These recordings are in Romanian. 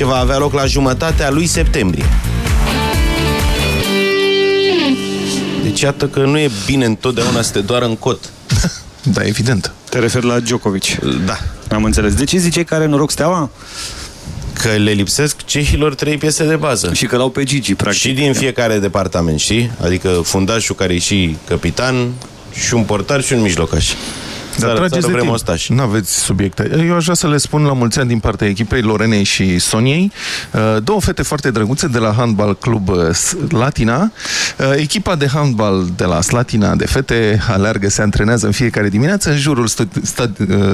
ce va avea loc la jumătatea lui septembrie. Deci iată că nu e bine întotdeauna să te doară în cot. Da, evident. Te referi la Djokovic. Da. Am înțeles. De ce zice că are noroc steaua? Că le lipsesc cehilor trei piese de bază. Și că l-au pe Gigi, practic. Și din fiecare departament, știi? Adică fundașul care e și capitan, și un portar și un mijlocaș. Dar trageți de timp. Nu aveți subiecte. Eu aș vrea să le spun la mulți ani din partea echipei Lorenei și Soniei. Uh, două fete foarte drăguțe de la Handball Club uh, Slatina. Uh, echipa de handball de la Slatina de fete alergă, se antrenează în fiecare dimineață în jurul studi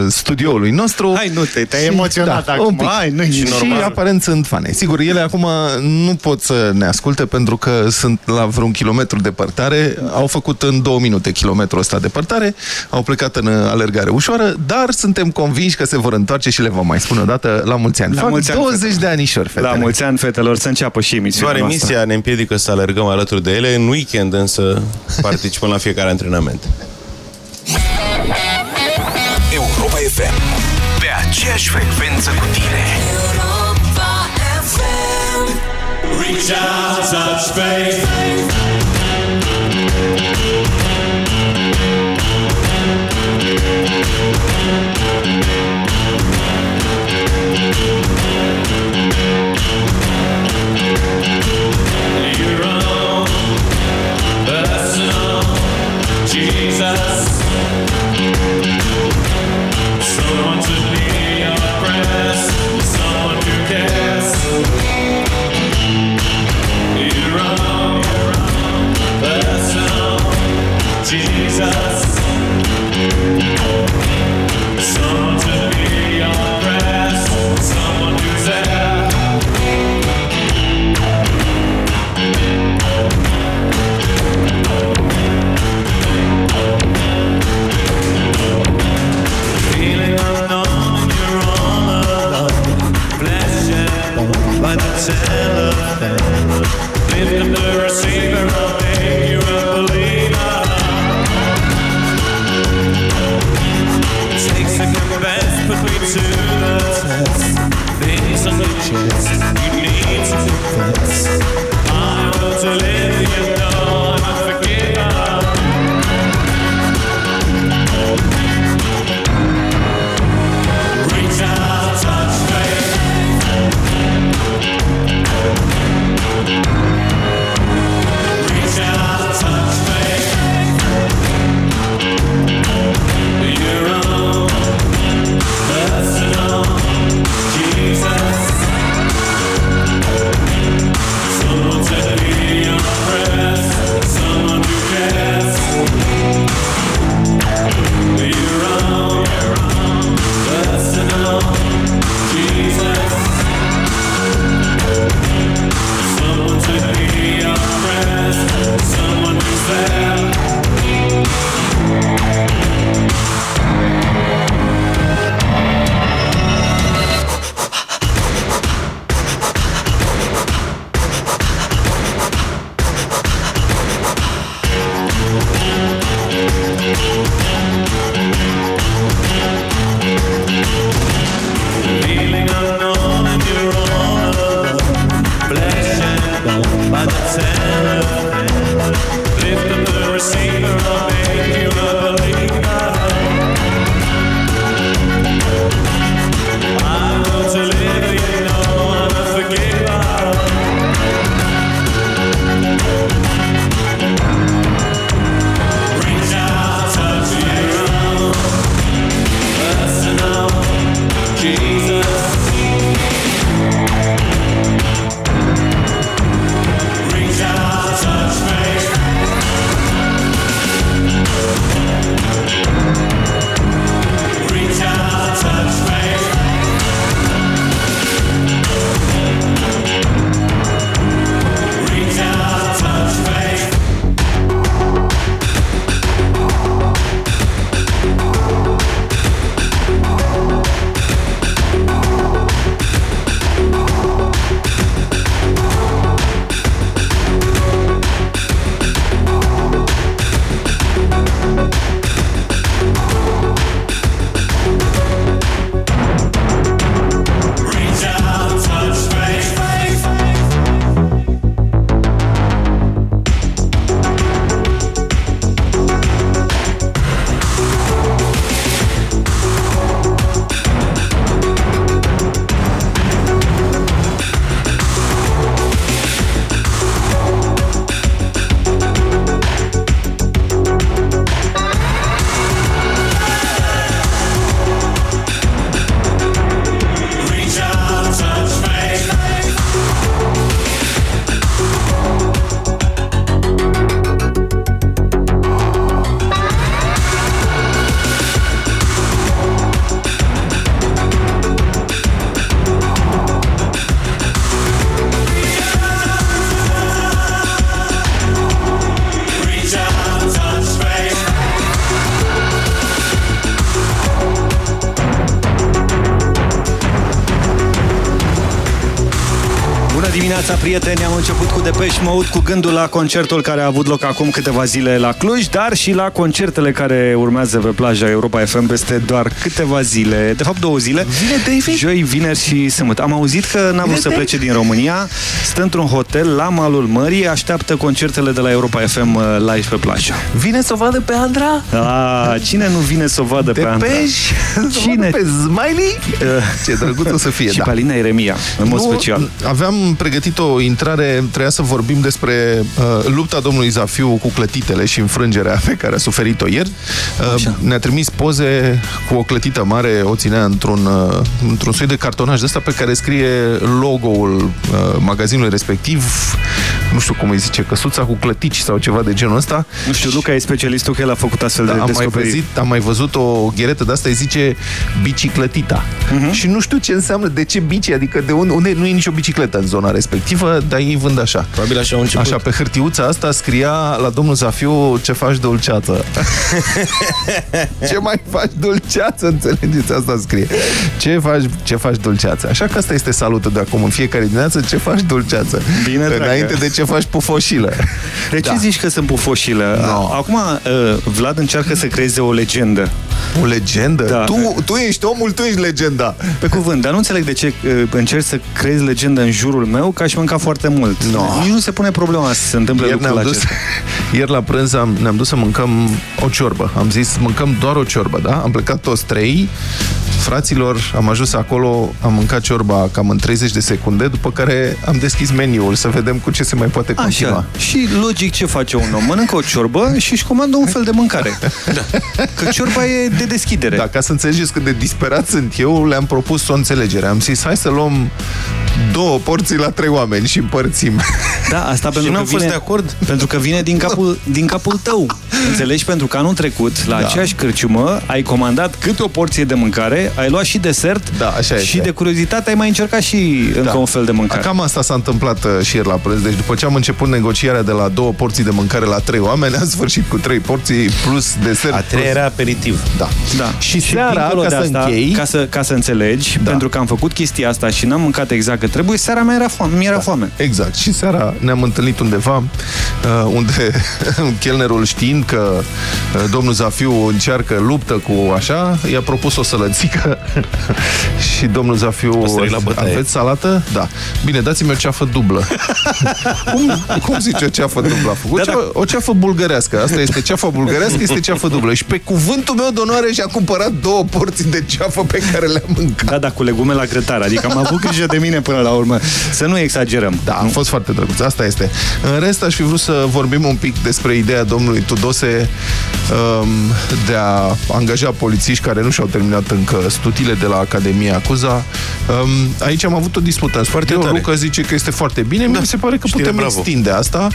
studioului nostru. Hai, nu te, te-ai emoționat da, acum. Hai, nu și, și aparent sunt fane. Sigur, ele acum nu pot să ne asculte pentru că sunt la vreun kilometru departare. Au făcut în două minute kilometrul ăsta departare. Au plecat în alergare ușoară, dar suntem convinși că se vor întoarce și le vom mai spune odată la mulți ani. La Fac mulți 20 ani, de anișori, fetele. La mulți ani, fetelor, să înceapă și emisiunea Doar emisia noastră. ne împiedică să alergăm alături de ele. În weekend însă participăm la fiecare antrenament. Europa FM Pe aceeași frecvență cu tine Europa FM Reach out, touch faith Depeche Mode, cu gândul la concertul care a avut loc acum câteva zile la Cluj, dar și la concertele care urmează pe plaja Europa FM peste doar câteva zile, de fapt două zile. Vine David? Joi, vineri și sâmbătă. Am auzit că n-a vrut să plece din România, stă într-un hotel la malul mării, așteaptă concertele de la Europa FM uh, live pe plajă. Vine să o vadă pe Andra? A, cine nu vine să o vadă pe Andra? Depeche? Cine? Pe Smiley? Ce drăguț o să fie, și da. pe Alina Eremia, în mod Nu, special. Aveam pregătit o intrare, trebuia să vorbim despre uh, lupta domnului Zafiu cu clătitele și înfrângerea pe care a suferit-o ieri. Uh, Ne-a trimis poze cu o clătită mare, o ținea într-un uh, într soi de cartonaj de ăsta pe care scrie logo-ul uh, magazinului respectiv, nu știu cum îi zice, căsuța cu clătici sau ceva de genul ăsta. Nu știu, Luca e specialistul că el a făcut astfel Da, de am, mai descoperiri. văzut, am mai văzut o gheretă de asta, îi zice biciclătita. Mhm. Și nu știu ce înseamnă, de ce bici, adică de unde, unde nu e nicio bicicletă în zona respectivă, dar ei vând așa. Probabil așa au început. Așa, pe hârtiuța asta scria la domnul Zafiu ce faci dulceață. ce mai faci dulceață, înțelegeți? Asta scrie. Ce faci, ce faci dulceață? Așa că asta este salutul de acum în fiecare dimineață, ce faci dulceață. Bine, dragă. Înainte de ce faci pufoșilă. De ce Da. zici că sunt pufoșile? No. Acum, uh, Vlad încearcă să creeze o legendă. O legendă? Da. Tu, tu ești omul, tu ești legenda. Pe cuvânt, dar nu înțeleg de ce uh, încerci să creezi legendă în jurul meu, că aș mânca foarte mult. No. Nici nu se pune problema să se întâmple Ieri lucrul ne-am dus, acesta. ieri la prânz am, ne-am dus să mâncăm o ciorbă. Am zis, mâncăm doar o ciorbă, da? Am plecat toți trei, fraților, am ajuns acolo, am mâncat ciorba cam în 30 de secunde, după care am deschis meniul să vedem cu ce se mai poate continua. Așa. Și logic ce face un om? Mănâncă o ciorbă și își comandă un fel de mâncare. Da. Că ciorba e de deschidere. Da, ca să înțelegeți cât de disperat sunt eu, le-am propus o înțelegere. Am zis, hai să luăm două porții la trei oameni și împărțim. Da, asta pentru n-am că fost vine, de acord? Pentru că vine din capul, din capul tău. Înțelegi? Pentru că anul trecut, la Da. aceeași cârciumă, ai comandat câte o porție de mâncare, ai luat și desert Da, așa și este. de curiozitate ai mai încercat și încă un fel de mâncare. Cam asta s-a întâmplat uh, și ieri la prânz. Deci după ce am început negocierea de la două porții de mâncare la trei oameni, am sfârșit cu trei porții plus desert. A treia plus... era aperitiv. Da. Da. Și seara, dincolo ca de să asta, închei... ca să, ca să înțelegi, Da. pentru că am făcut chestia asta și n-am mâncat exact că trebuie, seara mea era foame, mi-era foame. Exact. Și seara ne-am întâlnit undeva uh, unde chelnerul știind că uh, domnul Zafiu încearcă luptă cu așa, i-a propus o sălățică și domnul Zafiu O să la bătaie. aveți salată? Da. Bine, dați-mi o ceafă dublă. cum, cum zice o ceafă dublă? A făcut Da, da, da. O ceafă bulgărească. Asta este ceafa bulgărească, este ceafă dublă. Și pe cuvântul meu de onoare și-a cumpărat două porții de ceafă pe care le-am mâncat. Da, da, cu legume la grătar. Adică am avut grijă de mine până la urmă. Să nu exagerăm. Da, a fost foarte drăguț, asta este. În rest, aș fi vrut să vorbim un pic despre ideea domnului Tudose um, de a angaja polițiști care nu și-au terminat încă studiile de la Academia Acuza. Um, aici am avut o dispută. Foarte Eu, tare. Luca zice că este foarte bine. Da. Mi se pare că Știre, putem bravo. extinde asta.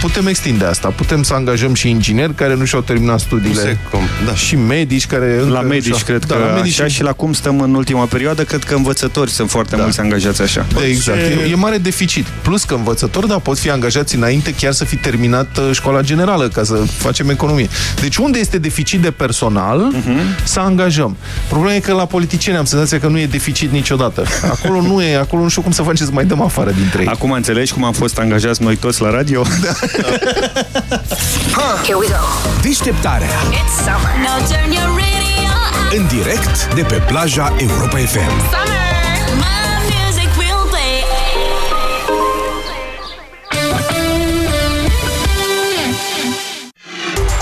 Putem extinde asta. Putem să angajăm și ingineri care nu și-au terminat studiile. Se com- da. Și medici care încă La nu medici, și-au- cred da, că la medici așa și la cum stăm în ultima perioadă, cred că învățători sunt foarte Da. mulți angajați așa. Exact. E, e mare deficit. Plus că învățători, da, pot fi angajați înainte chiar să fi terminat uh, școala generală, ca să facem economie. Deci unde este deficit de personal, uh-huh. să angajăm. Problema e că la politicieni am senzația că nu e deficit niciodată. Acolo nu e, acolo nu știu cum să facem să mai dăm afară dintre ei. Acum înțelegi cum am fost angajați noi toți la radio? Da. Here we go. Deșteptarea. It's summer. Now turn your radio up. În direct de pe plaja Europa FM. Summer.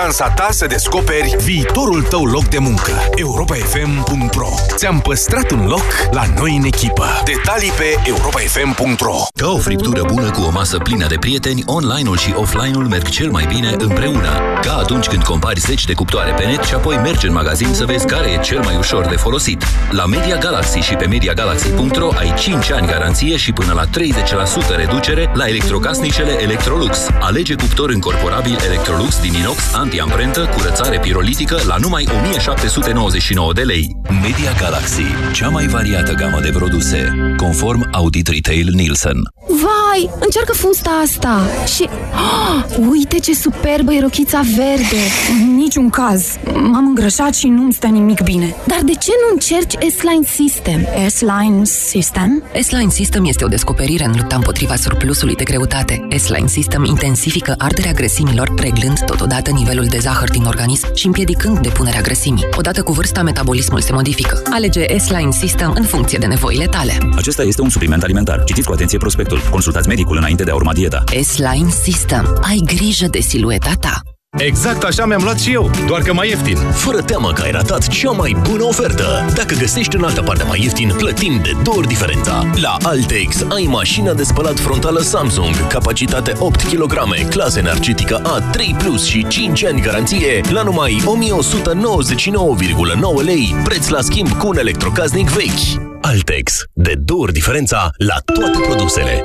șansa șansa ta să descoperi viitorul tău loc de muncă. europafm.ro Ți-am păstrat un loc la noi în echipă. Detalii pe europafm.ro Ca o friptură bună cu o masă plină de prieteni, online-ul și offline-ul merg cel mai bine împreună. Ca atunci când compari zeci de cuptoare pe net și apoi mergi în magazin să vezi care e cel mai ușor de folosit. La Media Galaxy și pe MediaGalaxy.ro ai 5 ani garanție și până la 30% reducere la electrocasnicele Electrolux. Alege cuptor încorporabil Electrolux din inox anti-amprentă, curățare pirolitică la numai 1799 de lei. Media Galaxy, cea mai variată gamă de produse, conform Audit Retail Nielsen. Vai, încearcă fusta asta și... Oh, uite ce superbă e rochița verde! În niciun caz. M-am îngrășat și nu-mi stă nimic bine. Dar de ce nu încerci S-Line System? S-Line System? S-Line System este o descoperire în lupta împotriva surplusului de greutate. S-Line System intensifică arderea grăsimilor, reglând totodată nivelul de zahăr din organism și împiedicând depunerea grăsimii. Odată cu vârsta, metabolismul se modifică. Alege S-Line System în funcție de nevoile tale. Acesta este un supliment alimentar. Citiți cu atenție prospectul. Consultați medicul înainte de a urma dieta. S-Line System. Ai grijă de silueta ta. Exact așa mi-am luat și eu, doar că mai ieftin. Fără teamă că ai ratat cea mai bună ofertă. Dacă găsești în altă parte mai ieftin, plătim de două ori diferența. La Altex ai mașina de spălat frontală Samsung, capacitate 8 kg, clasă energetică A3+, Plus și 5 ani garanție, la numai 1199,9 lei, preț la schimb cu un electrocasnic vechi. Altex. De două ori diferența la toate produsele.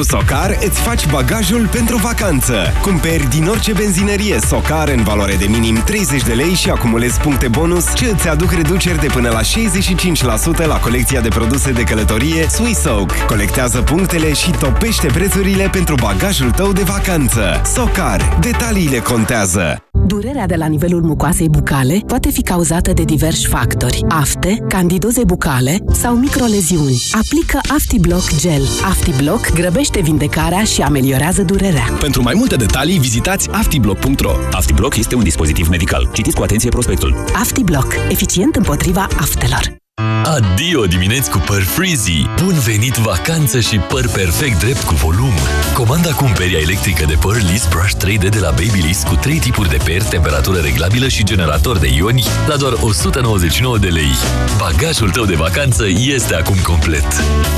Cu Socar îți faci bagajul pentru vacanță. Cumperi din orice benzinărie Socar în valoare de minim 30 de lei și acumulezi puncte bonus ce îți aduc reduceri de până la 65% la colecția de produse de călătorie Swissoak. Colectează punctele și topește prețurile pentru bagajul tău de vacanță. Socar. Detaliile contează. Durerea de la nivelul mucoasei bucale poate fi cauzată de diversi factori. Afte, candidoze bucale sau microleziuni. Aplică AftiBlock Gel. AftiBlock grăbește vindecarea și ameliorează durerea. Pentru mai multe detalii, vizitați aftiblock.ro. Aftiblock este un dispozitiv medical. Citiți cu atenție prospectul. AftiBlock. Eficient împotriva aftelor. Adio dimineți cu păr frizzy! Bun venit vacanță și păr perfect drept cu volum! Comanda cumperi electrică de păr Liss Brush 3D de la Babyliss cu 3 tipuri de per, temperatură reglabilă și generator de ioni la doar 199 de lei. Bagajul tău de vacanță este acum complet.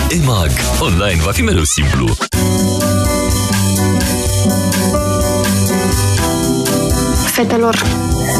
EMAG. Online va fi mereu simplu. Fetelor,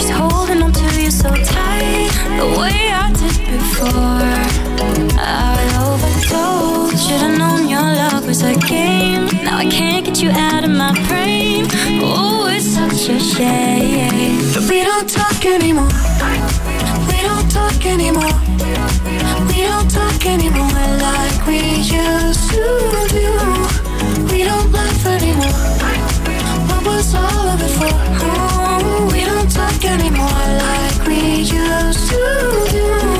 she's holding on to you so tight, the way I did before. I overdosed. Should've known your love was a game. Now I can't get you out of my brain. Oh, it's such a shame that we don't talk anymore. We don't talk anymore. We don't talk anymore like we used to do. We don't laugh anymore. What was all of it for? Oh, we don't anymore like we used to do.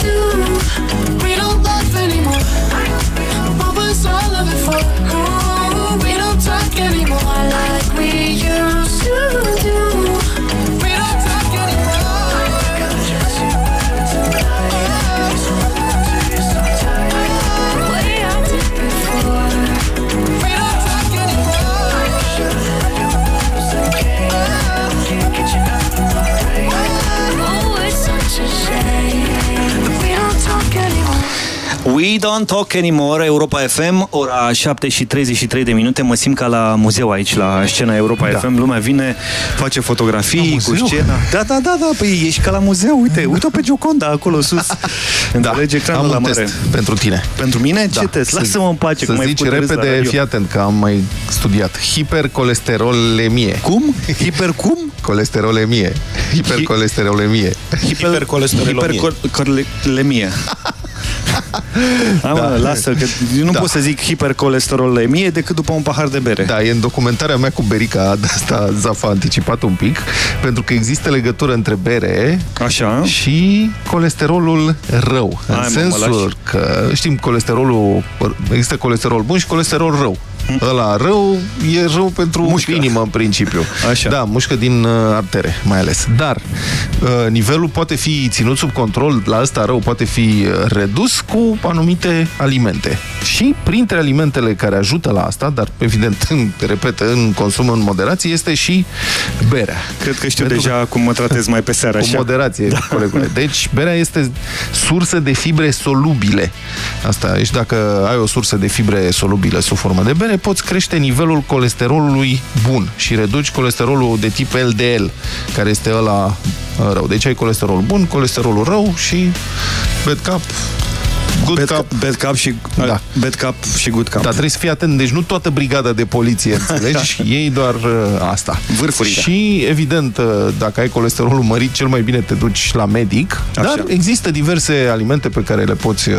We don't talk anymore, Europa FM, ora 7 și 33 de minute. Mă simt ca la muzeu aici, la scena Europa da. FM. Lumea vine, face fotografii cu scena. Da, da, da, da, păi ești ca la muzeu. Uite, uite pe Gioconda acolo sus. Înțelegi da, am la un mare. test pentru tine. Pentru mine? Ce Da. test? Să- Lasă-mă în pace. Să că mai zici făcut râs la repede, radio. fii atent, că am mai studiat. Hipercolesterolemie. Cum? Hiper cum? Colesterolemie. Hipercolesterolemie. Hipercolesterolemie. Hipercolesteremie. Da, mă, lasă, că eu nu Da. pot să zic hipercolesterolemie decât după un pahar de bere. Da, e în documentarea mea cu Berica, de asta Zaf a anticipat un pic, pentru că există legătură între bere Așa. și colesterolul rău. Hai, în mă, mă sensul lași. că știm colesterolul, există colesterol bun și colesterol rău. Ăla rău e rău pentru mușcă. inimă în principiu. Așa. Da, mușcă din uh, artere mai ales. Dar uh, nivelul poate fi ținut sub control, la ăsta rău poate fi uh, redus cu anumite alimente. Și printre alimentele care ajută la asta, dar evident, în, repet, în consum în moderație, este și berea. Cred că știu Pentru deja cum mă tratez mai pe seară. cu Așa. moderație, da. colegule. Deci, berea este sursă de fibre solubile. Asta, deci dacă ai o sursă de fibre solubile sub formă de bere, poți crește nivelul colesterolului bun și reduci colesterolul de tip LDL, care este ăla uh, rău. Deci ai colesterol bun, colesterolul rău și bad cap Good bad, cup. Bad cup și, da. bad cup și good cup. Dar trebuie să fii atent, deci nu toată brigada de poliție, înțelegi? Ei doar uh, asta. Vârfurile. Și, evident, uh, dacă ai colesterolul mărit, cel mai bine te duci la medic. Așa. Dar există diverse alimente pe care le poți uh,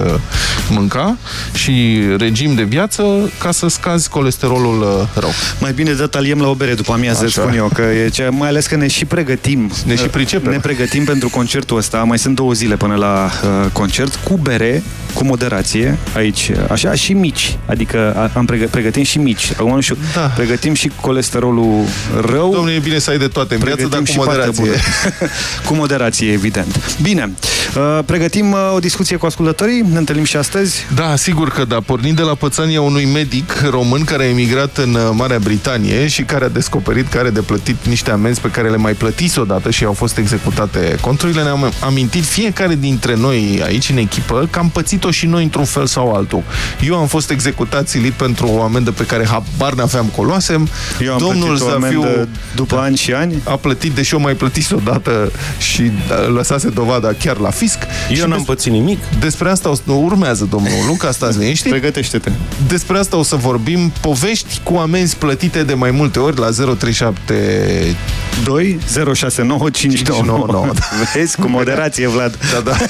mânca și regim de viață ca să scazi colesterolul uh, rău. Mai bine detaliem la o bere după amiază, Așa. spun eu, că e cea, mai ales că ne și pregătim. Ne și pricepem. Ne pregătim pentru concertul ăsta. Mai sunt două zile până la uh, concert cu bere, cu moderație, aici, așa, și mici. Adică a- am pregă, pregătim și mici. Acum nu știu, da. pregătim și colesterolul rău. Domnule, e bine să ai de toate în viață, dar cu și partea moderație. bună. cu moderație, evident. Bine, uh, pregătim uh, o discuție cu ascultătorii, ne întâlnim și astăzi. Da, sigur că da. Pornind de la pățania unui medic român care a emigrat în uh, Marea Britanie și care a descoperit că are de plătit niște amenzi pe care le mai plătise odată și au fost executate conturile, ne-am amintit fiecare dintre noi aici în echipă că am pățit-o și noi într-un fel sau altul. Eu am fost executat silit pentru o amendă pe care habar n-aveam că o luasem. Eu am Domnul plătit o Zafiu amendă după ani și ani. a plătit, deși eu mai plătise odată și da, lăsase dovada chiar la fisc. Eu Și n-am des- pățit nimic. Despre asta o să urmează, domnul Luca, stați liniștit. Pregătește-te. Despre asta o să vorbim. Povești cu amenzi plătite de mai multe ori la 037 2 069 599. Vezi, cu moderație, Vlad. Da, da.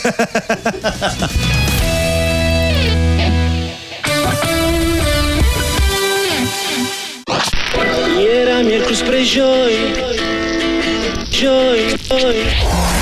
Era miercuri spre joi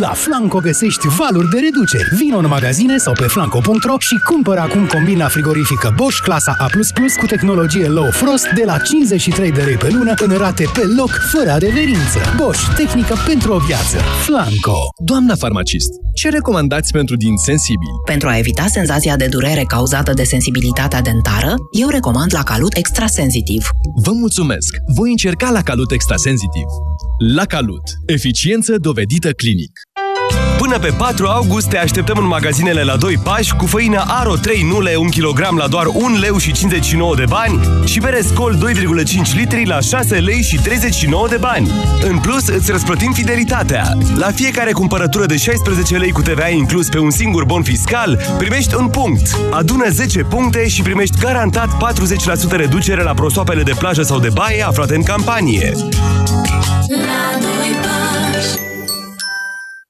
La Flanco găsești valuri de reduceri. Vino în magazine sau pe flanco.ro și cumpără acum combina frigorifică Bosch clasa A++ cu tehnologie low frost de la 53 de lei pe lună în rate pe loc, fără adeverință. Bosch, tehnică pentru o viață. Flanco. Doamna farmacist, ce recomandați pentru din sensibili? Pentru a evita senzația de durere cauzată de sensibilitatea dentară, eu recomand la Calut Extrasensitiv. Vă mulțumesc! Voi încerca la Calut Extrasensitiv. La Calut. Eficiență dovedită clinic. Până pe 4 august te așteptăm în magazinele la 2 pași cu făină Aro 3 nule 1 kg la doar 1 leu și 59 de bani și bere Scol 2,5 litri la 6 lei și 39 de bani. În plus, îți răsplătim fidelitatea. La fiecare cumpărătură de 16 lei cu TVA inclus pe un singur bon fiscal, primești un punct. Adună 10 puncte și primești garantat 40% reducere la prosoapele de plajă sau de baie aflate în campanie.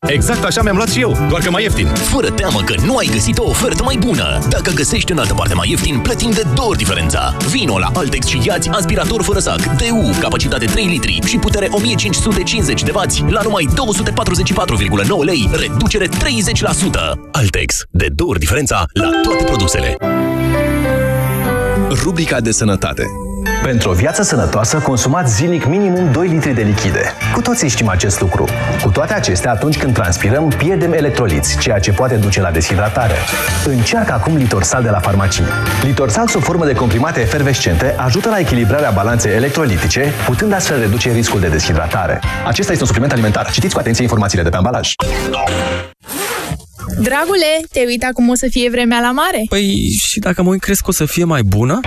Exact așa mi-am luat și eu, doar că mai ieftin. Fără teamă că nu ai găsit o ofertă mai bună. Dacă găsești în altă parte mai ieftin, plătim de două ori diferența. Vino la Altex și iați aspirator fără sac, DU, capacitate 3 litri și putere 1550 de W la numai 244,9 lei, reducere 30%. Altex, de două ori diferența la toate produsele. Rubrica de sănătate. Pentru o viață sănătoasă, consumați zilnic minimum 2 litri de lichide. Cu toții știm acest lucru. Cu toate acestea, atunci când transpirăm, pierdem electroliți, ceea ce poate duce la deshidratare. Încearcă acum Litorsal de la farmacie. Litorsal, sub formă de comprimate efervescente, ajută la echilibrarea balanței electrolitice, putând astfel reduce riscul de deshidratare. Acesta este un supliment alimentar. Citiți cu atenție informațiile de pe ambalaj. Dragule, te uita cum o să fie vremea la mare? Păi, și dacă mă uit, crezi că o să fie mai bună?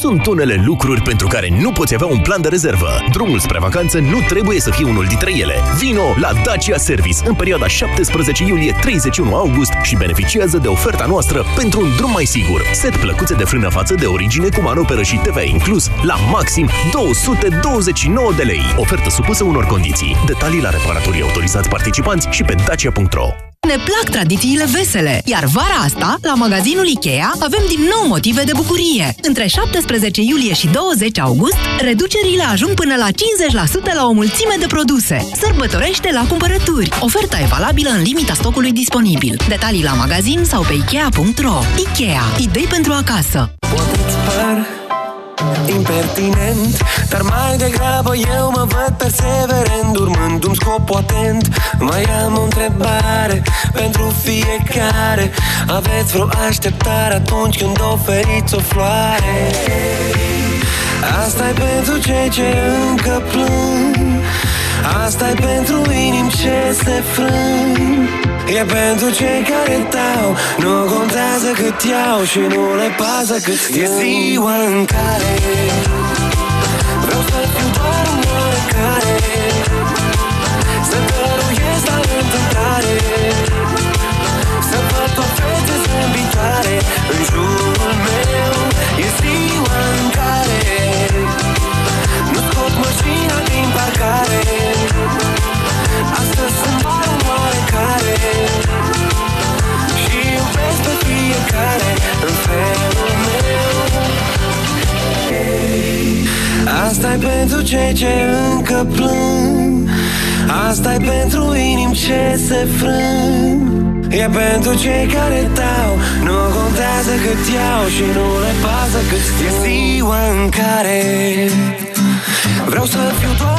Sunt unele lucruri pentru care nu poți avea un plan de rezervă. Drumul spre vacanță nu trebuie să fie unul dintre ele. Vino la Dacia Service în perioada 17 iulie-31 august și beneficiază de oferta noastră pentru un drum mai sigur. Set plăcuțe de frână față de origine cu manoperă și TVA inclus la maxim 229 de lei. Ofertă supusă unor condiții. Detalii la reparatorii autorizați participanți și pe dacia.ro. Ne plac tradițiile vesele, iar vara asta, la magazinul Ikea, avem din nou motive de bucurie. Între 17 iulie și 20 august, reducerile ajung până la 50% la o mulțime de produse. Sărbătorește la cumpărături. Oferta e valabilă în limita stocului disponibil. Detalii la magazin sau pe Ikea.ro. Ikea. Idei pentru acasă impertinent Dar mai degrabă eu mă văd perseverent Urmând un scop atent Mai am o întrebare pentru fiecare. Aveți vreo așteptare atunci când oferiți o floare? Asta e pentru cei ce încă plâng asta e pentru inim ce se frâng. E pentru cei care tau. Nu contează cât iau și nu le pasă cât E ziua în care pentru cei care tau Nu contează cât iau și nu le pasă cât E ziua în care. Vreau să fiu doar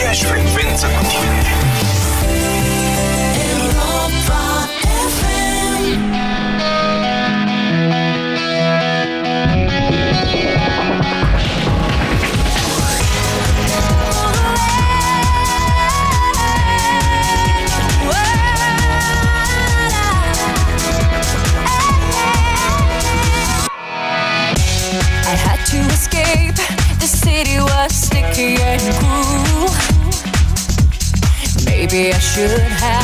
热血奔腾天。should have.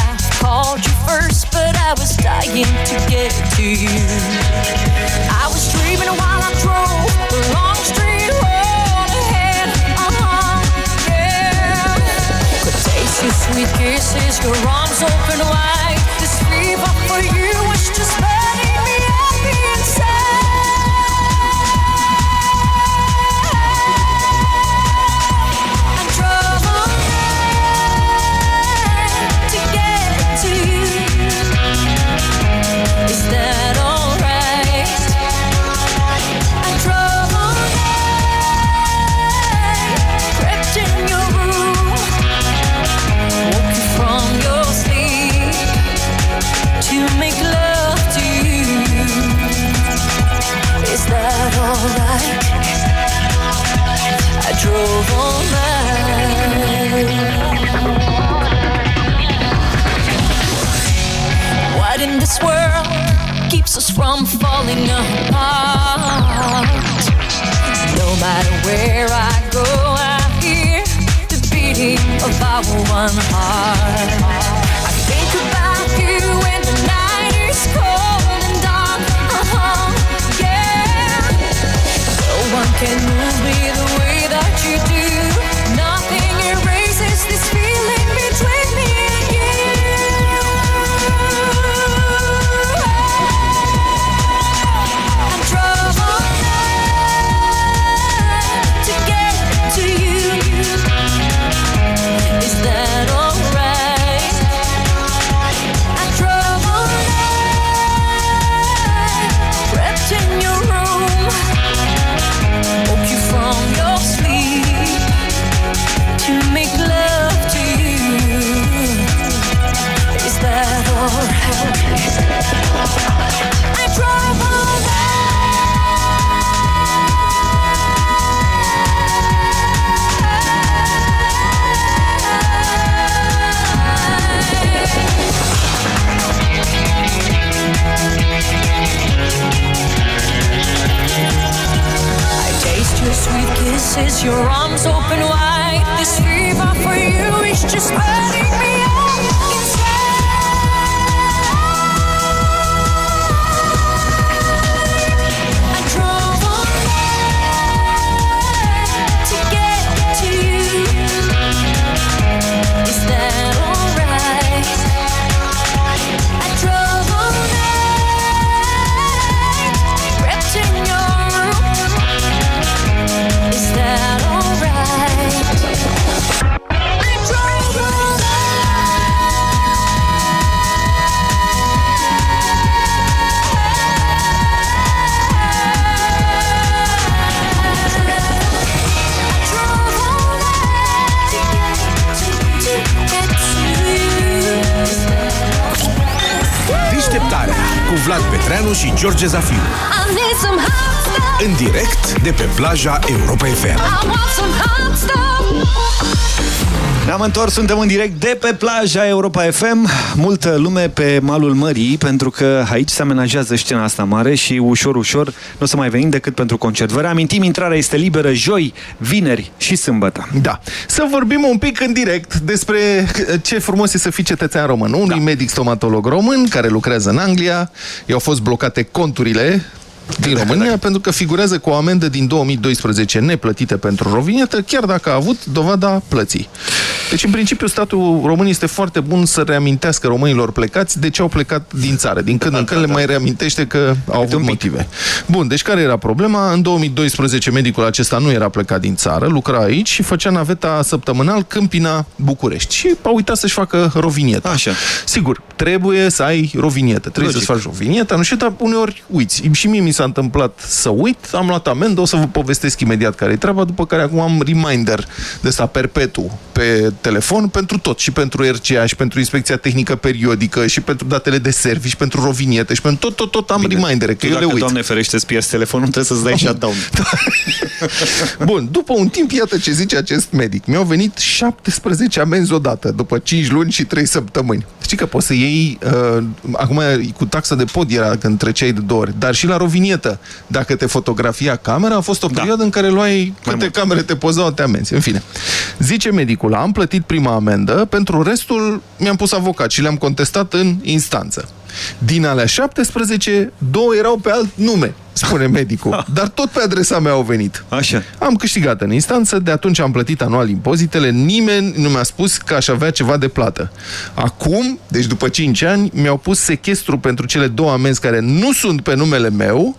Vlad Petreanu și George Zafiu. I need some hot stuff. În direct de pe plaja Europa FM. I want some hot stuff. Ne-am întors, suntem în direct de pe plaja Europa FM. Multă lume pe malul mării, pentru că aici se amenajează scena asta mare și ușor, ușor nu o să mai venim decât pentru concert. Vă reamintim, intrarea este liberă joi, vineri și sâmbătă. Da. Să vorbim un pic în direct despre ce frumos e să fii cetățean român. Unui da. medic stomatolog român care lucrează în Anglia, i-au fost blocate conturile din România pentru că figurează cu o amendă din 2012 neplătită pentru rovinietă, chiar dacă a avut dovada plății. Deci, în principiu, statul român este foarte bun să reamintească românilor plecați de ce au plecat din țară. Din când în când le mai reamintește că au avut motive. Bun, deci care era problema? În 2012 medicul acesta nu era plecat din țară, lucra aici și făcea naveta săptămânal Câmpina București și a uitat să-și facă rovinietă. Așa. Sigur, trebuie să ai rovinietă, trebuie Logic. să-ți faci rovinietă, nu știu, dar uneori uiți. Și mie mi s-a întâmplat să uit, am luat amendă, o să vă povestesc imediat care e treaba, după care acum am reminder de asta perpetu pe telefon pentru tot, și pentru RCA, și pentru inspecția tehnică periodică, și pentru datele de servici, și pentru roviniete, și pentru tot, tot, tot am remindere, că Tu eu le dacă, uit. Doamne ferește, îți pierzi telefonul, trebuie să-ți dai shutdown. Bun, după un timp, iată ce zice acest medic. Mi-au venit 17 amenzi odată, după 5 luni și 3 săptămâni. Știi că poți să iei, uh, acum cu taxa de pod era când treceai de două ori, dar și la rovinietă, dacă te fotografia camera, a fost o perioadă în care luai câte camere te pozau, te amenzi. În fine. Zice medicul, am plătit prima amendă, pentru restul mi-am pus avocat și le-am contestat în instanță. Din alea 17, două erau pe alt nume, spune medicul. Dar tot pe adresa mea au venit. Așa. Am câștigat în instanță, de atunci am plătit anual impozitele, nimeni nu mi-a spus că aș avea ceva de plată. Acum, deci după 5 ani, mi-au pus sechestru pentru cele două amenzi care nu sunt pe numele meu,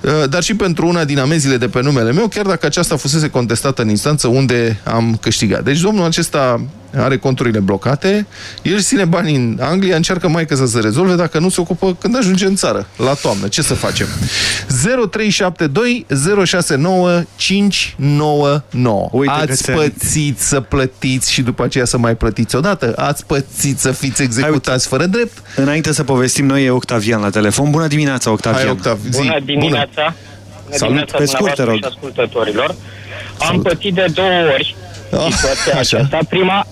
uh, dar și pentru una din amenziile de pe numele meu, chiar dacă aceasta fusese contestată în instanță unde am câștigat. Deci domnul acesta are conturile blocate, el își ține bani în Anglia, încearcă mai că să se rezolve, dacă nu se ocupă când ajunge în țară, la toamnă. Ce să facem? 0372 069 599 Uite că Ați ți-a- pățit să plătiți și după aceea să mai plătiți odată? Ați pățit să fiți executați fără drept? Înainte să povestim noi, e Octavian la telefon. Bună dimineața, Octavian. Hai, Octav, zi. Bună dimineața! Bună Salut. dimineața Pe scurt, te dumneavoastră rog. și ascultătorilor. Am pățit de două ori situația așa. aceasta. Prima,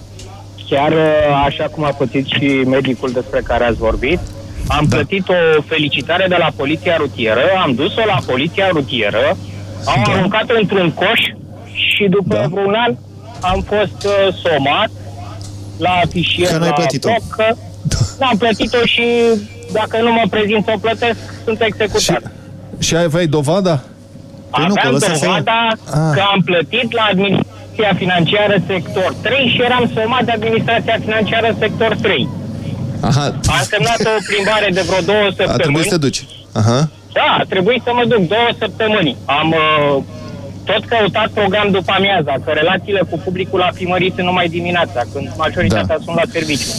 chiar uh, așa cum a pățit și medicul despre care ați vorbit, am da. plătit o felicitare de la poliția rutieră, am dus-o la poliția rutieră, am da. aruncat-o într-un coș și după da. vreun an am fost uh, somat la afișier Că n-ai la plătit-o. bloc, că n-am plătit-o și dacă nu mă prezint să o plătesc, sunt executat. Și aveai dovada? Păi Aveam dovada Ah. că am plătit la administrația financiară sector 3 și eram somat de administrația financiară sector 3. Aha. Am semnat o plimbare de vreo două A trebuit săptămâni. să te duci. Aha. Da, a trebuit să mă duc două săptămăni. Am uh, tot căutat program după amiaza, că relațiile cu publicul a fi mărit numai dimineața, când majoritatea Da. sunt la serviciu.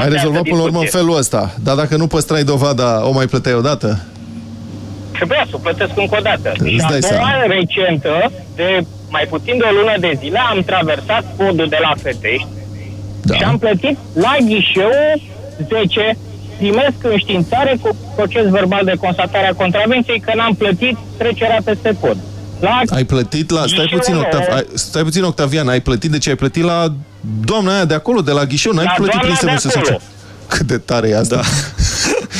Ai rezolvat până la urmă în felul ăsta. Dar dacă nu păstrai dovada, o mai plăteai odată? Trebuia să o plătesc încă o dată. Îți și a dai doua seama. recentă, de mai puțin de o lună de zile, am traversat podul de la Fetești da. și am plătit la ghișeu 10 primesc înștiințare cu proces verbal de constatare a contravenției că n-am plătit trecerea peste pod. La Ai plătit la... Stai Ghișeul puțin, nou. Octav... ai- stai puțin, Octavian, ai plătit de ce ai plătit la doamna aia de acolo, de la ghișeu, n-ai La plătit doamna prin de SMS acolo. Cât de tare e asta. Da.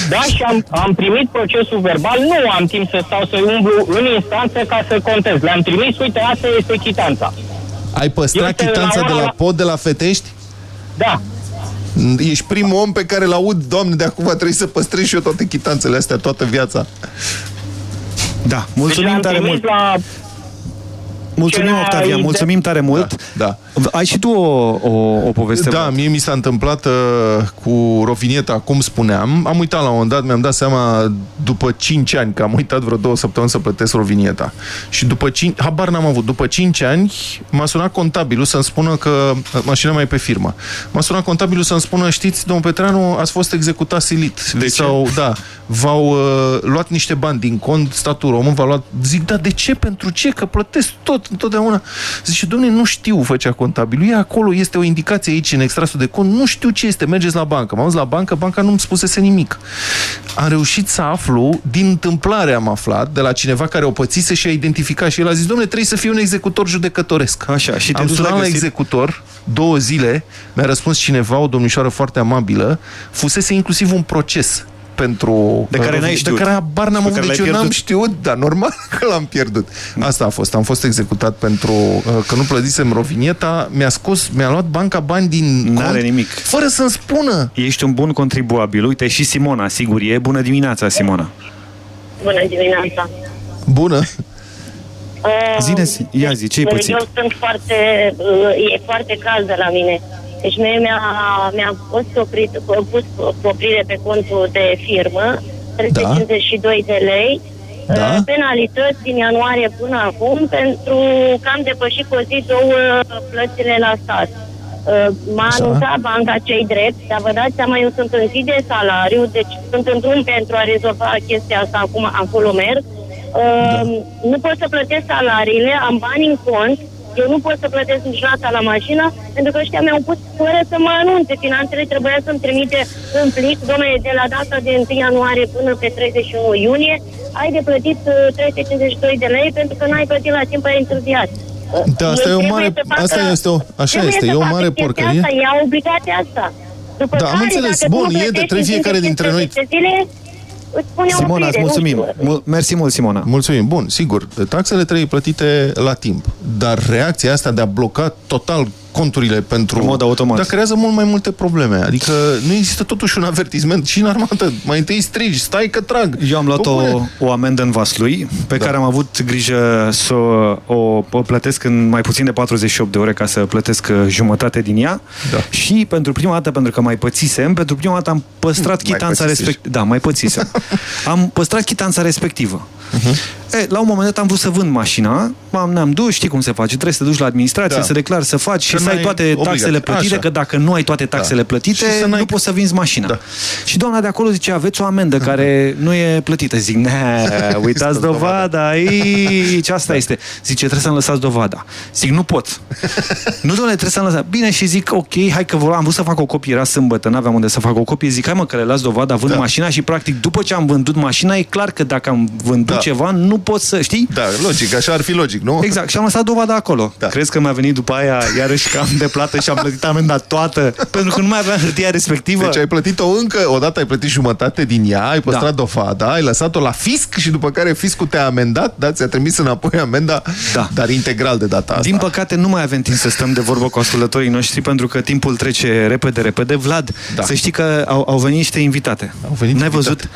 Da, și am, am primit procesul verbal, nu am timp să stau să umblu în instanță ca să contez. Le-am trimis, uite, asta este chitanța. Ai păstrat Este chitanța la de la ora- pod de la Fetești? Da. Ești primul om pe care l-aud, doamne, de acum trebuie să păstrez și eu toate chitanțele astea, toată viața. Da, mulțumim Deci le-am tare trimis mult. La... Mulțumim, Ce Octavian, ai de- mulțumim tare mult. Da. Ai și tu o, o, o poveste? Da, mie mi s-a întâmplat uh, cu Rovinieta, cum spuneam. Am uitat la un moment dat, mi-am dat seama după 5 ani, că am uitat vreo două săptămâni să plătesc Rovinieta. Și după 5, habar n-am avut, după 5 ani m-a sunat contabilul să-mi spună că uh, mașina mai e pe firmă. M-a sunat contabilul să-mi spună, știți, domnul Petreanu, ați fost executat silit. De Sau, da, v-au uh, luat niște bani din cont, statul român v-a luat. Zic, da, de ce? Pentru ce? Că plătesc tot, întotdeauna. Zice, domnule, nu știu, făcea contabilul. E acolo, este o indicație aici în extrasul de cont, nu știu ce este, mergeți la bancă. M-am dus la bancă, banca nu-mi spusese nimic. Am reușit să aflu, din întâmplare am aflat, de la cineva care o pățise și a identificat și el a zis, domnule, trebuie să fie un executor judecătoresc. Așa, și te am duci sunat la la găsit? executor, două zile, mi-a răspuns cineva, o domnișoară foarte amabilă, fusese inclusiv un proces pentru... De care n-ai știut. De care habar n-am Pe avut, care deci l-ai eu n-am pierdut. știut, dar normal că l-am pierdut. Asta a fost. Am fost executat pentru uh, că nu plătisem rovinieta, mi-a scos, mi-a luat banca bani din N-are cont, nimic. fără să-mi spună. Ești un bun contribuabil. Uite, și Simona, sigur e. Bună dimineața, Simona. Bună dimineața! Bună. Uh, Zine, ia zi, ce-ai pățit? Eu sunt foarte, uh, e foarte cald de la mine. Deci mie mi-a, mi-a fost oprit, pus oprire pe contul de firmă, 352 de lei, Da. uh, penalități din ianuarie până acum pentru că am depășit cu o zi două plățile la stat. Uh, M-a Așa. anunțat banca cei drept, dar vă dați seama, eu sunt în zi de salariu, deci sunt în drum pentru a rezolva chestia asta, acum acolo merg. Uh, Nu pot să plătesc salariile, am bani în cont, eu nu pot să plătesc nici rata la mașină, pentru că ăștia mi-au pus fără să mă anunțe. Finanțele trebuia să-mi trimite în plic, domnule, de la data de 1 ianuarie până pe 31 iunie, ai de plătit uh, 352 de lei pentru că n-ai plătit la timp, ai întârziat. Uh, Da, asta ei e o trebuie mare, să facă- asta este o, așa trebuie este, să e o facă mare chestia porcărie. Asta, e obligația asta. După Da, am care, înțeles. dacă tu Bun, nu e de plătești trei în fiecare 15 dintre noi. zile, îți pune o Simona, îți oprire, nu mulțumim. știu. Mul- Mersi mult, Simona. Mulțumim. Bun, sigur, taxele trebuie plătite la timp. Dar reacția asta de a bloca total conturile pentru... În mod automat. Dar creează mult mai multe probleme. Adică nu există totuși un avertisment și în armată. Mai întâi strigi, stai că trag. Eu am luat Bă, o, bune. o amendă în Vaslui, pe da. care am avut grijă să o, o, o plătesc în mai puțin de 48 de ore ca să plătesc uh, jumătate din ea. Da. Și pentru prima dată, pentru că mai pățisem, pentru prima dată am păstrat Mai chitanța pățisești. respectivă. Da, mai pățisem. am păstrat chitanța respectivă. E, la un moment dat am vrut să vând mașina, am, ne-am dus, știi cum se face, trebuie să te duci la administrație, Da. să declari, să faci Că și să ai n-ai toate obligat. taxele plătite, Așa. că dacă nu ai toate taxele Da. plătite, Și să n-ai- nu poți să vinzi mașina. Da. Și doamna de acolo zice, aveți o amendă care nu e plătită. Zic, ne, uitați dovada aici, asta este. Zice, trebuie să-mi lăsați dovada. Zic, nu pot. nu, domnule, trebuie să-mi lăsați. Bine, și zic, ok, hai că vor, am vrut să fac o copie, era sâmbătă, n-aveam unde să fac o copie. Zic, hai mă, că le las dovada, vând Da. mașina și practic după ce am vândut mașina, e clar că dacă am vândut Da. ceva, nu pot să, știi? Da, logic, așa ar fi logic, nu? Exact, și am lăsat dovada acolo. Da. Crezi că mi-a venit după aia iarăși că am de plată și am plătit amenda toată pentru că nu mai aveam hârtia respectivă? Deci ai plătit-o încă, odată ai plătit jumătate din ea, ai păstrat da. dovada, ai lăsat-o la fisc și după care fiscul te-a amendat, da, ți-a trimis înapoi amenda, Da. dar integral de data asta. Din păcate nu mai avem timp să stăm de vorbă cu ascultătorii noștri pentru că timpul trece repede, repede. Vlad, Da. să știi că au, au venit niște invitate. Au venit N-ai invitate. văzut?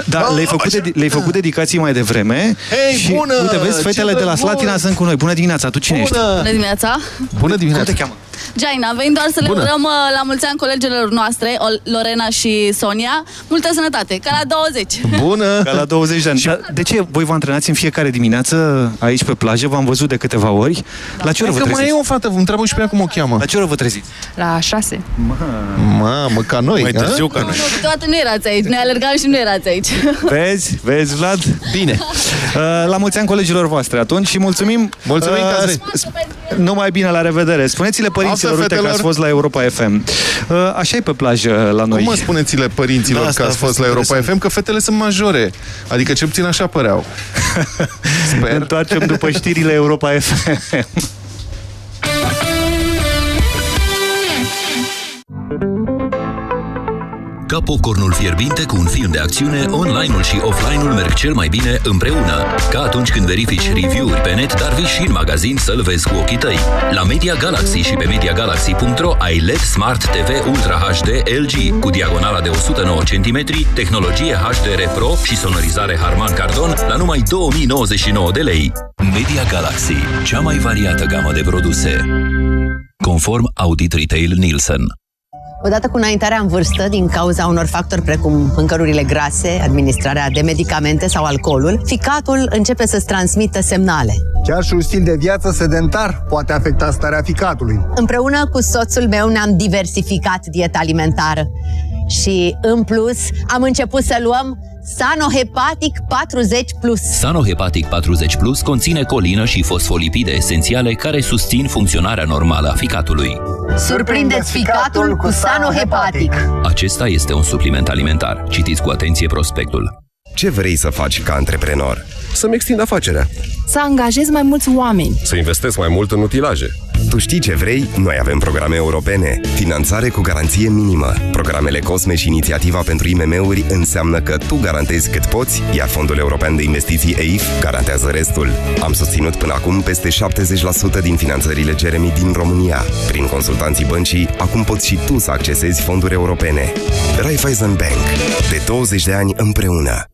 N- Da, Bă, le-ai făcut, așa. de, le-ai făcut dedicații mai devreme. Hei, și, bună! Uite, vezi, Ce fetele de la drăguț! Slatina sunt cu noi. Bună dimineața, tu cine ești? Bună! Bună dimineața! Bună dimineața! Cum te cheamă? Jaina, venim doar să le Bună. urăm uh, la mulți ani colegilor noastre, Ol- Lorena și Sonia, multă sănătate, ca la 20! Bună! Ca la 20 de ani. Dar de ce voi vă antrenați în fiecare dimineață aici pe plajă? V-am văzut de câteva ori. La ce oră vă Hai că mai treziți? e o fată, vă întreabă și pe ea cum o cheamă. La ce oră vă treziți? La 6. Mamă, ca noi, Mai a? târziu ca Nu, noi. nu, câteodată nu erați aici, ne alergam și nu erați aici. Vezi? Vezi, Vlad? Bine. Uh, La mulți ani colegilor voastre atunci și mulțumim. Mulțumim că ați uh, sp- Numai bine, la revedere. Spuneți-le părinților, Asta, uite că fetelor. ați fost la Europa FM. Uh, Așa e pe plajă la noi. Cum mă spuneți-le părinților Da, da, asta că a ați fost fost la Europa interesant. FM, că fetele sunt majore. Adică cel puțin așa păreau. Ne întoarcem după știrile Europa FM. Ca popcornul fierbinte cu un film de acțiune, online-ul și offline-ul merg cel mai bine împreună. Ca atunci când verifici review-uri pe net, dar vii și în magazin să-l vezi cu ochii tăi. La Media Galaxy și pe MediaGalaxy.ro ai LED Smart TV Ultra HD LG cu diagonala de 109 cm, tehnologie HDR Pro și sonorizare Harman Kardon la numai 2099 de lei. Media Galaxy, cea mai variată gamă de produse. Conform Audit Retail Nielsen. Odată cu înaintarea în vârstă, din cauza unor factori precum mâncărurile grase, administrarea de medicamente sau alcoolul, ficatul începe să-ți transmită semnale. Chiar și un stil de viață sedentar poate afecta starea ficatului. Împreună cu soțul meu ne-am diversificat dieta alimentară și, în plus, am început să luăm Sanohepatic 40 Plus. Sanohepatic 40 Plus conține colină și fosfolipide esențiale care susțin funcționarea normală a ficatului. Surprindeți ficatul cu Sanohepatic. Acesta este un supliment alimentar. Citiți cu atenție prospectul. Ce vrei să faci ca antreprenor? Să-mi extind afacerea. Să angajez mai mulți oameni. Să investesc mai mult în utilaje. Tu știi ce vrei? Noi avem programe europene. Finanțare cu garanție minimă. Programele COSME și inițiativa pentru IMM-uri înseamnă că tu garantezi cât poți, iar Fondul European de Investiții EIF garantează restul. Am susținut până acum peste 70% din finanțările Jeremy din România. Prin consultanții băncii, acum poți și tu să accesezi fonduri europene. Raiffeisen Bank. De 20 de ani împreună.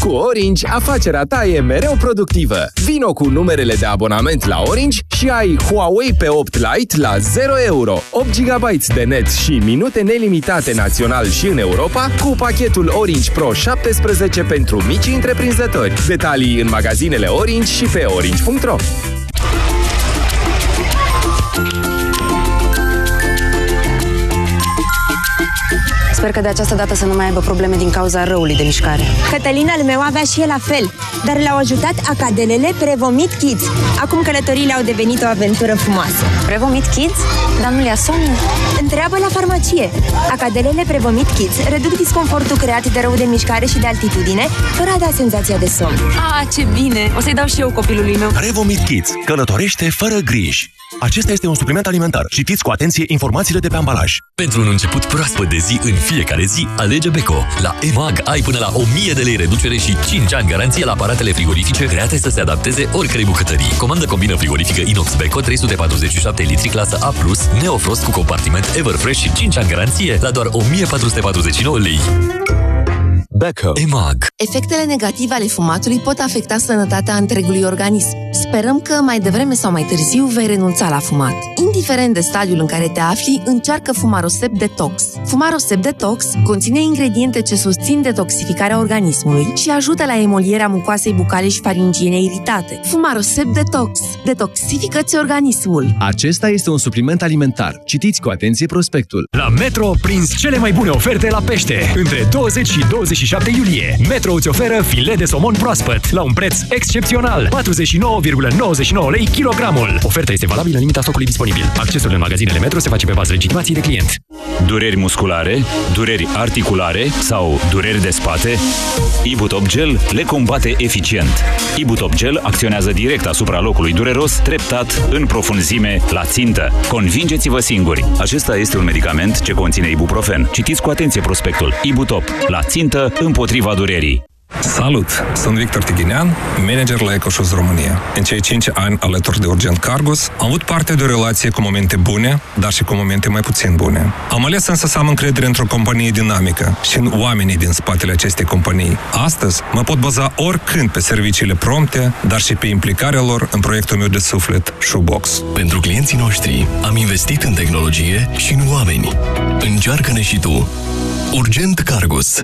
Cu Orange, afacerea ta e mereu productivă. Vino cu numerele de abonament la Orange și ai Huawei pe 8 Lite la 0 euro, 8 GB de net și minute nelimitate național și în Europa cu pachetul Orange Pro 17 pentru mici întreprinzători. Detalii în magazinele Orange și pe orange.ro. Sper că de această dată să nu mai aibă probleme din cauza răului de mișcare. Cătălin al meu avea și el la fel, dar l-au ajutat acadelele Prevomit Kids. Acum călătoriile au devenit o aventură frumoasă. Prevomit Kids? Dar nu le-a somn? Întreabă la farmacie. Acadelele Prevomit Kids reduc disconfortul creat de rău de mișcare și de altitudine, fără a da senzația de somn. Ah, ce bine! O să-i dau și eu copilului meu. Revomit Kids. Călătorește fără griji. Acesta este un supliment alimentar. Citiți cu atenție informațiile de pe ambalaj. Pentru un început proaspăt de zi în fiecare zi, alege Beko. La EMAG ai până la 1000 de lei reducere și 5 ani garanție la aparatele frigorifice create să se adapteze oricărei bucătării. Comandă combină frigorifică inox Beko 347 litri clasă A+, Neofrost cu compartiment Everfresh și 5 ani garanție la doar 1449 lei. Beko. EMAG. Efectele negative ale fumatului pot afecta sănătatea întregului organism. Sperăm că mai devreme sau mai târziu vei renunța la fumat. Indiferent de stadiul în care te afli, încearcă Fumarosep Detox. Fumarosep Detox conține ingrediente ce susțin detoxificarea organismului și ajută la emolierea mucoasei bucale și faringiene iritate. Fumarosep Detox. Detoxifică-ți organismul. Acesta este un supliment alimentar. Citiți cu atenție prospectul. La Metro prinzi cele mai bune oferte la pește. Între 20 și 27 iulie, Metro îți oferă filet de somon proaspăt la un preț excepțional, 49,99 lei kilogramul. Oferta este valabilă în limita stocului disponibil. Accesul în magazinele Metro se face pe bază legitimației de client. Dureri musculare, dureri articulare sau dureri de spate? Ibutop Gel le combate eficient. Ibutop Gel acționează direct asupra locului dureros, treptat, în profunzime, la țintă. Convingeți-vă singuri! Acesta este un medicament ce conține ibuprofen. Citiți cu atenție prospectul. Ibutop. La țintă, împotriva durerii. Salut! Sunt Victor Tighinean, manager la EcoShoes România. În cei 5 ani alături de Urgent Cargos, am avut parte de o relație cu momente bune, dar și cu momente mai puțin bune. Am ales însă să am încredere într-o companie dinamică și în oamenii din spatele acestei companii. Astăzi mă pot baza oricând pe serviciile prompte, dar și pe implicarea lor în proiectul meu de suflet, Shoebox. Pentru clienții noștri am investit în tehnologie și în oameni. Încearcă-ne și tu. Urgent Cargus.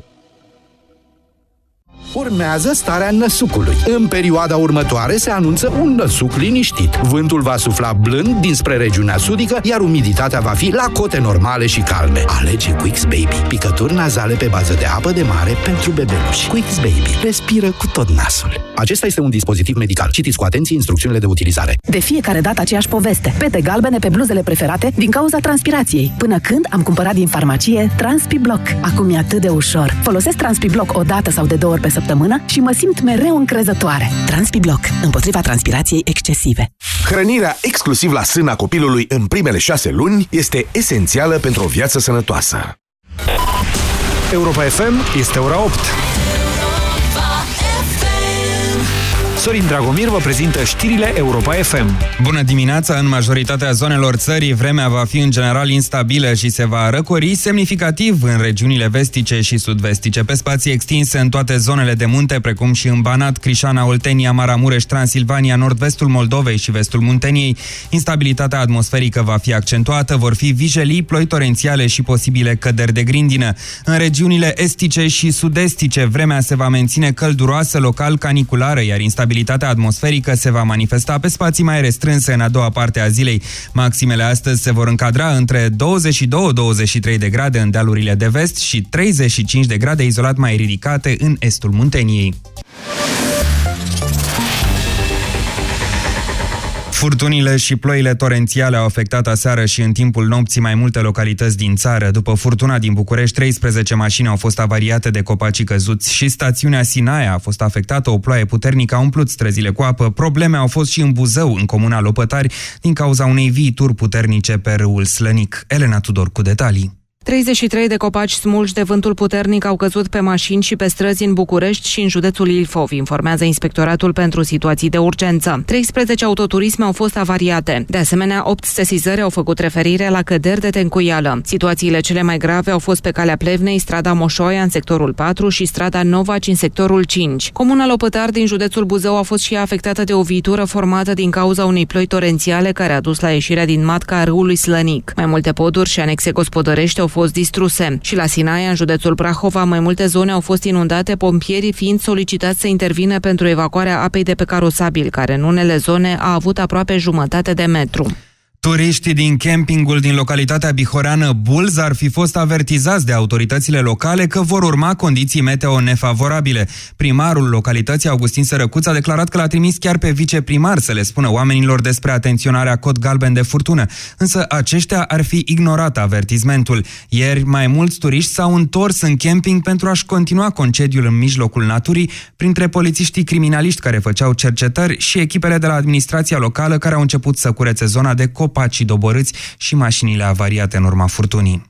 Urmează starea năsucului. În perioada următoare se anunță un năsuc liniștit. Vântul va sufla blând dinspre regiunea sudică, iar umiditatea va fi la cote normale și calme. Alege Quix Baby. Picături nazale pe bază de apă de mare pentru bebeluși. Quix Baby. Respiră cu tot nasul. Acesta este un dispozitiv medical. Citiți cu atenție instrucțiunile de utilizare. De fiecare dată aceeași poveste. Pete galbene pe bluzele preferate din cauza transpirației. Până când am cumpărat din farmacie TranspiBlock. Acum e atât de ușor. Folosesc TranspiBlock o dată sau de două ori pe săptămână și mă simt mereu încrezătoare. TranspiBlock. Împotriva transpirației excesive. Hrănirea exclusiv la sâna copilului în primele șase luni este esențială pentru o viață sănătoasă. Europa FM este ora 8. Sorin Dragomir vă prezintă știrile Europa FM. Bună dimineața! În majoritatea zonelor țării, vremea va fi în general instabilă și se va răcori semnificativ în regiunile vestice și sud-vestice, pe spații extinse în toate zonele de munte, precum și în Banat, Crișana, Oltenia, Maramureș, Transilvania, nord-vestul Moldovei și vestul Munteniei. Instabilitatea atmosferică va fi accentuată, vor fi vijelii, ploi torențiale și posibile căderi de grindină. În regiunile estice și sud-estice, vremea se va menține călduroasă, local caniculară, iar instabilitatea instabilitatea atmosferică se va manifesta pe spații mai restrânse în a doua parte a zilei. Maximele astăzi se vor încadra între 22-23 de grade în dealurile de vest și 35 de grade izolat mai ridicate în estul Munteniei. Furtunile și ploile torențiale au afectat aseară și în timpul nopții mai multe localități din țară. După furtuna din București, 13 mașini au fost avariate de copacii căzuți și stațiunea Sinaia a fost afectată. O ploaie puternică a umplut străzile cu apă. Probleme au fost și în Buzău, în comuna Lopătari, din cauza unei viituri puternice pe râul Slănic. Elena Tudor cu detalii. 33 de copaci smulși de vântul puternic au căzut pe mașini și pe străzi în București și în județul Ilfov, informează Inspectoratul pentru Situații de Urgență. 13 autoturisme au fost avariate. De asemenea, 8 sesizări au făcut referire la căderi de tencuială. Situațiile cele mai grave au fost pe calea Plevnei, strada Moșoia în sectorul 4 și strada Novaci în sectorul 5. Comuna Lopătar din județul Buzău a fost și afectată de o viitură formată din cauza unei ploi torențiale care a dus la ieșirea din matca a râului Slănic. Mai multe poduri și anexe gospodărești au fost distruse. Și la Sinaia, în județul Prahova, mai multe zone au fost inundate, pompierii fiind solicitați să intervină pentru evacuarea apei de pe carosabil, care în unele zone a avut aproape jumătate de metru. Turiștii din campingul din localitatea bihoreană Bulz ar fi fost avertizați de autoritățile locale că vor urma condiții meteo nefavorabile. Primarul localității, Augustin Sărăcuț, a declarat că l-a trimis chiar pe viceprimar să le spună oamenilor despre atenționarea cod galben de furtună, însă aceștia ar fi ignorat avertizmentul. Ieri, mai mulți turiști s-au întors în camping pentru a-și continua concediul în mijlocul naturii, printre polițiștii criminaliști care făceau cercetări și echipele de la administrația locală care au început să curețe zona de cop copacii doborâți și mașinile avariate în urma furtunii.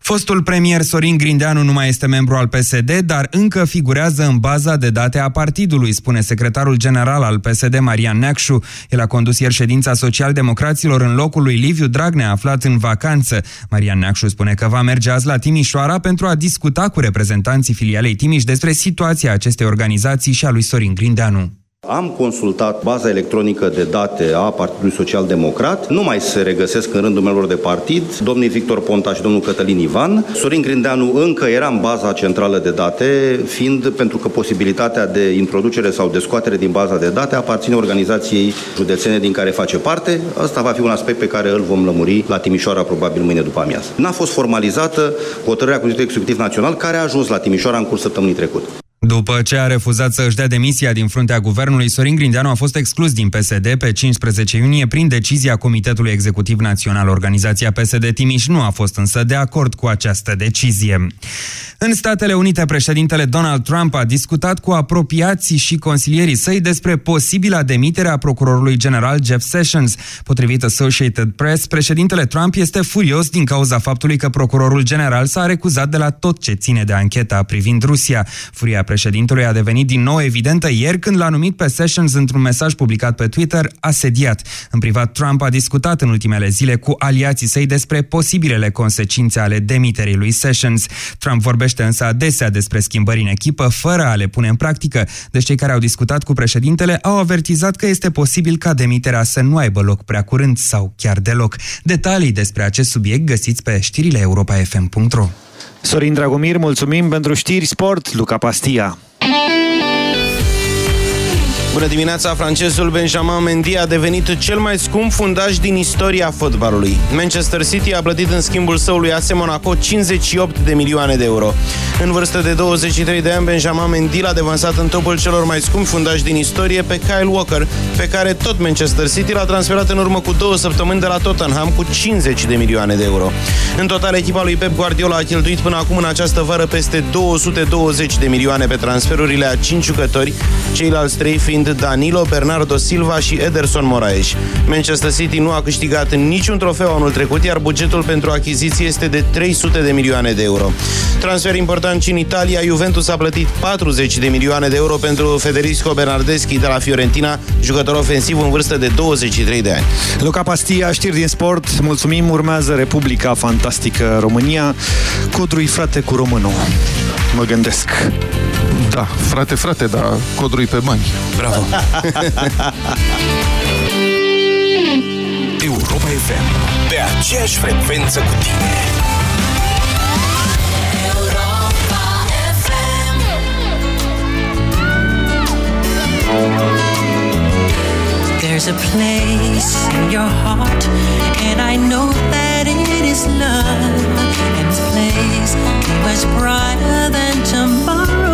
Fostul premier Sorin Grindeanu nu mai este membru al PSD, dar încă figurează în baza de date a partidului, spune secretarul general al PSD, Marian Neacșu. El a condus ieri ședința social-democraților în locul lui Liviu Dragnea, aflat în vacanță. Marian Neacșu spune că va merge azi la Timișoara pentru a discuta cu reprezentanții filialei Timiș despre situația acestei organizații și a lui Sorin Grindeanu. Am consultat baza electronică de date a Partidului Social Democrat. Nu mai se regăsesc în rândul membrilor de partid domnii Victor Ponta și domnul Cătălin Ivan. Sorin Grindeanu încă era în baza centrală de date, fiind pentru că posibilitatea de introducere sau de scoatere din baza de date aparține organizației județene din care face parte. Asta va fi un aspect pe care îl vom lămuri la Timișoara probabil mâine după amiază. N-a fost formalizată hotărârea Consiliului Executiv Național care a ajuns la Timișoara în curs săptămânii trecute. După ce a refuzat să își dea demisia din fruntea guvernului, Sorin Grindeanu a fost exclus din PSD pe 15 iunie prin decizia Comitetului Executiv Național. Organizația PSD Timiș nu a fost însă de acord cu această decizie. În Statele Unite, președintele Donald Trump a discutat cu apropiații și consilierii săi despre posibila demitere a procurorului general Jeff Sessions. Potrivit Associated Press, președintele Trump este furios din cauza faptului că procurorul general s-a recuzat de la tot ce ține de ancheta privind Rusia. Furia președintelui a devenit din nou evidentă ieri când l-a numit pe Sessions într-un mesaj publicat pe Twitter asediat. În privat, Trump a discutat în ultimele zile cu aliații săi despre posibilele consecințe ale demiterii lui Sessions. Trump vorbește însă adesea despre schimbări în echipă, fără a le pune în practică. Deci cei care au discutat cu președintele au avertizat că este posibil ca demiterea să nu aibă loc prea curând sau chiar deloc. Detalii despre acest subiect găsiți pe știrile europa.fm.ro Sorin Dragomir, mulțumim pentru știri sport, Luca Pastia. Bună dimineața! Francezul Benjamin Mendy a devenit cel mai scump fundaj din istoria fotbalului. Manchester City a plătit în schimbul său lui AS Monaco 58 de milioane de euro. În vârstă de 23 de ani, Benjamin Mendy l-a devansat în topul celor mai scumpi fundași din istorie pe Kyle Walker, pe care tot Manchester City l-a transferat în urmă cu două săptămâni de la Tottenham cu 50 de milioane de euro. În total, echipa lui Pep Guardiola a cheltuit până acum în această vară peste 220 de milioane pe transferurile a 5 jucători, ceilalți trei fiind Danilo, Bernardo Silva și Ederson Moraes. Manchester City nu a câștigat niciun trofeu anul trecut, iar bugetul pentru achiziție este de 300 de milioane de euro. Transfer important și în Italia, Juventus a plătit 40 de milioane de euro pentru Federico Bernardeschi de la Fiorentina, jucător ofensiv în vârstă de 23 de ani. Luca Pastia, știri din sport. Mulțumim, urmează Republica Fantastică România. Codrui frate cu românul. Mă gândesc. Da, frate, frate, dar codrui pe bani. Bravo! Europa FM. Pe aceeași frecvență cu tine. There's a place in your heart, and I know that it is love. And this place is much brighter than tomorrow.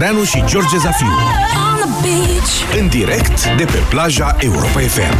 Petreanu și George Zafiu. On the beach. În direct de pe plaja Europa FM.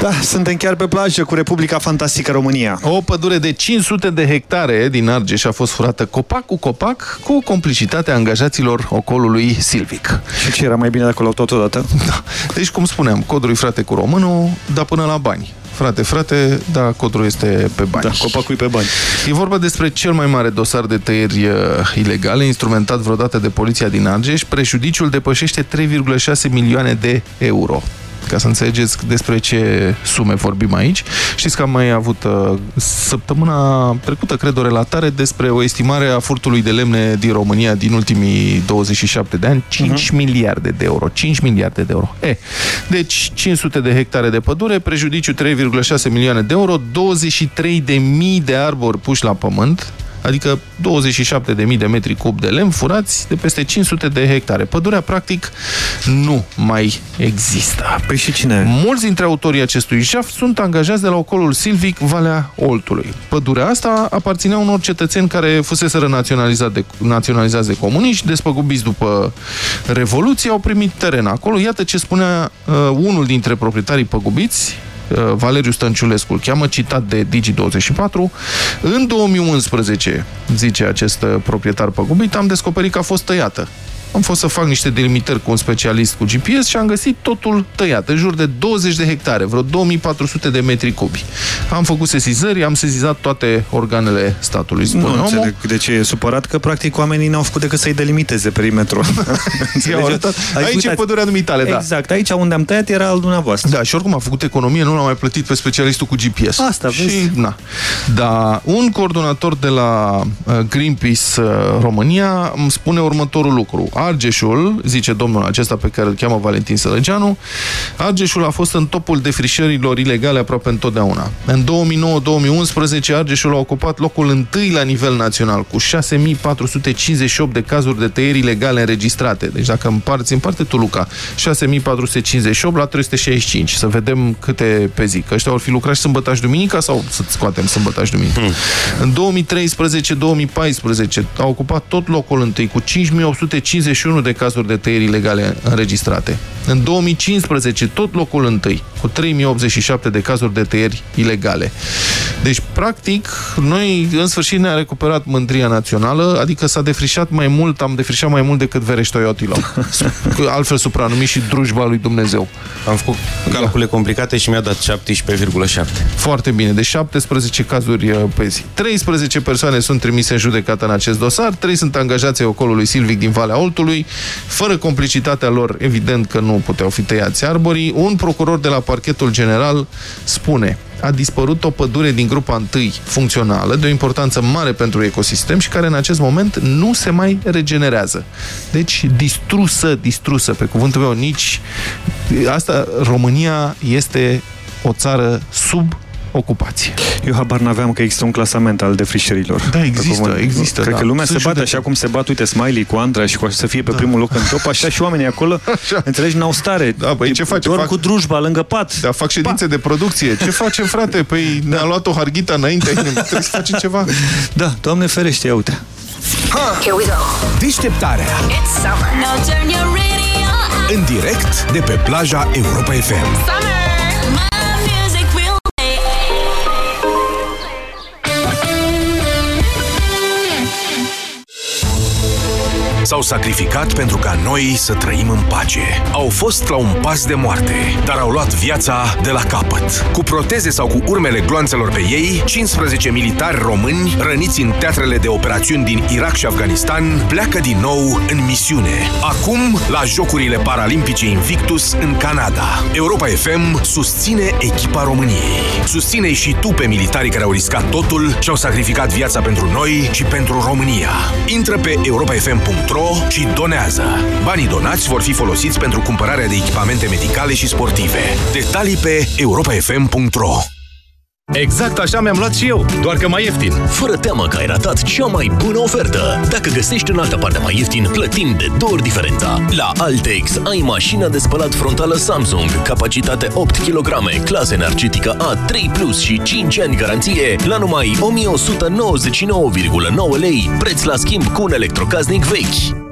Da, suntem chiar pe plajă cu Republica Fantastică România. O pădure de 500 de hectare din Argeș a fost furată copac cu copac cu complicitatea angajaților ocolului Silvic. Și ce era mai bine dacă o luau totodată? Da. Deci, cum spuneam, codul frate cu românul, dar până la bani. Frate, frate, da, codul este pe bani. Da, copacul e pe bani. E vorba despre cel mai mare dosar de tăieri uh, ilegale instrumentat vreodată de poliția din Argeș. Prejudiciul depășește 3,6 milioane de euro ca să înțelegeți despre ce sume vorbim aici. Știți că am mai avut uh, săptămâna trecută, cred, o relatare despre o estimare a furtului de lemne din România din ultimii 27 de ani, 5 uh-huh. miliarde de euro. 5 miliarde de euro. E, deci 500 de hectare de pădure, prejudiciu 3,6 milioane de euro, 23 de mii de arbori puși la pământ, adică 27.000 de metri cub de lemn furați de peste 500 de hectare. Pădurea, practic, nu mai există. Păi și cine? Mulți dintre autorii acestui jaf sunt angajați de la ocolul Silvic, Valea Oltului. Pădurea asta aparținea unor cetățeni care fuseseră naționalizat de, naționalizați de comuniști, despăgubiți după Revoluție, au primit teren acolo. Iată ce spunea uh, unul dintre proprietarii păgubiți, Valeriu Stănciulescu îl cheamă, citat de Digi24. În 2011, zice acest proprietar păgubit, am descoperit că a fost tăiată. Am fost să fac niște delimitări cu un specialist cu GPS și am găsit totul tăiat, în jur de 20 de hectare, vreo 2400 de metri cubi. Am făcut sesizări, am sesizat toate organele statului. Spune nu înțeleg de ce e supărat, că practic oamenii n-au făcut decât să-i delimiteze perimetrul. aici e pădurea dumitale, da. Exact, aici unde am tăiat era al dumneavoastră. Da, și oricum a făcut economie, nu l-a mai plătit pe specialistul cu GPS. Asta, și, vezi? Na. Da, un coordonator de la uh, Greenpeace uh, România îmi spune următorul lucru. Argeșul, zice domnul acesta pe care îl cheamă Valentin Sălăgeanu, Argeșul a fost în topul defrișărilor ilegale aproape întotdeauna. În 2009-2011, Argeșul a ocupat locul întâi la nivel național, cu 6458 de cazuri de tăieri ilegale înregistrate. Deci dacă împarți, împarte tu, Luca, 6458 la 365, să vedem câte pe zi. Că ăștia vor fi lucrat și sâmbătă și duminica sau să scoatem sâmbătă și duminica? Hmm. În 2013-2014 a ocupat tot locul întâi, cu 5851 de cazuri de tăieri ilegale înregistrate. În 2015, tot locul întâi, cu 3087 de cazuri de tăieri ilegale. Deci, practic, noi în sfârșit ne-a recuperat mândria națională, adică s-a defrișat mai mult, am defrișat mai mult decât Vereștoiotilo. Altfel supranumit și drujba lui Dumnezeu. Am făcut calcule da. complicate și mi-a dat 17,7. Foarte bine, de 17 cazuri uh, pe zi. 13 persoane sunt trimise în judecată în acest dosar, 3 sunt angajați ai ocolului Silvic din Valea Oltului, fără complicitatea lor, evident că nu puteau fi tăiați arborii. Un procuror de la parchetul general spune a dispărut o pădure din grupa 1 funcțională, de o importanță mare pentru ecosistem și care în acest moment nu se mai regenerează. Deci distrusă, distrusă, pe cuvântul meu, nici... Asta, România este o țară sub ocupație. Eu habar n-aveam că există un clasament al defrișărilor. Da, există, există. Cred da. că lumea Sunt se bate județe. așa cum se bat, uite, Smiley cu Andra și cu să fie pe da. primul loc în top, așa și oamenii acolo, așa. înțelegi, n-au stare. Da, păi ce face? Doar Fac... cu drujba lângă pat. Da, fac ședințe pa. de producție. Ce face, frate? Păi ne-a luat o harghita înainte, trebuie să facem ceva. Da, Doamne ferește, ia uite. Here we go. Deșteptarea. It's summer. Now turn your radio on. În direct de pe plaja Europa FM. Summer. S-au sacrificat pentru ca noi să trăim în pace. Au fost la un pas de moarte, dar au luat viața de la capăt. Cu proteze sau cu urmele gloanțelor pe ei, 15 militari români răniți în teatrele de operațiuni din Irak și Afganistan pleacă din nou în misiune. Acum, la Jocurile Paralimpice Invictus în Canada. Europa FM susține echipa României. Susține și tu pe militarii care au riscat totul și au sacrificat viața pentru noi și pentru România. Intră pe europafm.ro și donează. Banii donați vor fi folosiți pentru cumpărarea de echipamente medicale și sportive. Detalii pe europafm.ro Exact așa mi-am luat și eu, doar că mai ieftin. Fără teamă că ai ratat cea mai bună ofertă. Dacă găsești în altă parte mai ieftin, plătim de două ori diferența. La Altex ai mașina de spălat frontală Samsung, capacitate 8 kg, clasă energetică A3+, Plus și 5 ani garanție, la numai 1199,9 lei, preț la schimb cu un electrocasnic vechi.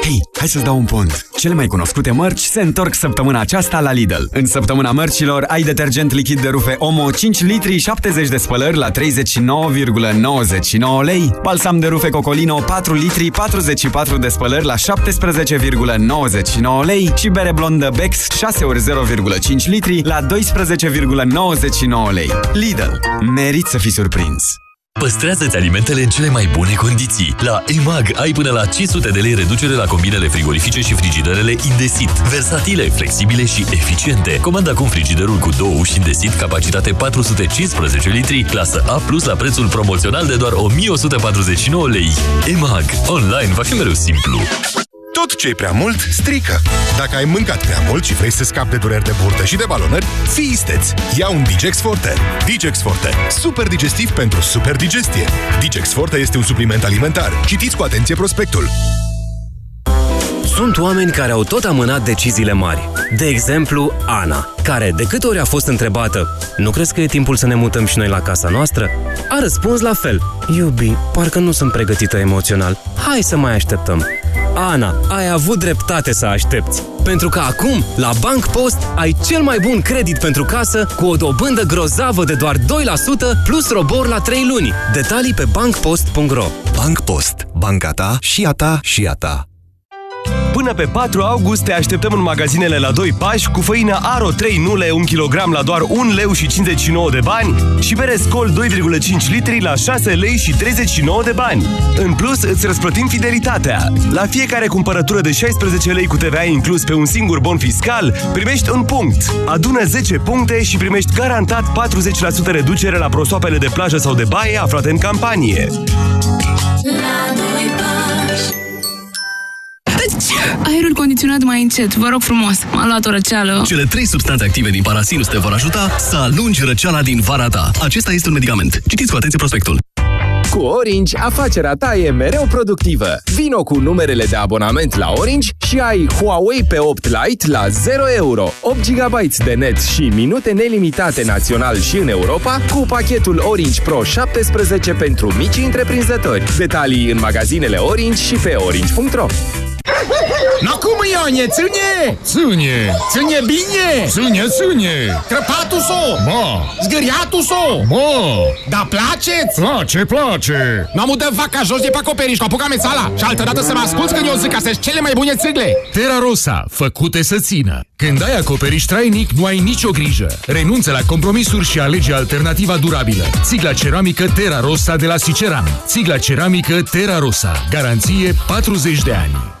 Hei, hai să-ți dau un pont. Cele mai cunoscute mărci se întorc săptămâna aceasta la Lidl. În săptămâna mărcilor ai detergent lichid de rufe Omo 5 litri 70 de spălări la 39,99 lei, balsam de rufe Cocolino 4 litri 44 de spălări la 17,99 lei și bere blondă Bex 6 ori 0,5 litri la 12,99 lei. Lidl. Merit să fii surprins! Păstrează-ți alimentele în cele mai bune condiții. La EMAG ai până la 500 de lei reducere la combinele frigorifice și frigiderele Indesit. Versatile, flexibile și eficiente. Comanda acum frigiderul cu două uși Indesit, capacitate 415 litri, clasă A+, la prețul promoțional de doar 1149 lei. EMAG. Online va fi mereu simplu. Tot ce e prea mult, strică. Dacă ai mâncat prea mult și vrei să scapi de dureri de burtă și de balonări, fii isteț. Ia un Digex Forte. Digex Forte. Super digestiv pentru super digestie. Digex Forte este un supliment alimentar. Citiți cu atenție prospectul. Sunt oameni care au tot amânat deciziile mari. De exemplu, Ana, care de câte ori a fost întrebată Nu crezi că e timpul să ne mutăm și noi la casa noastră? A răspuns la fel Iubi, parcă nu sunt pregătită emoțional. Hai să mai așteptăm. Ana, ai avut dreptate să aștepți. Pentru că acum, la Bank Post, ai cel mai bun credit pentru casă cu o dobândă grozavă de doar 2% plus robor la 3 luni. Detalii pe bankpost.ro Bank Post. Banca ta și a ta și a ta. Până pe 4 august te așteptăm în magazinele la 2 pași cu făină Aro 3 nule 1 kg la doar 1 leu și 59 de bani și bere Scol 2,5 litri la 6 lei și 39 de bani. În plus, îți răsplătim fidelitatea. La fiecare cumpărătură de 16 lei cu TVA inclus pe un singur bon fiscal, primești un punct. Adună 10 puncte și primești garantat 40% reducere la prosoapele de plajă sau de baie aflate în campanie. Aerul condiționat mai încet, vă rog frumos. M-a luat o răceală. Cele trei substanțe active din parasinus te vor ajuta să alungi răceala din vara ta. Acesta este un medicament. Citiți cu atenție prospectul. Cu Orange, afacerea ta e mereu productivă. Vino cu numerele de abonament la Orange și ai Huawei P8 Lite la 0 euro, 8 GB de net și minute nelimitate național și în Europa cu pachetul Orange Pro 17 pentru mici întreprinzători. Detalii în magazinele Orange și pe orange.ro No cum, Ionie, ține! Ține! Ține bine! Ține, ține! Crăpatul so! Ma! Zgâriatul so! Ma! Da place-ți? Place, place! Nu am dă vaca jos de pe acoperiș, cu apucame sala și altă dată să mă asculți când eu zic că sunt cele mai bune țigle! Terra Rosa, făcute să țină. Când ai acoperiș trainic, nu ai nicio grijă. Renunță la compromisuri și alege alternativa durabilă. Țigla ceramică Terra Rosa de la Siceran. Țigla ceramică Terra Rosa. Garanție 40 de ani.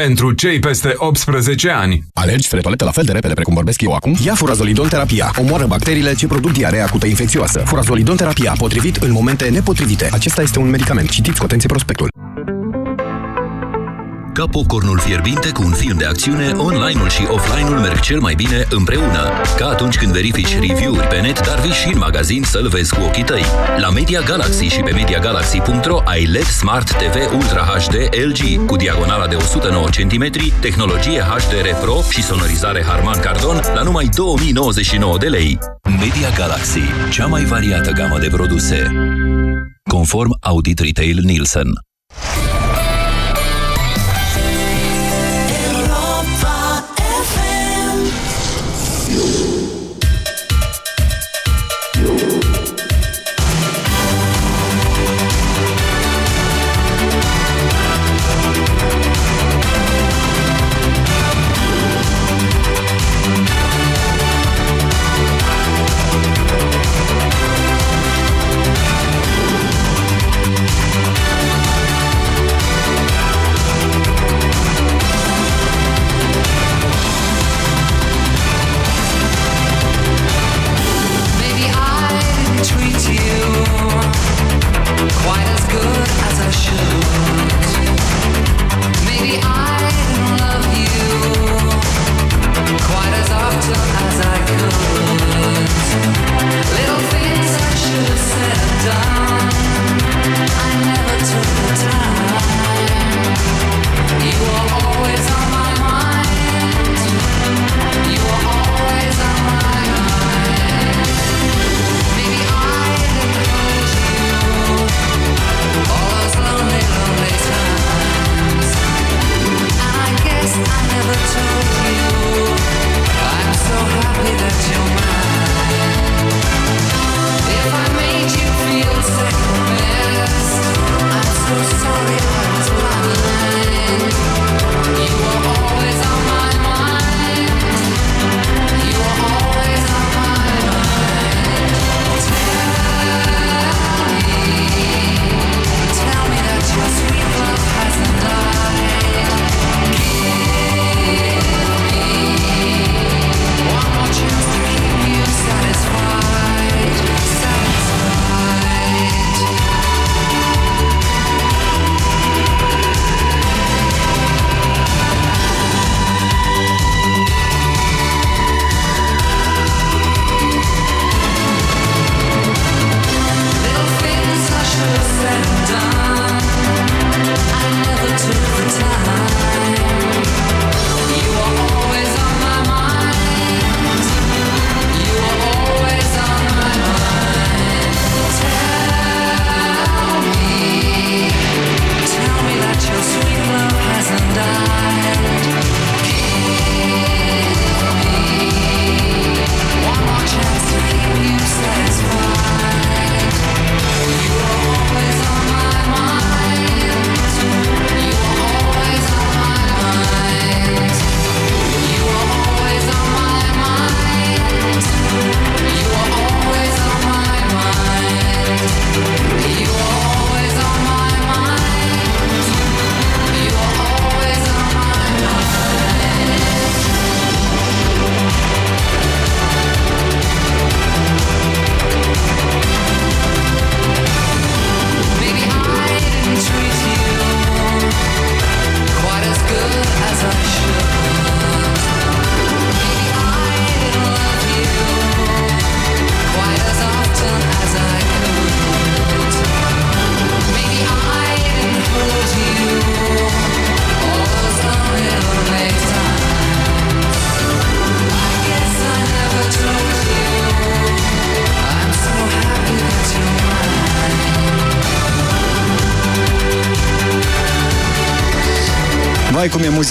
Pentru cei peste 18 ani. Alergi spre toaletă la fel de repede precum vorbesc eu acum? Ia furazolidon terapia. Omoară bacteriile ce produc diarea acută infecțioasă. Furazolidon terapia, potrivit în momente nepotrivite. Acesta este un medicament. Citiți cu atenție prospectul. Ca popcornul fierbinte cu un film de acțiune, online-ul și offline-ul merg cel mai bine împreună. Ca atunci când verifici review-uri pe net, dar vii și în magazin să-l vezi cu ochii tăi. La Media Galaxy și pe MediaGalaxy.ro ai LED Smart TV Ultra HD LG cu diagonala de 109 cm, tehnologie HDR Pro și sonorizare Harman Kardon la numai 2099 de lei. Media Galaxy, cea mai variată gamă de produse. Conform Audit Retail Nielsen.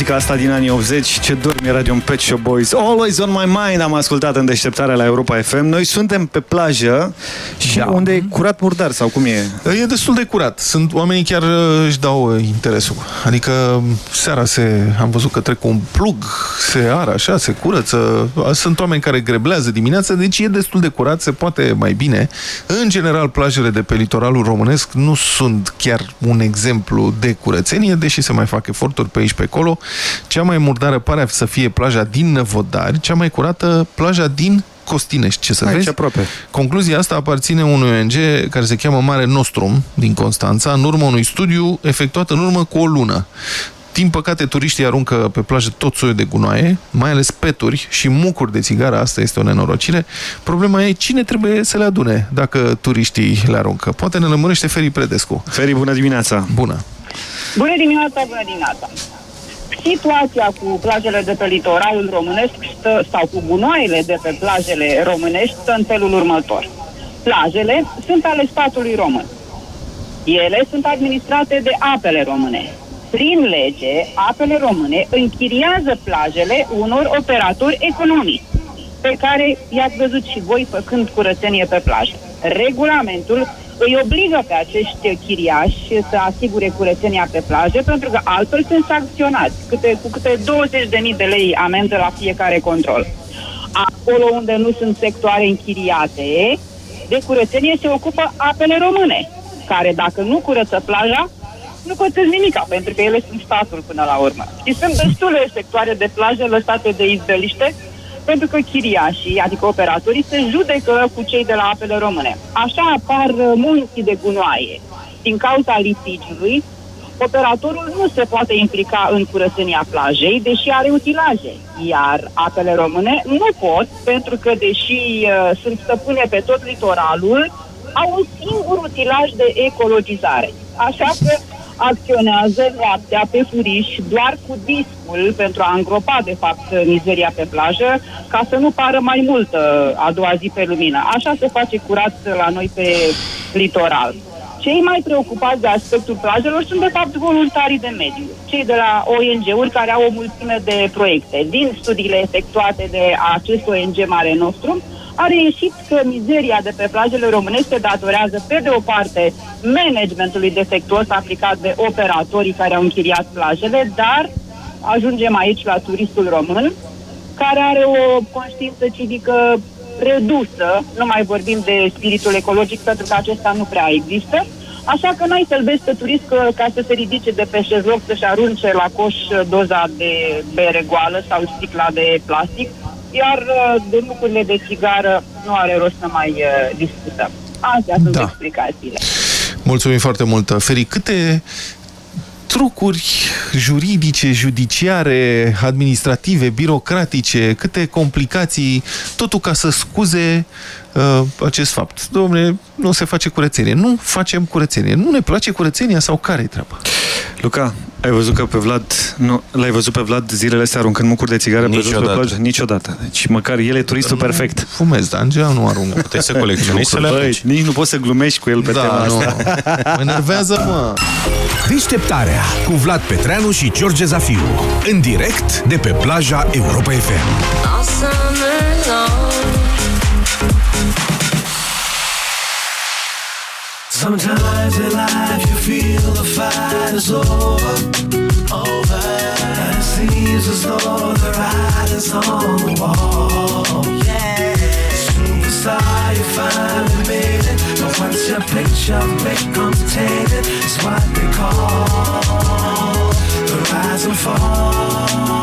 Muzica asta din anii 80, ce dormi Radio Pet Shop Boys. Always on my mind am ascultat în deșteptarea la Europa FM. Noi suntem pe plajă și da. unde e curat murdar sau cum e? E destul de curat. Sunt oamenii chiar uh, își dau uh, interesul. Adică seara se, am văzut că trec cu un plug, se ară așa, se curăță. Sunt oameni care greblează dimineața, deci e destul de curat, se poate mai bine. În general, plajele de pe litoralul românesc nu sunt chiar un exemplu de curățenie, deși se mai fac eforturi pe aici pe acolo. Cea mai murdară pare să fie plaja din Năvodari, cea mai curată plaja din Costinești, ce să Aici vezi? aproape. Concluzia asta aparține unui ONG care se cheamă Mare Nostrum din Constanța, în urmă unui studiu efectuat în urmă cu o lună. Din păcate, turiștii aruncă pe plajă tot soiul de gunoaie, mai ales peturi și mucuri de țigară, asta este o nenorocire. Problema e cine trebuie să le adune dacă turiștii le aruncă. Poate ne lămurește Feri Predescu. Feri, bună dimineața! Bună! Bună dimineața, bună dimineața! Situația cu plajele de pe litoralul românesc stă, sau cu gunoaiele de pe plajele românești stă în felul următor. Plajele sunt ale statului român. Ele sunt administrate de apele române. Prin lege, apele române închiriază plajele unor operatori economici pe care i-ați văzut și voi făcând curățenie pe plajă. Regulamentul îi obligă pe acești chiriași să asigure curățenia pe plajă, pentru că altfel sunt sancționați câte, cu câte 20.000 de lei amendă la fiecare control. Acolo unde nu sunt sectoare închiriate, de curățenie se ocupă apele române, care dacă nu curăță plaja, nu pățesc nimica, pentru că ele sunt statul până la urmă. Și sunt destule sectoare de plajă lăsate de izbeliște, pentru că chiriașii, adică operatorii, se judecă cu cei de la apele române. Așa apar uh, munți de gunoaie. Din cauza litigiului, operatorul nu se poate implica în curățenia plajei, deși are utilaje. Iar apele române nu pot, pentru că, deși uh, sunt stăpâne pe tot litoralul, au un singur utilaj de ecologizare. Așa că acționează noaptea pe furiș doar cu discul pentru a îngropa, de fapt, mizeria pe plajă, ca să nu pară mai mult uh, a doua zi pe lumină. Așa se face curat la noi pe litoral. Cei mai preocupați de aspectul plajelor sunt, de fapt, voluntarii de mediu. Cei de la ONG-uri care au o mulțime de proiecte. Din studiile efectuate de acest ONG mare nostru, a reieșit că mizeria de pe plajele românești se datorează, pe de o parte, managementului defectuos aplicat de operatorii care au închiriat plajele, dar ajungem aici la turistul român, care are o conștiință civică redusă, nu mai vorbim de spiritul ecologic, pentru că acesta nu prea există, Așa că n-ai să-l vezi pe turist că, ca să se ridice de pe șezlong să-și arunce la coș doza de bere goală sau sticla de plastic, iar uh, de lucrurile de țigară nu are rost să mai uh, discutăm. Astea sunt Da. explicațiile. Mulțumim foarte mult, Feri. Câte trucuri juridice, judiciare, administrative, birocratice, câte complicații, totul ca să scuze uh, acest fapt. Domnule, nu se face curățenie. Nu facem curățenie. Nu ne place curățenia sau care-i treaba? Luca, ai văzut că pe Vlad, nu, l-ai văzut pe Vlad zilele astea aruncând mucuri de țigară pe jos pe Niciodată. plajă? Niciodată. Deci măcar el e turistul perfect. Fumez, dar în general nu arunc. Puteai să colecționezi să le Băi, arunci. nici nu poți să glumești cu el pe Da, tema nu. asta. Mă enervează, mă. Deșteptarea cu Vlad Petreanu și George Zafiu. În direct de pe plaja Europa FM. All summer long. Sometimes in life you feel the fight is over, over. And it seems as though the writing's on the wall. Yeah. Superstar, you finally made it. But once your picture becomes tainted, it's what they call the rise and fall.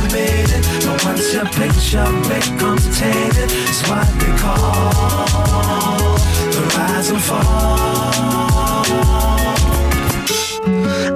Your picture becomes tainted, it's what they call the rise and fall.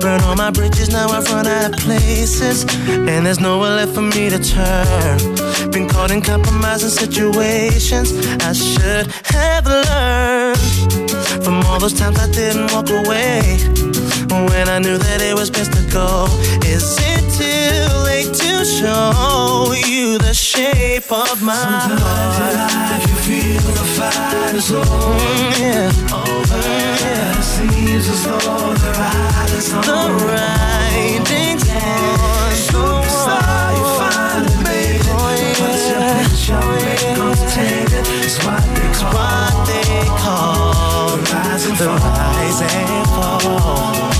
Burn all my bridges, now I've run out of places. And there's nowhere left for me to turn. Been caught in compromising situations I should have learned From all those times I didn't walk away When I knew that it was best to go Is it too late to show you the shape of my Sometimes heart? in life you feel the fight is over, yeah. over. Yeah. it seems as though the writing's on The writing's on Superstar, you made it. Oh, but once your picture becomes tainted, it's what they call, what they call the rise and the fall. rise and fall.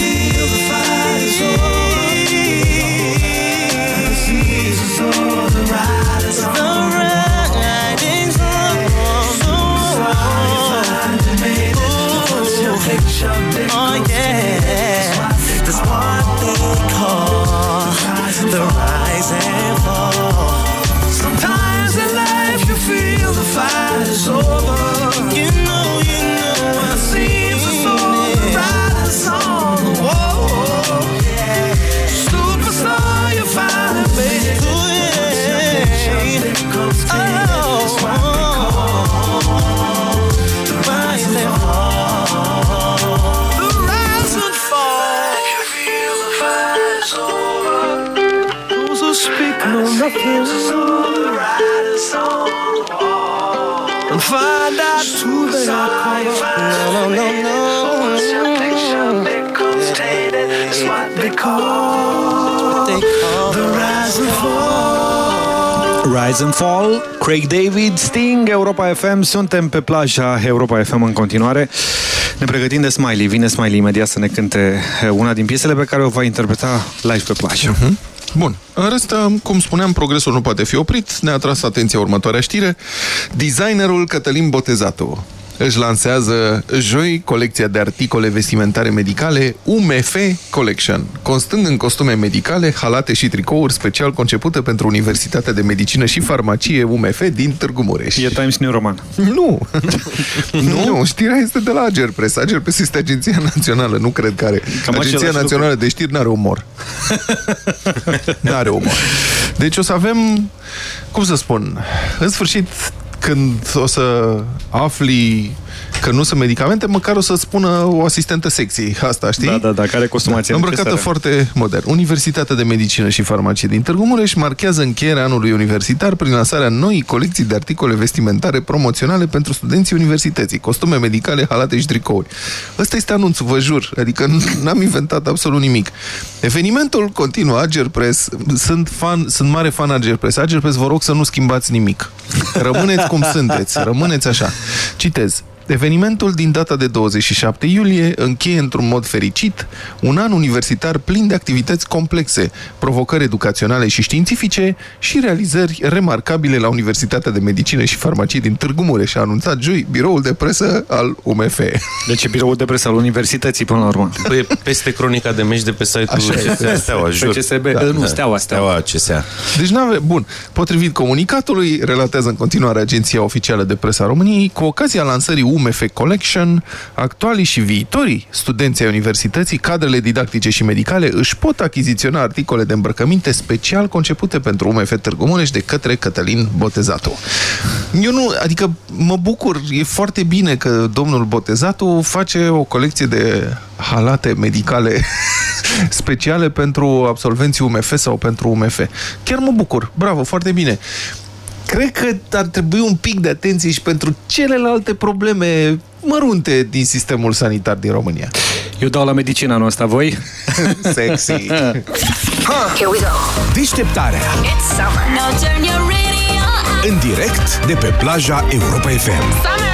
Speak know nothing The writing's on the wall. and find out who they are. No, no, no, no. Once your picture becomes tainted, it's what they call They call the rise and fall. Rise and Fall, Craig David, Sting, Europa FM. Suntem pe plaja Europa FM în continuare. Ne pregătim de Smiley. Vine Smiley imediat să ne cânte eh, una din piesele pe care o va interpreta live pe plajă. Bun. În rest, cum spuneam, progresul nu poate fi oprit. Ne-a tras atenția următoarea știre. Designerul Cătălin Botezatu își lansează joi colecția de articole vestimentare medicale UMF Collection, constând în costume medicale, halate și tricouri special concepute pentru Universitatea de Medicină și Farmacie UMF din Târgu Mureș. E Times New Roman. Nu. nu, știrea este de la Agerpres. Agerpres este agenția națională, nu cred că are. Cam agenția același națională lucru. de știri n-are umor. n-are umor. Deci o să avem, cum să spun, în sfârșit, când o să afli că nu sunt medicamente, măcar o să spună o asistentă secției. Asta, știi? Da, da, da, care costumație Îmbrăcată necesară. foarte modern. Universitatea de Medicină și Farmacie din Târgu Mureș marchează încheierea anului universitar prin lansarea noii colecții de articole vestimentare promoționale pentru studenții universității, costume medicale, halate și tricouri. Ăsta este anunțul, vă jur. Adică n-am inventat absolut nimic. Evenimentul continuă, Agerpress. Sunt, fan, sunt mare fan Agerpress. Agerpress, vă rog să nu schimbați nimic. Rămâneți cum sunteți. Rămâneți așa. Citez. Evenimentul din data de 27 iulie încheie într-un mod fericit un an universitar plin de activități complexe, provocări educaționale și științifice și realizări remarcabile la Universitatea de Medicină și Farmacie din Târgu Mureș, a anunțat joi biroul de presă al UMF. Deci e biroul de presă al universității până la urmă. Păi, peste cronica de meci de pe site-ul Așa este. Steaua, jur. FCSB. Nu, Steaua, Steaua, CSA. Deci n-ave... Bun. Potrivit comunicatului, relatează în continuare Agenția Oficială de Presă a României, cu ocazia lansării UMF Collection, actualii și viitorii studenții ai universității, cadrele didactice și medicale își pot achiziționa articole de îmbrăcăminte special concepute pentru UMF Târgu Mureș de către Cătălin Botezatu. Eu nu, adică mă bucur, e foarte bine că domnul Botezatu face o colecție de halate medicale speciale pentru absolvenții UMF sau pentru UMF. Chiar mă bucur. Bravo, foarte bine. Cred că ar trebui un pic de atenție și pentru celelalte probleme mărunte din sistemul sanitar din România. Eu dau la medicina noastră, voi? Sexy. Here we go. Deșteptarea. It's summer. Now turn your radio up. În direct de pe plaja Europa FM. Summer.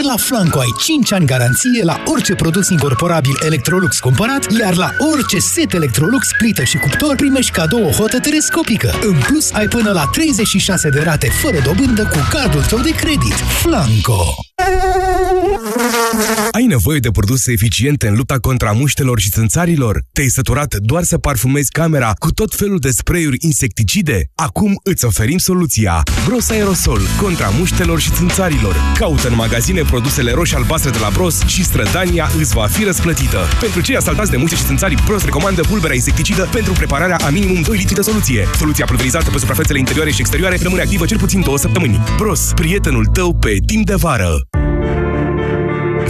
Doar la Flanco ai 5 ani garanție la orice produs incorporabil Electrolux cumpărat, iar la orice set Electrolux, plită și cuptor, primești cadou o hotă telescopică. În plus, ai până la 36 de rate fără dobândă cu cardul tău de credit. Flanco! Ai nevoie de produse eficiente în lupta contra muștelor și țânțarilor? Te-ai săturat doar să parfumezi camera cu tot felul de spray-uri insecticide? Acum îți oferim soluția. Bros Aerosol contra muștelor și țânțarilor. Caută în magazine produsele roșii-albastre de la Bros și strădania îți va fi răsplătită. Pentru cei asaltați de muște și țânțari, Bros recomandă pulberea insecticidă pentru prepararea a minimum 2 litri de soluție. Soluția pulverizată pe suprafețele interioare și exterioare rămâne activă cel puțin 2 săptămâni. Bros, prietenul tău pe timp de vară.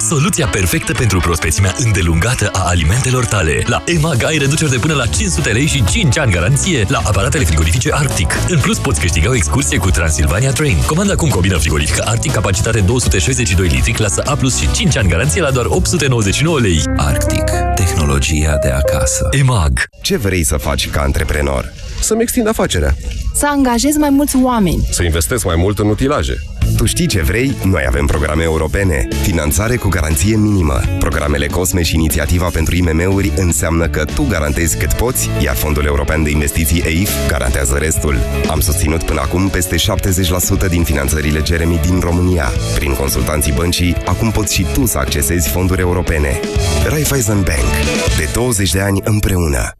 Soluția perfectă pentru prospețimea îndelungată a alimentelor tale. La EMAG ai reduceri de până la 500 lei și 5 ani garanție la aparatele frigorifice Arctic. În plus, poți câștiga o excursie cu Transilvania Train. Comanda acum combina frigorifică Arctic, capacitate 262 litri, clasă A+, și 5 ani garanție la doar 899 lei. Arctic. Tehnologia de acasă. EMAG. Ce vrei să faci ca antreprenor? Să-mi extind afacerea. Să angajez mai mulți oameni. Să investesc mai mult în utilaje. Tu știi ce vrei? Noi avem programe europene. Finanțare cu garanție minimă. Programele COSME și inițiativa pentru IMM-uri înseamnă că tu garantezi cât poți, iar Fondul European de Investiții EIF garantează restul. Am susținut până acum peste 70% din finanțările Jeremy din România. Prin consultanții băncii, acum poți și tu să accesezi fonduri europene. Raiffeisen Bank. De 20 de ani împreună.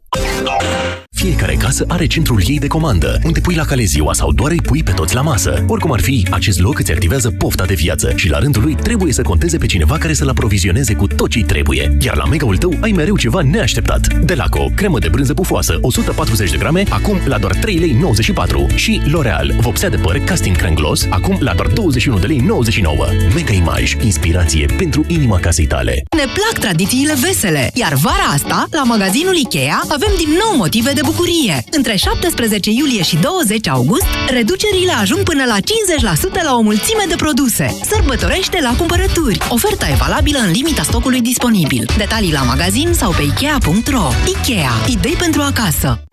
Fiecare casă are centrul ei de comandă, unde pui la cale ziua sau doar îi pui pe toți la masă. Oricum ar fi, acest loc îți activează pofta de viață și la rândul lui trebuie să conteze pe cineva care să-l aprovizioneze cu tot ce trebuie. Iar la mega-ul tău ai mereu ceva neașteptat. Delaco, cremă de brânză pufoasă, 140 de grame, acum la doar 3 lei 94. Și L'Oreal, vopsea de păr casting creme gloss, acum la doar 21 de lei 99. Mega Image, inspirație pentru inima casei tale. Ne plac tradițiile vesele, iar vara asta, la magazinul Ikea, avem din nou motive de bucurie. Între 17 iulie și 20 august, reducerile ajung până la 50% la o mulțime de produse. Sărbătorește la cumpărături. Oferta e valabilă în limita stocului disponibil. Detalii la magazin sau pe Ikea.ro. Ikea. Idei pentru acasă.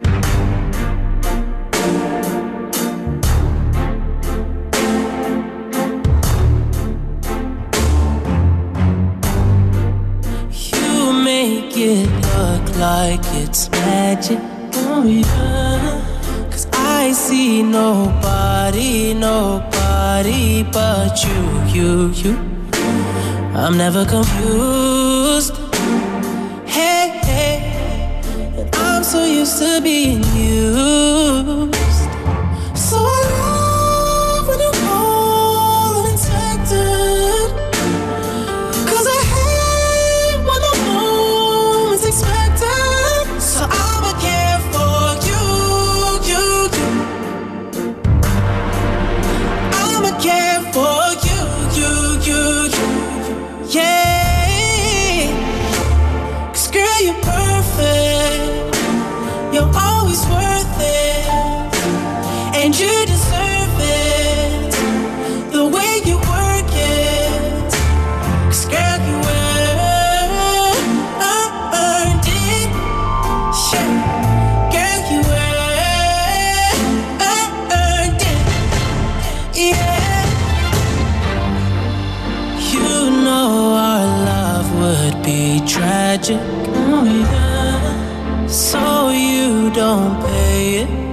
You make it look like it's magic. Cause I see nobody, nobody but you, you, you. I'm never confused. Hey, hey. I'm so used to being used.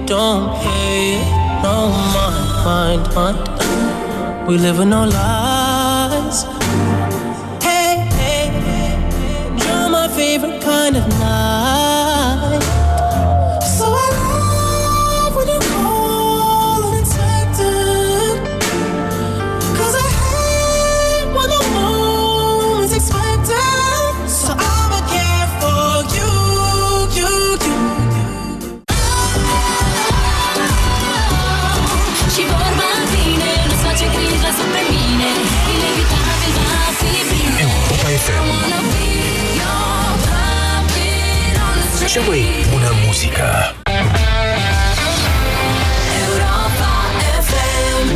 Don't pay. No mind, mind, mind. We live in no Cea mai bună muzică. Europa FM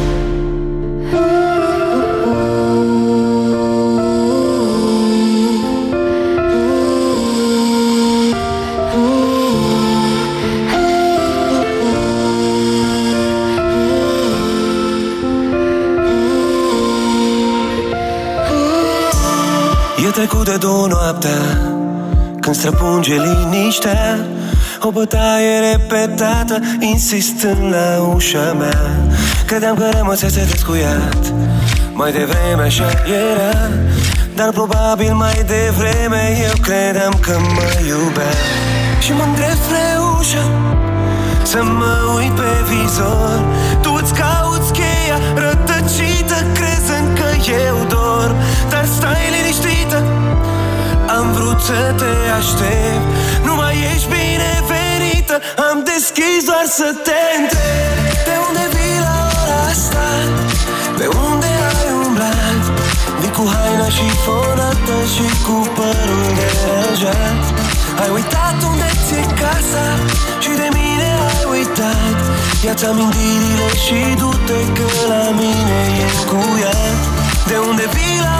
E trecut de două noaptea Când străpunge liniștea. O bătaie repetată Insistând la ușa mea. Credeam că rămăsese descuiat. Mai devreme așa era Dar probabil mai devreme Eu credeam că mă iubea. Și mă îndrept spre ușă Să mă uit pe vizor. Tu îți cauți cheia rătăcită Am vrut să te aștept. Nu mai ești binevenită Am deschis doar să te întreb. De unde vii la ora asta? Pe unde ai umblat? Vii cu haina și fonată Și cu părul deranjat Ai uitat unde ți-e casa Și de mine ai uitat. Ia-ți amintirile și du-te Că la mine e cuiat De unde vii la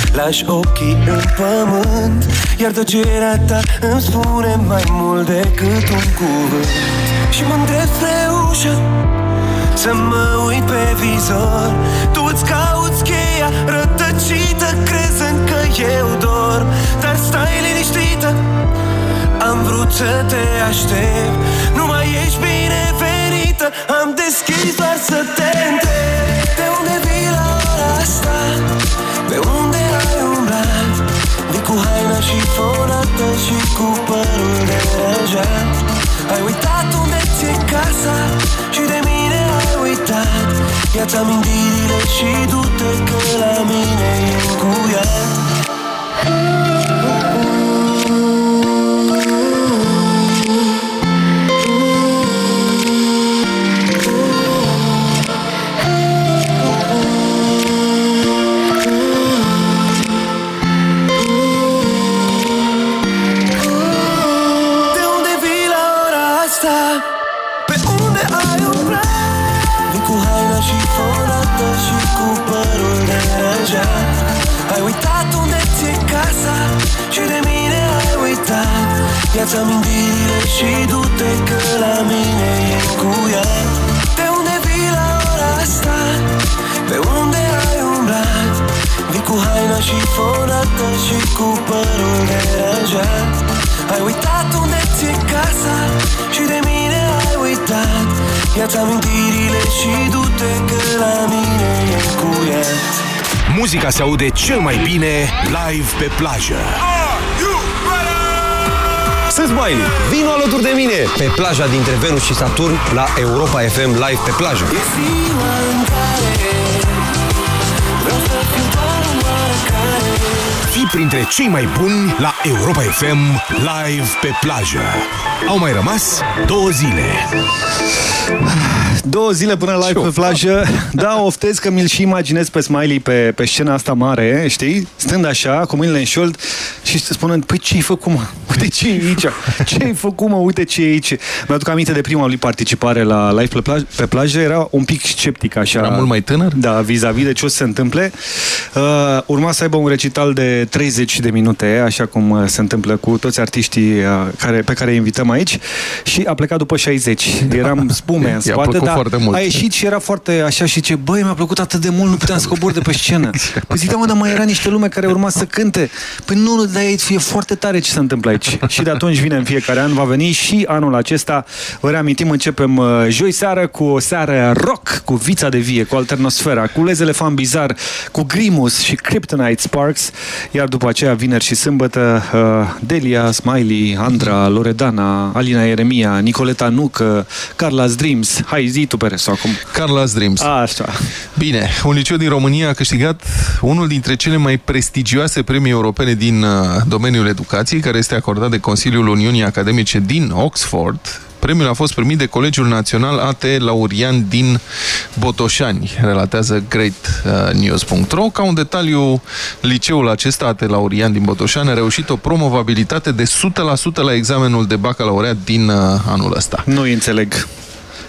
Lași ochii în pământ Iar tăcerea ta îmi spune mai mult decât un cuvânt. Și mă îndrept spre ușă Să mă uit pe vizor. Tu îți cauți cheia rătăcită Crezând că eu dorm. Dar stai liniștită Am vrut să te aștept. Nu mai ești binevenită Am deschis doar să te întreb și fonată Și cu părul deranjat Ai uitat unde ți-e casa Și de mine ai uitat. Ia-ți amintirile și du-te Că la mine e cuiat Ia-ți amintirile și du-te Că la mine e cuiat De unde vii la ora asta? Pe unde ai umblat? Vii cu haina și fonată Și cu părul deranjat Ai uitat unde ți-e casa Și de mine ai uitat Ia-ți amintirile și du-te Că la mine e cuiat Muzica se aude cel mai bine live pe plajă. Sunt Smiley, vino alături de mine pe plaja dintre Venus și Saturn la Europa FM Live pe plajă. Fii printre cei mai buni la Europa FM live pe plajă. Au mai rămas două zile. Două zile până live pe plajă. Da, oftez că mi-l și imaginez pe Smiley pe, pe scena asta mare, știi? Stând așa, cu mâinile în șold și spunând, păi ce-ai făcut, mă? Uite ce e aici? Ce-ai făcut, mă? Uite ce e aici? Mi-aduc aminte de prima lui participare la live pe plajă, pe plajă era un pic sceptic așa. Era mult mai tânăr? Da, vis-a-vis -vis de ce o să se întâmple. Uh, urma să aibă un recital de 30 de minute, așa cum uh, se întâmplă cu toți artiștii uh, care, pe care îi invităm aici și a plecat după 60. Eram spume în I-a spate, plăcut dar foarte mult. a ieșit și era foarte așa și ce, băi, mi-a plăcut atât de mult, nu puteam să cobor de pe scenă. Păi zic, da, mă, dar mai era niște lume care urma să cânte. Păi nu, nu, dar e fie foarte tare ce se întâmplă aici. Și de atunci vine în fiecare an, va veni și anul acesta. Vă reamintim, începem uh, joi seară cu o seară rock, cu Vița de Vie, cu Alternosfera, cu Les Elefant Bizar, cu Grimus și Kryptonite Sparks, iar după aceea vineri și sâmbătă uh, Delia, Smiley, Andra, Loredana, Alina Eremia, Nicoleta Nucă, Carla's Dreams. Hai, zi tu pe restul acum. Carla's Dreams. Așa. Bine, un liceu din România a câștigat unul dintre cele mai prestigioase premii europene din uh, domeniul educației, care este acordat de Consiliul Uniunii Academice din Oxford. Premiul a fost primit de Colegiul Național AT Laurian din Botoșani, relatează greatnews.ro. Ca un detaliu, liceul acesta, AT Laurian din Botoșani, a reușit o promovabilitate de 100% la examenul de bacalaureat din uh, anul ăsta. Nu înțeleg.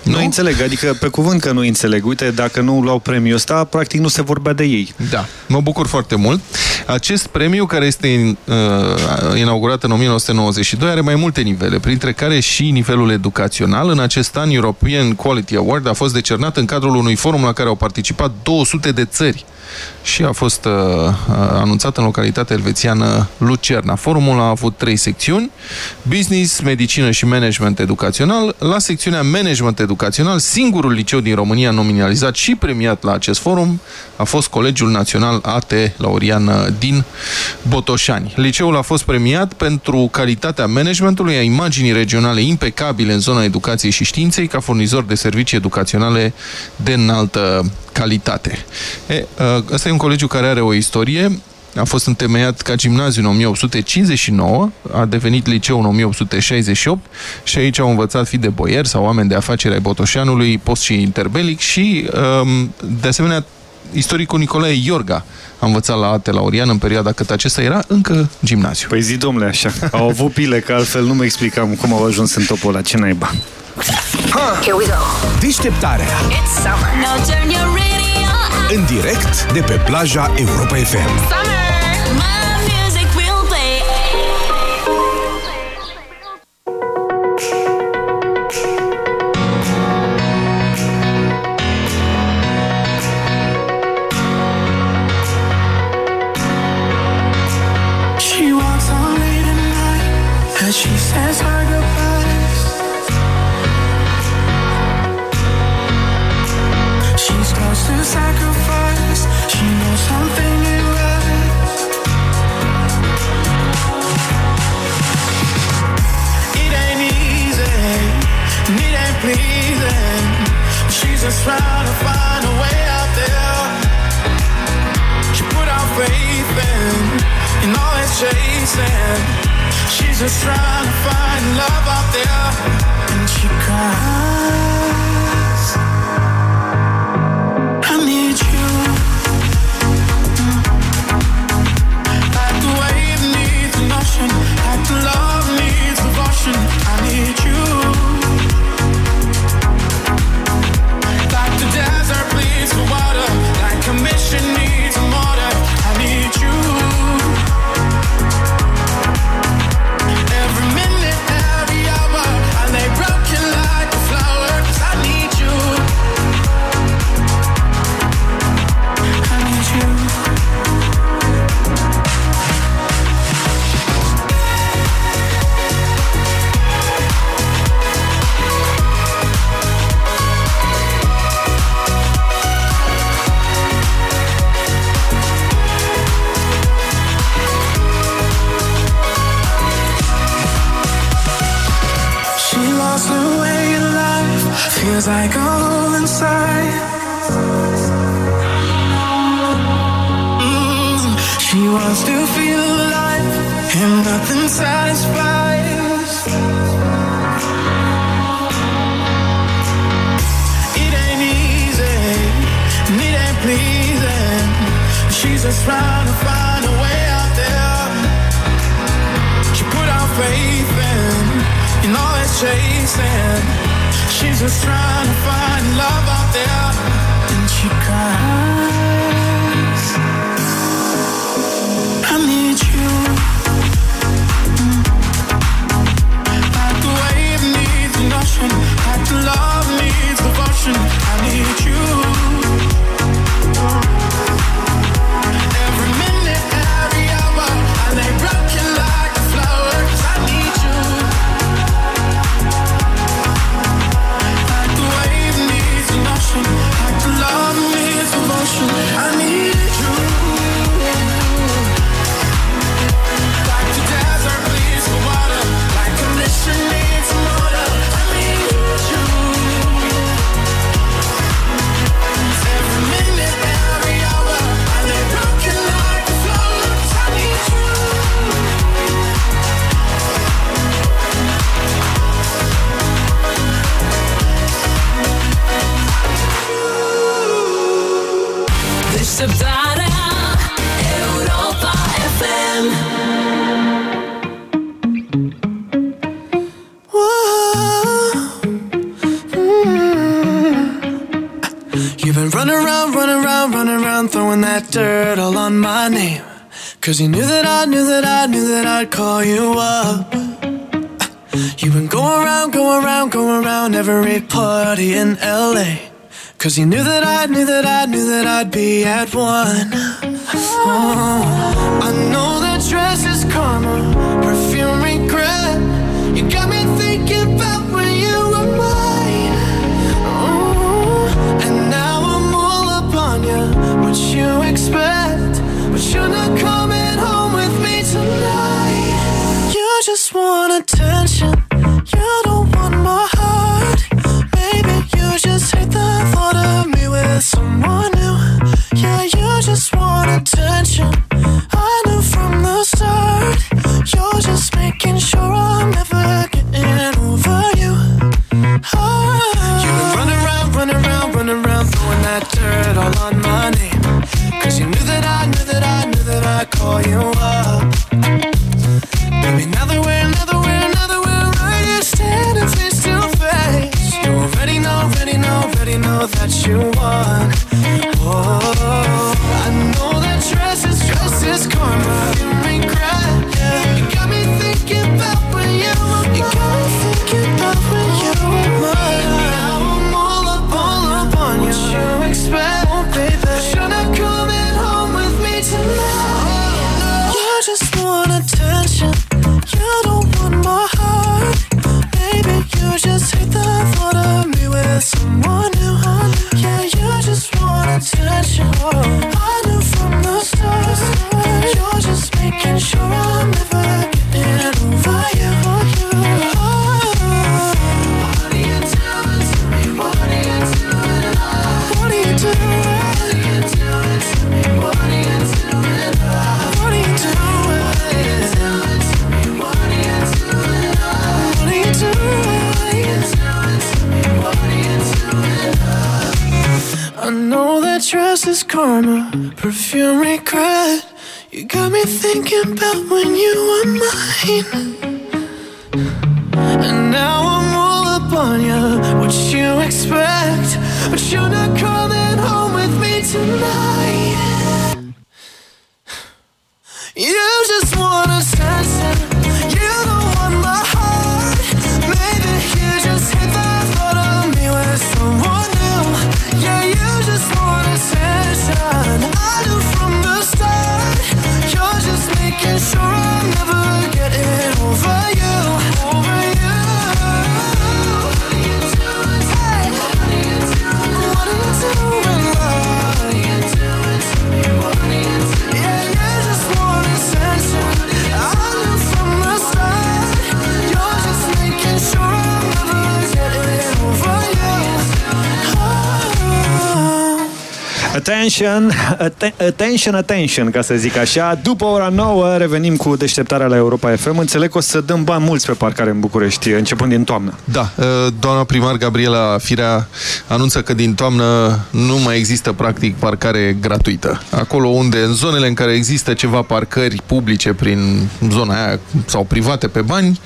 Nu? nu înțeleg, adică pe cuvânt că nu înțeleg. Uite, dacă nu luau premiul ăsta, practic nu se vorbea de ei. Da, mă bucur foarte mult. Acest premiu, care este uh, inaugurat în 1992, are mai multe nivele, printre care și nivelul educațional. În acest an, European Quality Award a fost decernat în cadrul unui forum la care au participat 200 de țări și a fost uh, anunțat în localitatea elvețiană Lucerna. Forumul a avut trei secțiuni, business, medicină și management educațional. La secțiunea management educațional, singurul liceu din România nominalizat și premiat la acest forum a fost Colegiul Național AT Laurian din Botoșani. Liceul a fost premiat pentru calitatea managementului, a imaginii regionale impecabile în zona educației și științei, ca furnizor de servicii educaționale de înaltă calitate. E, ăsta e un colegiu care are o istorie, a fost întemeiat ca gimnaziu în 1859, a devenit liceu în 1868 și aici au învățat fi de boieri sau oameni de afaceri ai Botoșanului, post și interbelic și, de asemenea, istoricul Nicolae Iorga a învățat la Ate Laurian în perioada cât acesta era încă gimnaziu. Păi zi, domnule, așa. Au avut pile, că altfel nu mă explicam cum au ajuns în topul ăla. Ce naiba? Here we go. Deșteptarea. It's summer. Now turn your radio În direct de pe plaja Europa FM. Summer. Mine. Attention, atten- attention, attention, ca să zic așa. După ora 9 revenim cu deșteptarea la Europa FM. Înțeleg că o să dăm bani mulți pe parcare în București, începând din toamnă. Da, uh, doamna primar Gabriela Firea anunță că din toamnă nu mai există practic parcare gratuită. Acolo unde, în zonele în care există ceva parcări publice prin zona aia sau private pe bani,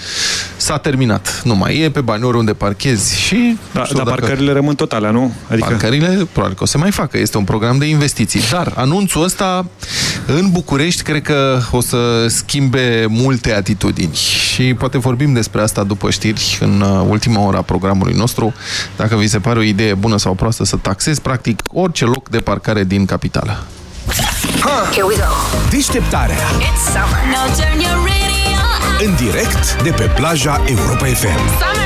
s-a terminat. Nu mai e pe bani oriunde parchezi și... Da, știu dar dacă- parcările rămân totale, nu? Adică... Parcările probabil că o să mai facă. Este un program de investiții. Dar anunțul ăsta în București cred că o să schimbe multe atitudini. Și poate vorbim despre asta după știri în uh, ultima ora a programului nostru. Dacă vi se pare o idee bună sau proastă să taxezi practic orice loc de parcare din capitală. Here we go. Deșteptarea. It's summer. Now turn your radio up. În direct de pe plaja Europa FM. Summer.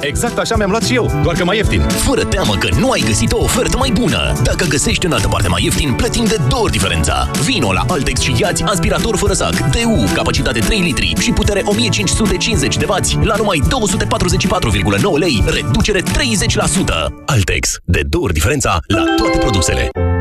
Exact așa mi-am luat și eu, doar că mai ieftin. Fără teamă că nu ai găsit o ofertă mai bună. Dacă găsești în altă parte mai ieftin, plătim de două ori diferența. Vino la Altex și iați aspirator fără sac, DU, capacitate 3 litri și putere 1550 de W la numai 244,9 lei, reducere 30%. Altex, de două ori diferența la toate produsele.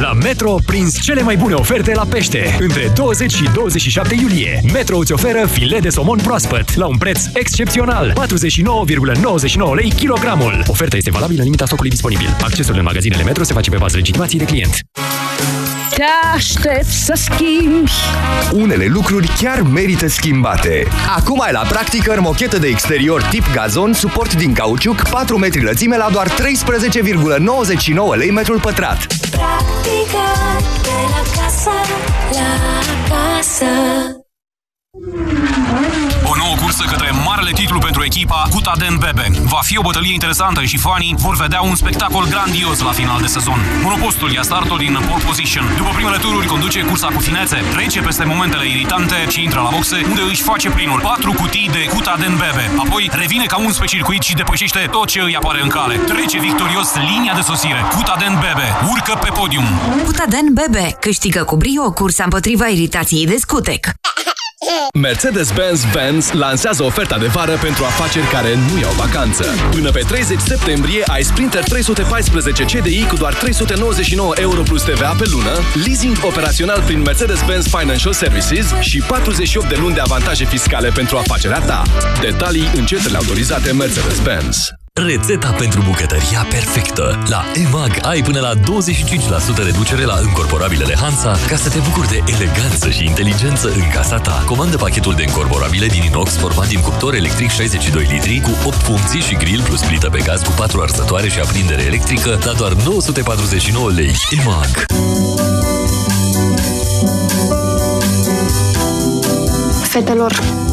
La Metro prinzi cele mai bune oferte la pește. Între 20 și 27 iulie, Metro îți oferă filet de somon proaspăt la un preț excepțional, 49,99 lei kilogramul. Oferta este valabilă în limita stocului disponibil. Accesul în magazinele Metro se face pe bază legitimației de client. Te aștept să schimbi Unele lucruri chiar merită schimbate. Acum ai la practică mochetă de exterior tip gazon, suport din cauciuc, 4 metri lățime la doar 13,99 lei metrul pătrat. Practică de la casă la casă. O nouă cursă către marele titlu pentru echipa Cutaden Bebe. Va fi o bătălie interesantă și fanii vor vedea un spectacol grandios la final de sezon. Monopostul ia startul din pole position. După primele tururi conduce cursa cu finețe, trece peste momentele iritante și intră la boxe, unde își face primul. Patru cutii de Cutaden Bebe. Apoi revine ca uns pe circuit și depășește tot ce îi apare în cale. Trece victorios linia de sosire. Cutaden Bebe urcă pe podium. Putaden Bebe câștigă cu brio cursa împotriva iritației de scutec. Mercedes-Benz Benz lansează oferta de vară pentru afaceri care nu iau vacanță. Până pe 30 septembrie ai Sprinter 314 CDI cu doar 399 euro plus TVA pe lună, leasing operațional prin Mercedes-Benz Financial Services și 48 de luni de avantaje fiscale pentru afacerea ta. Detalii în centrele autorizate Mercedes-Benz. Rețeta pentru bucătăria perfectă. La EMAG ai până la 25% reducere la încorporabilele Hansa ca să te bucuri de eleganță și inteligență în casa ta. Comandă pachetul de încorporabile din inox format din cuptor electric 62 litri cu 8 funcții și grill plus plită pe gaz cu 4 arsătoare și aprindere electrică la doar 949 lei. EMAG. Fetelor,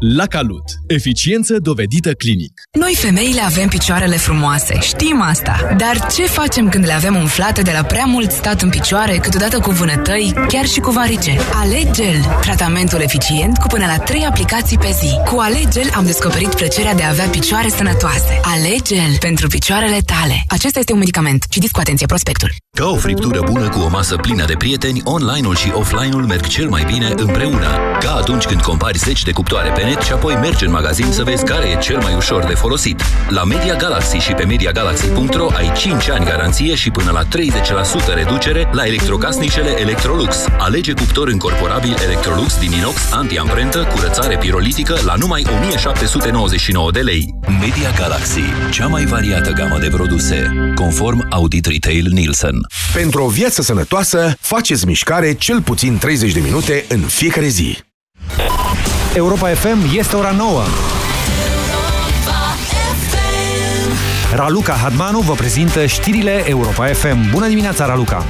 La Calut. Eficiență dovedită clinic. Noi femeile avem picioarele frumoase, știm asta. Dar ce facem când le avem umflate de la prea mult stat în picioare, câteodată cu vânătăi, chiar și cu varice? Alegel, tratamentul eficient cu până la 3 aplicații pe zi. Cu Alegel am descoperit plăcerea de a avea picioare sănătoase. Alegel pentru picioarele tale. Acesta este un medicament. Citiți cu atenție prospectul. Ca o friptură bună cu o masă plină de prieteni, online-ul și offline-ul merg cel mai bine împreună. Ca atunci când compari 10 de cuptoare pe net și apoi mergi în magazin să vezi care e cel mai ușor de folosit. La Media Galaxy și pe MediaGalaxy.ro ai 5 ani garanție și până la 30% reducere la electrocasnicele Electrolux. Alege cuptor încorporabil Electrolux din inox anti-amprentă, curățare pirolitică la numai 1799 de lei. Media Galaxy, cea mai variată gamă de produse, conform Audit Retail Nielsen. Pentru o viață sănătoasă, faceți mișcare cel puțin 30 de minute în fiecare zi. Europa FM este ora 9. Raluca Hadmanu vă prezintă știrile Europa FM. Bună dimineața, Raluca!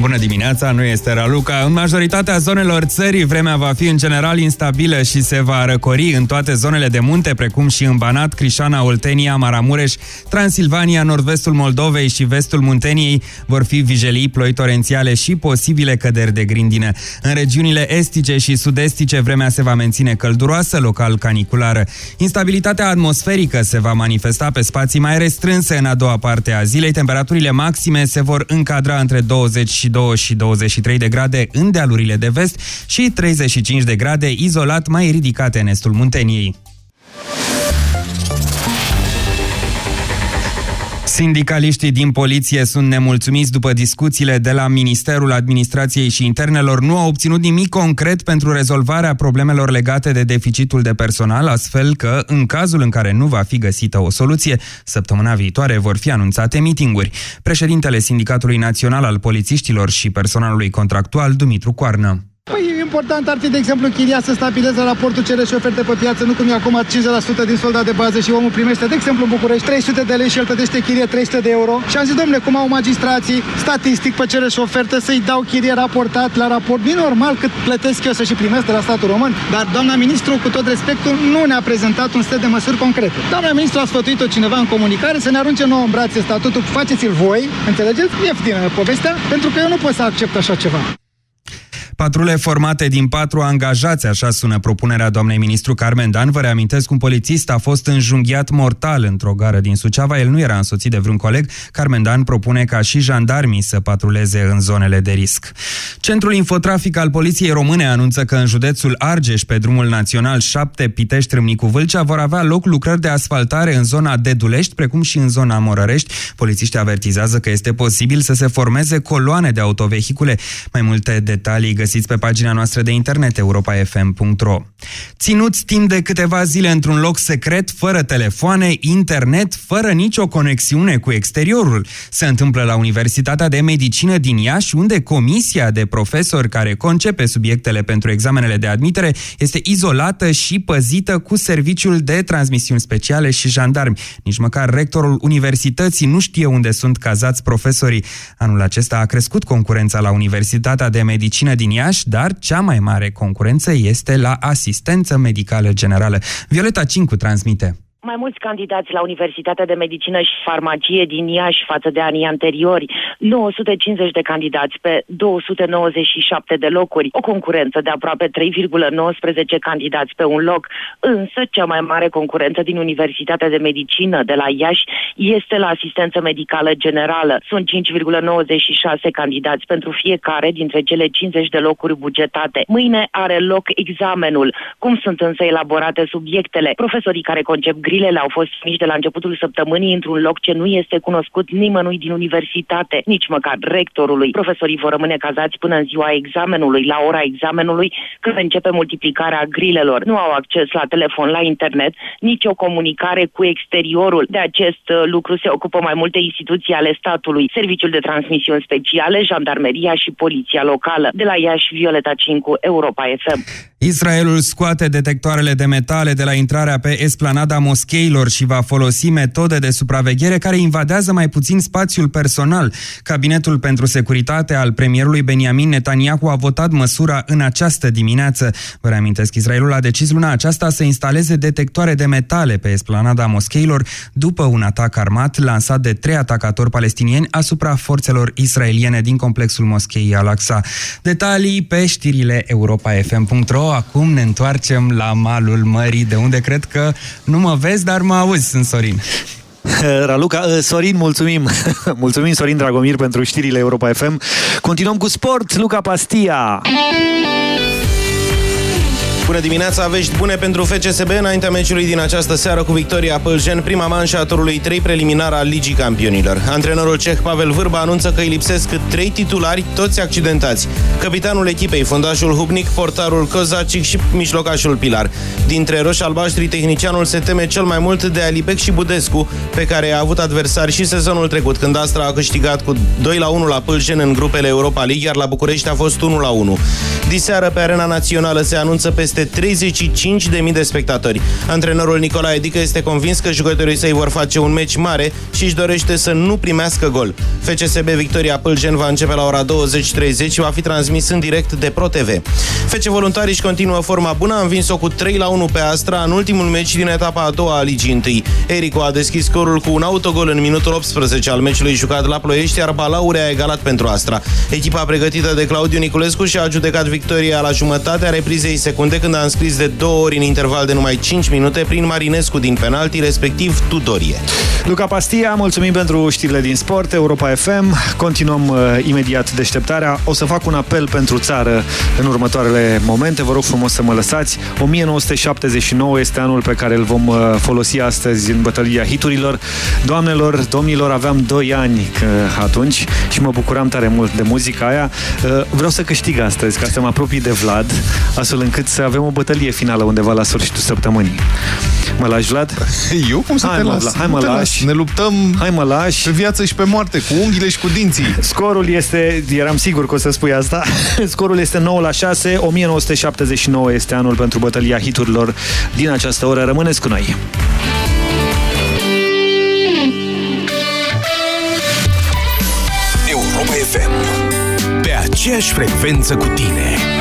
Bună dimineața, nu este Raluca. În majoritatea zonelor țării, vremea va fi în general instabilă și se va răcori în toate zonele de munte, precum și în Banat, Crișana, Oltenia, Maramureș, Transilvania, nord-vestul Moldovei și vestul Munteniei vor fi vijelii, ploi torențiale și posibile căderi de grindină. În regiunile estice și sud-estice, vremea se va menține călduroasă, local caniculară. Instabilitatea atmosferică se va manifesta pe spații mai restrânse în a doua parte a zilei. Temperaturile maxime se vor încadra între 20 22 și 23 de grade în dealurile de vest și 35 de grade izolat mai ridicate în estul Munteniei. Sindicaliștii din poliție sunt nemulțumiți după discuțiile de la Ministerul Administrației și Internelor. Nu au obținut nimic concret pentru rezolvarea problemelor legate de deficitul de personal, astfel că, în cazul în care nu va fi găsită o soluție, săptămâna viitoare vor fi anunțate mitinguri. Președintele Sindicatului Național al Polițiștilor și Personalului Contractual, Dumitru Coarnă. Păi important ar fi, de exemplu, chiria să stabileze raportul cere și oferte pe piață, nu cum e acum 50% din soldat de bază și omul primește, de exemplu, în București 300 de lei și el plătește chirie 300 de euro. Și am zis, domnule, cum au magistrații, statistic pe cere și oferte, să-i dau chirie raportat la raport. Nu normal cât plătesc eu să și primesc de la statul român, dar doamna ministru, cu tot respectul, nu ne-a prezentat un set de măsuri concrete. Doamna ministru a sfătuit-o cineva în comunicare să ne arunce nouă în brațe statutul, faceți-l voi, înțelegeți? Ieftină povestea, pentru că eu nu pot să accept așa ceva. Patrule formate din patru angajați, așa sună propunerea doamnei ministru Carmen Dan. Vă reamintesc, un polițist a fost înjunghiat mortal într-o gară din Suceava. El nu era însoțit de vreun coleg. Carmen Dan propune ca și jandarmii să patruleze în zonele de risc. Centrul Infotrafic al Poliției Române anunță că în județul Argeș, pe drumul național 7 Pitești Râmnicu Vâlcea, vor avea loc lucrări de asfaltare în zona Dedulești, precum și în zona Morărești. Polițiștii avertizează că este posibil să se formeze coloane de autovehicule. Mai multe detalii găsiți pe pagina noastră de internet europafm.ro. Ținuți timp de câteva zile într-un loc secret, fără telefoane, internet, fără nicio conexiune cu exteriorul. Se întâmplă la Universitatea de Medicină din Iași, unde comisia de profesori care concepe subiectele pentru examenele de admitere este izolată și păzită cu serviciul de transmisiuni speciale și jandarmi. Nici măcar rectorul universității nu știe unde sunt cazați profesorii. Anul acesta a crescut concurența la Universitatea de Medicină din Iași, dar cea mai mare concurență este la asistență medicală generală. Violeta Cincu transmite mai mulți candidați la Universitatea de Medicină și Farmacie din Iași față de anii anteriori, 950 de candidați pe 297 de locuri, o concurență de aproape 3,19 candidați pe un loc, însă cea mai mare concurență din Universitatea de Medicină de la Iași este la asistență medicală generală. Sunt 5,96 candidați pentru fiecare dintre cele 50 de locuri bugetate. Mâine are loc examenul. Cum sunt însă elaborate subiectele? Profesorii care concep Grilele au fost mici de la începutul săptămânii într-un loc ce nu este cunoscut nimănui din universitate, nici măcar rectorului. Profesorii vor rămâne cazați până în ziua examenului, la ora examenului, când începe multiplicarea grilelor. Nu au acces la telefon, la internet, nici o comunicare cu exteriorul. De acest uh, lucru se ocupă mai multe instituții ale statului, Serviciul de Transmisiuni Speciale, Jandarmeria și Poliția Locală. De la Iași, Violeta Cincu, Europa FM. Israelul scoate detectoarele de metale de la intrarea pe esplanada moscheilor și va folosi metode de supraveghere care invadează mai puțin spațiul personal. Cabinetul pentru securitate al premierului Benjamin Netanyahu a votat măsura în această dimineață. Vă reamintesc, Israelul a decis luna aceasta să instaleze detectoare de metale pe esplanada moscheilor după un atac armat lansat de trei atacatori palestinieni asupra forțelor israeliene din complexul moscheii Al-Aqsa. Detalii pe știrile europa.fm.ro acum ne întoarcem la malul mării, de unde cred că nu mă vezi, dar mă auzi, sunt Sorin. Raluca, uh, Sorin, mulțumim. mulțumim, Sorin Dragomir, pentru știrile Europa FM. Continuăm cu sport, Luca Pastia. Bună dimineața, vești bune pentru FCSB înaintea meciului din această seară cu victoria Pâljen, prima manșă a turului 3 preliminar al Ligii Campionilor. Antrenorul ceh Pavel Vârba anunță că îi lipsesc trei titulari, toți accidentați. Capitanul echipei, fundașul Hubnic, portarul Kozacic și mijlocașul Pilar. Dintre roși-albaștri, tehnicianul se teme cel mai mult de Alipec și Budescu, pe care a avut adversari și sezonul trecut, când Astra a câștigat cu 2 la 1 la Pâljen în grupele Europa League, iar la București a fost 1 la 1. Diseară pe arena națională se anunță peste 35.000 de spectatori. Antrenorul Nicolae Dică este convins că jucătorii săi vor face un meci mare și își dorește să nu primească gol. FCSB Victoria Pâlgen va începe la ora 20.30 și va fi transmis în direct de ProTV. FC Voluntarii își continuă forma bună, a învins-o cu 3 la 1 pe Astra în ultimul meci din etapa a doua a Ligii 1. Erico a deschis scorul cu un autogol în minutul 18 al meciului jucat la Ploiești, iar Balaure a egalat pentru Astra. Echipa pregătită de Claudiu Niculescu și-a judecat victoria la jumătatea reprizei secunde când a înscris de două ori în interval de numai 5 minute prin Marinescu din penalti, respectiv Tudorie. Luca Pastia, mulțumim pentru știrile din sport, Europa FM. Continuăm uh, imediat deșteptarea. O să fac un apel pentru țară în următoarele momente. Vă rog frumos să mă lăsați. 1979 este anul pe care îl vom uh, folosi astăzi în bătălia hiturilor. Doamnelor, domnilor, aveam 2 ani uh, atunci și mă bucuram tare mult de muzica aia. Uh, vreau să câștig astăzi, ca să mă apropii de Vlad, astfel încât să avem o bătălie finală undeva la sfârșitul săptămânii. Mă lași, Vlad? Eu cum să Hai, te mă, las? Vlad, hai Nu mă te las. lași. Ne luptăm Hai mă lași. pe viață și pe moarte, cu unghiile și cu dinții. Scorul este, eram sigur că o să spui asta, scorul este 9 la 6, 1979 este anul pentru bătălia hiturilor din această oră. Rămâneți cu noi! Europa FM. Pe aceeași frecvență cu tine.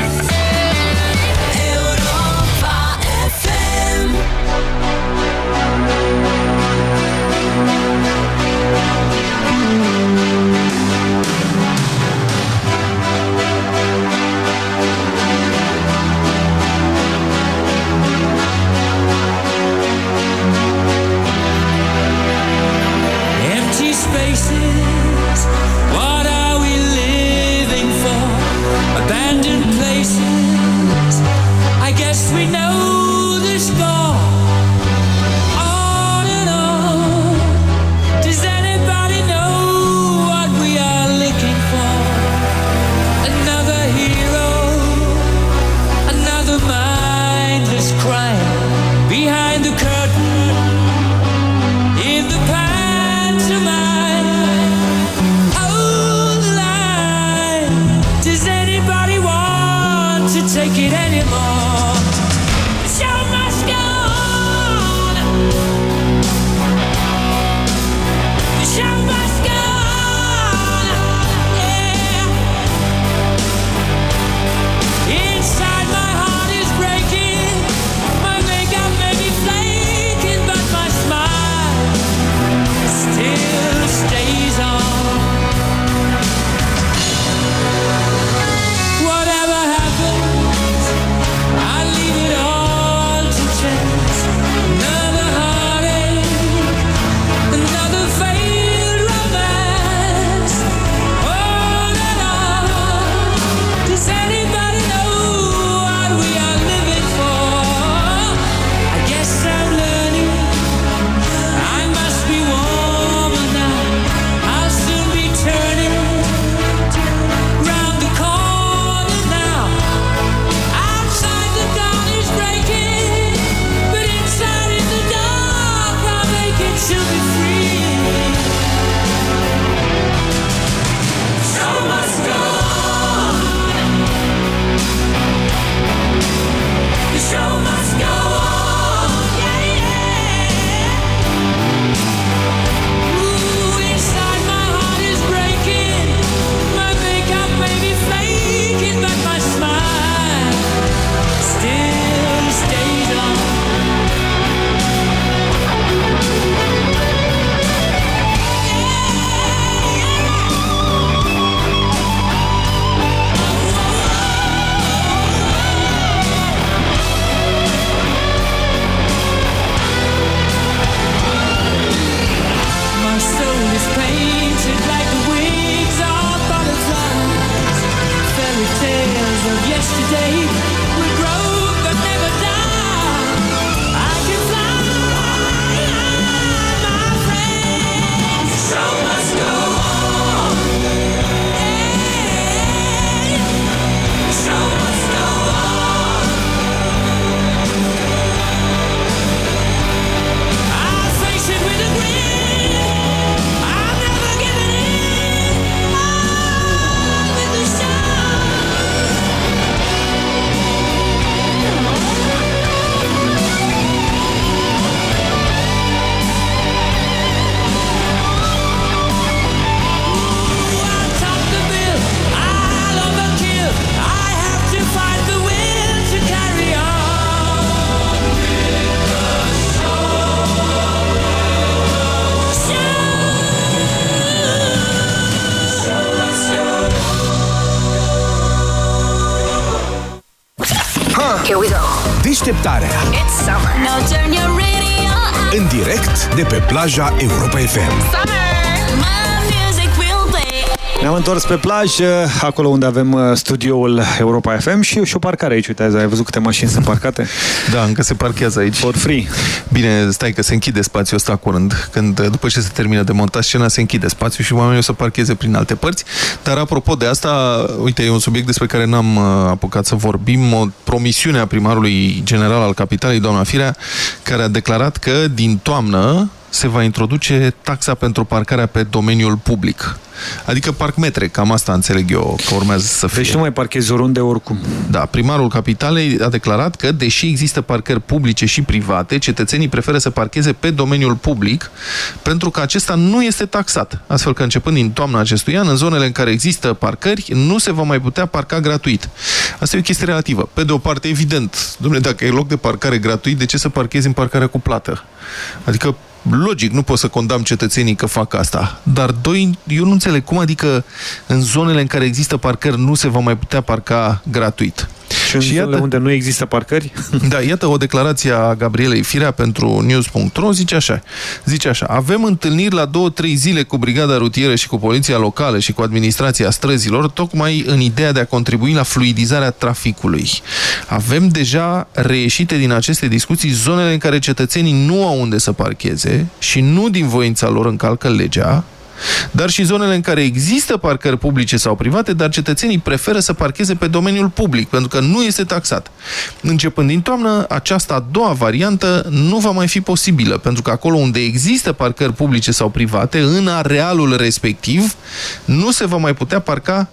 Plaja Europa FM. My music will play. Ne-am întors pe plajă, acolo unde avem uh, studioul Europa FM și, și o parcare aici. Uite, ai văzut câte mașini sunt parcate? Da, încă se parchează aici. For free. Bine, stai că se închide spațiul ăsta curând. Când, după ce se termină de montat scena, se închide spațiul și oamenii o să parcheze prin alte părți. Dar apropo de asta, uite, e un subiect despre care n-am uh, apucat să vorbim. O promisiune a primarului general al capitalei, doamna Firea, care a declarat că din toamnă se va introduce taxa pentru parcarea pe domeniul public. Adică parcmetre, cam asta înțeleg eu că urmează să fie. Deci nu mai parchezi oriunde oricum. Da, primarul capitalei a declarat că, deși există parcări publice și private, cetățenii preferă să parcheze pe domeniul public pentru că acesta nu este taxat. Astfel că începând din toamna acestui an, în zonele în care există parcări, nu se va mai putea parca gratuit. Asta e o chestie relativă. Pe de o parte, evident, domnule, dacă e loc de parcare gratuit, de ce să parchezi în parcarea cu plată? Adică Logic, nu pot să condamn cetățenii că fac asta. Dar, doi, eu nu înțeleg cum adică în zonele în care există parcări nu se va mai putea parca gratuit. Și în și zonele iată, unde nu există parcări? Da, iată o declarație a Gabrielei Firea pentru News.ro, zice așa, zice așa, avem întâlniri la două-trei zile cu brigada rutieră și cu poliția locală și cu administrația străzilor, tocmai în ideea de a contribui la fluidizarea traficului. Avem deja reieșite din aceste discuții zonele în care cetățenii nu au unde să parcheze și nu din voința lor încalcă legea, dar și zonele în care există parcări publice sau private, dar cetățenii preferă să parcheze pe domeniul public, pentru că nu este taxat. Începând din toamnă, această a doua variantă nu va mai fi posibilă, pentru că acolo unde există parcări publice sau private, în arealul respectiv, nu se va mai putea parca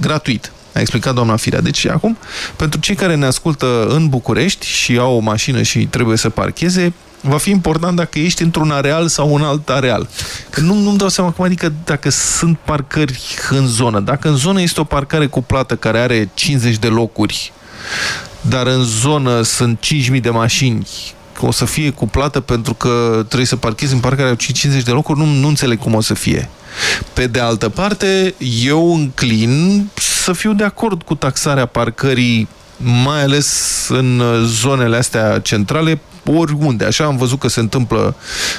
gratuit. A explicat doamna Firea. Deci acum, pentru cei care ne ascultă în București și au o mașină și trebuie să parcheze, va fi important dacă ești într-un areal sau un alt areal. Că nu, nu-mi dau seama cum adică dacă sunt parcări în zonă. Dacă în zonă este o parcare cu plată care are 50 de locuri, dar în zonă sunt 5.000 de mașini o să fie cu plată pentru că trebuie să parchezi în parcare 50 de locuri, nu, nu înțeleg cum o să fie. Pe de altă parte, eu înclin să fiu de acord cu taxarea parcării mai ales în zonele astea centrale, oriunde. Așa am văzut că se întâmplă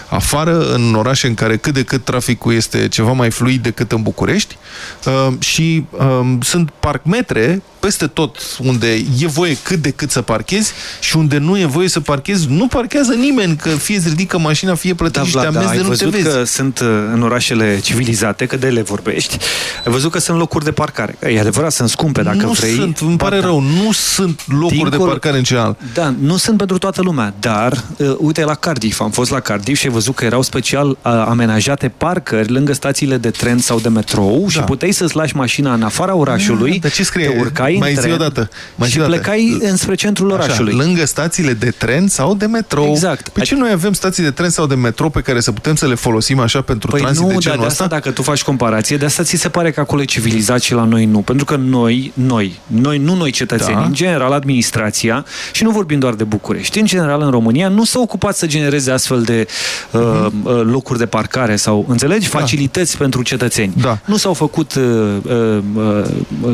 afară, în orașe în care cât de cât traficul este ceva mai fluid decât în București uh, și uh, sunt parcmetre peste tot unde e voie cât de cât să parchezi și unde nu e voie să parchezi, nu parchează nimeni, că fie îți ridică mașina, fie plătești da, Vlad, da, de nu te vezi. că sunt uh, în orașele civilizate, că de le vorbești, ai văzut că sunt locuri de parcare. E adevărat, sunt scumpe dacă nu vrei. Nu sunt, îmi pare rău, nu sunt locuri Dincolo, de parcare în general. Da, nu sunt pentru toată lumea, dar uh, uite la Cardiff, am fost la Cardiff și ai văzut că erau special uh, amenajate parcări lângă stațiile de tren sau de metrou da. și puteai să-ți lași mașina în afara orașului, da, ce scrie? te urcai mai în tren, zi odată. Mai și zi odată. plecai înspre centrul Așa, orașului. lângă stațiile de tren sau de metrou. Exact. Păi ce noi avem stații de tren sau de metrou pe care să putem să le folosim așa pentru Păi tranzit nu, de dar genul de ăsta? asta dacă tu faci comparație, de asta ți se pare că acolo e civilizat și la noi nu. Pentru că noi, noi, noi nu noi cetățeni, Da. în general administrația, și nu vorbim doar de București, în general în România, nu s-au ocupat să genereze astfel de uh, Mhm. uh, locuri de parcare sau, înțelegi, facilități pentru cetățeni. Da. Nu s-au făcut uh, uh, uh,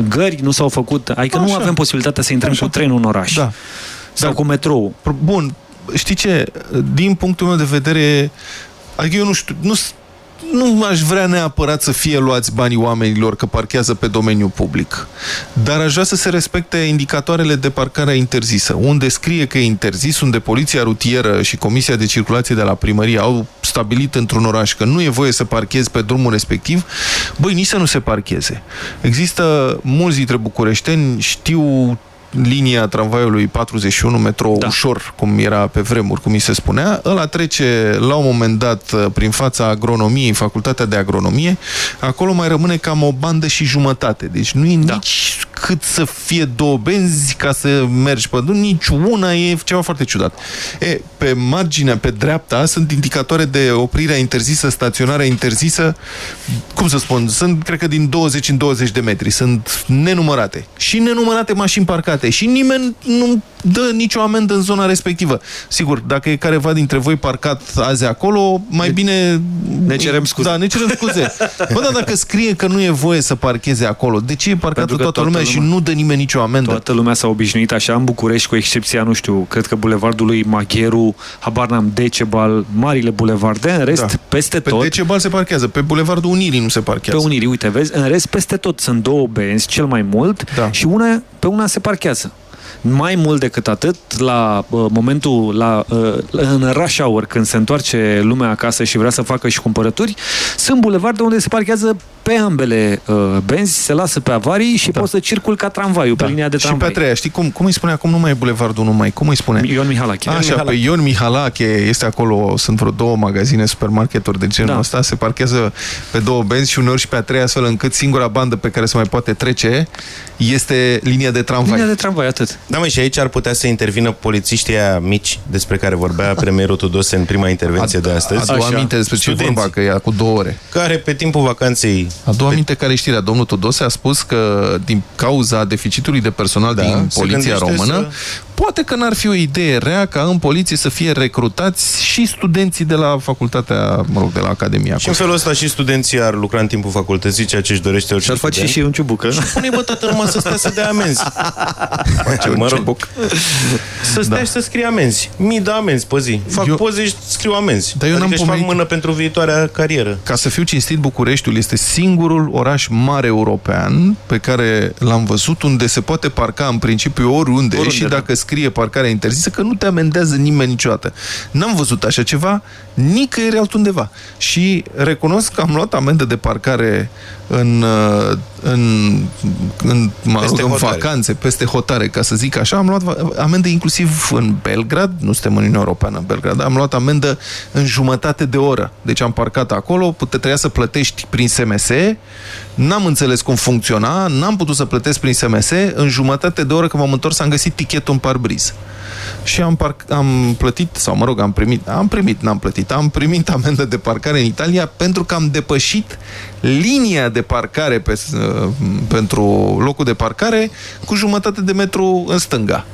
gări, nu s-au făcut, adică nu Așa. avem posibilitatea să intrăm cu trenul în oraș. Da. Sau cu metrou. Bun, știi ce? Din punctul meu de vedere, adică eu nu știu, nu, s- nu aș vrea neapărat să fie luați banii oamenilor că parchează pe domeniul public. Dar aș vrea să se respecte indicatoarele de parcare interzisă. Unde scrie că e interzis, unde poliția rutieră și Comisia de Circulație de la primărie au stabilit într-un oraș că nu e voie să parchezi pe drumul respectiv, băi, nici să nu se parcheze. Există mulți dintre bucureșteni, știu linia tramvaiului 41, metrou da. ușor, cum era pe vremuri, cum mi se spunea, ăla trece la un moment dat uh, prin fața agronomiei, facultatea de agronomie, acolo mai rămâne cam o bandă și jumătate. Deci nu e da. nici cât să fie două benzi ca să mergi pe drum, nici una e ceva foarte ciudat. E, pe marginea, pe dreapta, sunt indicatoare de oprirea interzisă, staționarea interzisă, cum să spun, sunt, cred că din 20 în 20 de metri, sunt nenumărate. Și nenumărate mașini parcate și nimeni nu dă nicio amendă în zona respectivă. Sigur, dacă e careva dintre voi parcat azi acolo, mai bine... Ne cerem scuze. Da, ne cerem scuze. Bă, dar dacă scrie că nu e voie să parcheze acolo, de ce e parcată Pentru că toată, toată lumea, și lumea- nu dă nimeni nicio amendă? Toată lumea s-a obișnuit așa în București, cu excepția, nu știu, cred că bulevardul lui Magheru, habar n-am, Decebal, marile bulevarde, în rest, Da. peste Pe tot... Decebal se parchează, pe Bulevardul Unirii nu se parchează. Pe Unirii, uite, vezi, în rest, peste tot sunt două benzi, cel mai mult, Da. și una, pe una se parchează. Mai mult decât atât, la uh, momentul, la, uh, în rush hour, când se întoarce lumea acasă și vrea să facă și cumpărături, sunt bulevarde unde se parchează pe ambele uh, benzi, se lasă pe avarii și da. poți să circul ca tramvaiul, pe linia de Și pe tramvai. a treia, știi cum, cum îi spune acum? Nu mai e Bulevardul numai, cum îi spune? Ion Mihalache. Așa, Ion Mihalache. pe Ion Mihalache este acolo, sunt vreo două magazine, supermarketuri de genul Da. ăsta, se parchează pe două benzi și uneori și pe a treia, astfel încât singura bandă pe care se mai poate trece este linia de tramvai. Linia de tramvai, atât. Da, mă, și aici ar putea să intervină polițiștii aia mici despre care vorbea premierul Tudose în prima intervenție de astăzi. Adu aminte despre ce e Studenți vorba, că e cu două ore. Care pe timpul vacanței Adu aminte care e știrea. Domnul Tudose a spus că din cauza deficitului de personal Da, din se poliția gândește română, poate că n-ar fi o idee rea ca în poliție să fie recrutați și studenții de la facultatea, mă rog, de la Academia. Și în felul ăsta și studenții ar lucra în timpul facultății, ceea ce își dorește orice Și-ar face student. și un ciubucă. Și pune bă toată lumea să stea să dea amenzi. Face un mă rog, ciubuc. să stea da. și să scrie amenzi. Mii de amenzi pe zi. Fac Eu- eu... poze și scriu amenzi. Dar eu n-am adică își fac pomenit- mână pentru viitoarea carieră. Ca să fiu cinstit, Bucureștiul este singurul oraș mare european pe care l-am văzut unde se poate parca în principiu oriunde, Oriunde, și da. Dacă scrie parcarea interzisă, că nu te amendează nimeni niciodată. N-am văzut așa ceva nicăieri altundeva. Și recunosc că am luat amendă de parcare în, uh, în, în, mă Peste rog, în hotare. vacanțe, peste hotare, ca să zic așa. Am luat va- amendă inclusiv în Belgrad, nu suntem în Uniunea Europeană, în Belgrad, am luat amendă în jumătate de oră. Deci am parcat acolo, pute, trebuia să plătești prin SMS, n-am înțeles cum funcționa, n-am putut să plătesc prin SMS, în jumătate de oră când m-am întors am găsit tichetul în parbriz. Și am, parc, am plătit, sau mă rog, am primit, am primit, n-am plătit, am primit amendă de parcare în Italia pentru că am depășit linia de parcare pe, uh, pentru locul de parcare cu jumătate de metru în stânga.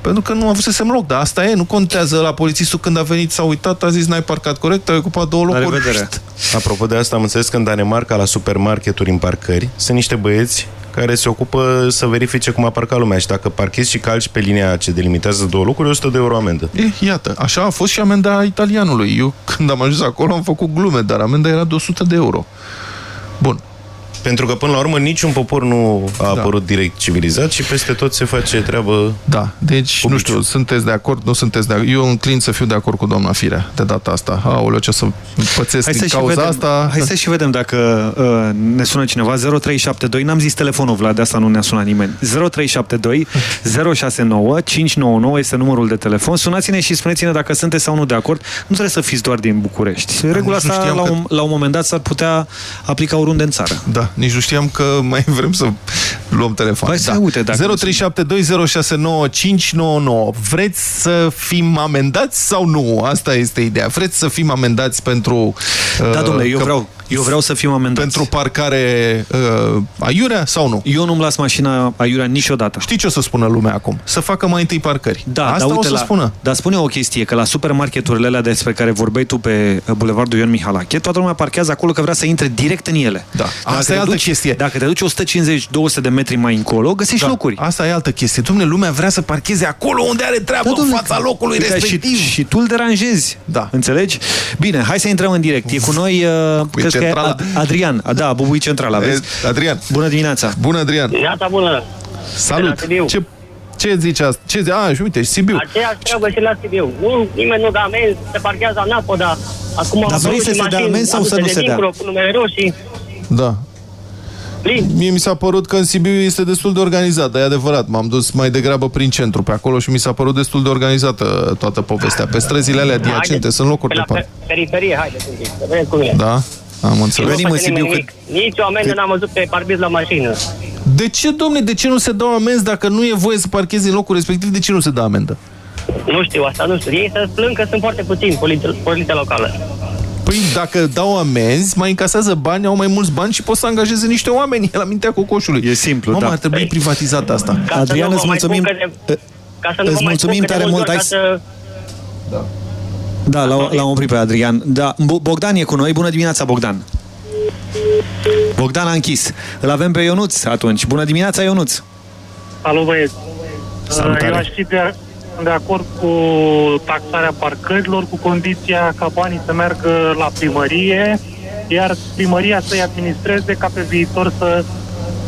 Pentru că nu avusesem loc, dar asta e, nu contează la polițistul când a venit, s-a uitat, a zis n-ai parcat corect, ai ocupat două La locuri. revedere. Apropo de asta, am înțeles că în Danemarca, la supermarketuri în parcări, sunt niște băieți care se ocupă să verifice cum a parcat lumea și dacă parchezi și calci pe linia ce delimitează două locuri, 100 de euro amendă. E, iată, așa a fost și amenda italianului. Eu când am ajuns acolo am făcut glume, dar amenda era de 100 de euro. Bun. Pentru că, până la urmă, niciun popor nu a apărut direct civilizat și peste tot se face treabă... Da, deci, nu știu, sunteți de acord, nu sunteți de acord. Eu înclin să fiu de acord cu doamna Firea de data asta. Aoleu, ce o să pățesc Hai din să, și cauza vedem, asta. hai să și vedem dacă uh, ne sună cineva. 0372, n-am zis telefonul, Vlad, de asta nu ne-a sunat nimeni. 0372 069 599 este numărul de telefon. Sunați-ne și spuneți-ne dacă sunteți sau nu de acord. Nu trebuie să fiți doar din București. Regula nici nu asta, știam la că- un, la un moment dat, s-ar putea aplica oriunde în țară. Da, nici nu știam că mai vrem să luăm telefon. Hai să uite, dacă 0372069599. Vreți să fim amendați sau nu? Asta este ideea. Vreți să fim amendați pentru... Da, uh, domnule, eu că- vreau, eu vreau să fim amendați. Pentru parcare uh, aiurea sau nu? Eu nu-mi las mașina aiurea niciodată. Știi ce o să spună lumea acum? Să facă mai întâi parcări. Da, Asta dar uite o să la, spună. Dar spune o chestie, că la supermarketurile alea despre care vorbeai tu pe uh, Bulevardul Ion Mihalache, toată lumea parchează acolo că vrea să intre direct în ele. Da. Dacă Asta e te altă duci, chestie. Dacă te duci 150-200 de metri mai încolo, găsești Da, locuri. Asta e altă chestie. Dom'le, lumea vrea să parcheze acolo unde are treabă, în domnule, fața locului uite, respectiv. Și, și tu îl deranjezi. Da. Înțelegi? Bine, hai să intrăm în direct. E cu noi, uh, cred că e centrala. Ad- Adrian. A, Da, Bubui Centrala, vezi? E, Adrian. Bună dimineața. Bună, Adrian. Dimineața bună. Salut. De la Sibiu. Ce, ce zici asta? Ce zici? A, și uite, și Sibiu. Aceeași treabă și la Sibiu. Nu, nimeni nu dă amenzi, se parchează în apă, dar acum Dar au vrei apărut să și se dea mașini amenzi sau să aduse nu de se dea? dincolo, Cu numere roșii. Da. Plin. Mie mi s-a părut că în Sibiu este destul de organizat, dar e adevărat. M-am dus mai degrabă prin centru pe acolo și mi s-a părut destul de organizată toată povestea. Pe străzile alea adiacente Haideți, sunt locuri pe de la parc. pe- periferie, haideți un pic, să vedeți cum e. Da? Am înțeles. Nu face nimeni nimic. Nici o amendă n-am văzut pe parbriz la mașină. De ce, domne, de ce nu se dau amenzi dacă nu e voie să parchezi în locul respectiv? De ce nu se dă amendă? Nu știu asta, nu știu. Ei să plâng că sunt foarte puțini poliția, poliția locală. Păi dacă dau amenzi, mai încasează bani, au mai mulți bani și pot să angajeze niște oameni la mintea cocoșului. E simplu, Mamă, da. ar trebui privatizat asta. Ca să Adrian, nu îți vă mai mulțumim. spun câte- Ca să nu Îți vă mai spun mulțumim câte tare mulți mult, ori hai ca să... Da, l-am l-am oprit pe Adrian. Da, Bo- Bogdan e cu noi. Bună dimineața, Bogdan. Bogdan a închis. Îl avem pe Ionuț atunci. Bună dimineața, Ionuț. Salut, băieți! Salutare. Eu aș fi de, de acord cu taxarea parcărilor, cu condiția ca banii să meargă la primărie, iar primăria să-i administreze ca pe viitor să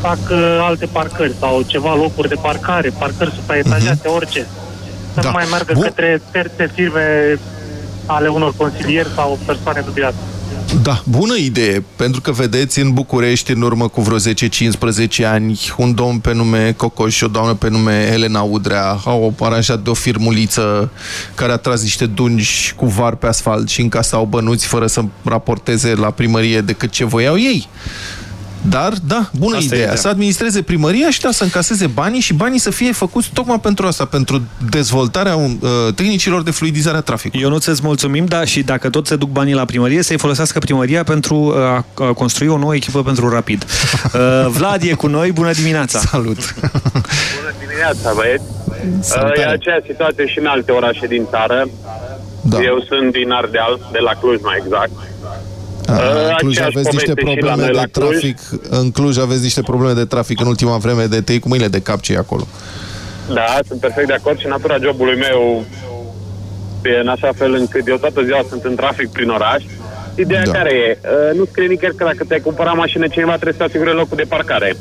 facă alte parcări sau ceva locuri de parcare, parcări supraetajate, orice. Să Da. nu mai meargă Bun. către terțe firme ale unor consilieri sau persoane dubioase. Da, bună idee, pentru că vedeți în București, în urmă cu vreo 10-15 ani, un domn pe nume Cocoș și o doamnă pe nume Elena Udrea au aranjat de o firmuliță care a tras niște dungi cu var pe asfalt și încasau bănuți fără să raporteze la primărie decât ce voiau ei. Dar, da, bună Asta e ideea. ideea. Să administreze primăria și da, să încaseze banii și banii să fie făcuți tocmai pentru asta, pentru dezvoltarea uh, tehnicilor de fluidizare a traficului. Ionuț, îți mulțumim, da, și dacă tot se duc banii la primărie, să-i folosească primăria pentru uh, a, a construi o nouă echipă pentru Rapid. Uh, Vlad e cu noi, bună dimineața! Salut! Bună dimineața, băieți! Salutare. E aceeași situație și în alte orașe din țară. Da. Eu sunt din Ardeal, de la Cluj mai exact. A, În Cluj aceeași aveți niște poveste și la probleme noi de la Cluj. trafic. În Cluj aveți niște probleme de trafic în ultima vreme de tăi cu mâinile de cap ce e acolo. Da, sunt perfect de acord și natura jobului meu e în așa fel încât eu toată ziua sunt în trafic prin oraș. Ideea Da. care e? Uh, Nu scrie nicăieri că dacă ți-ai cumpărat mașină, cineva trebuie să asigure locul de parcare.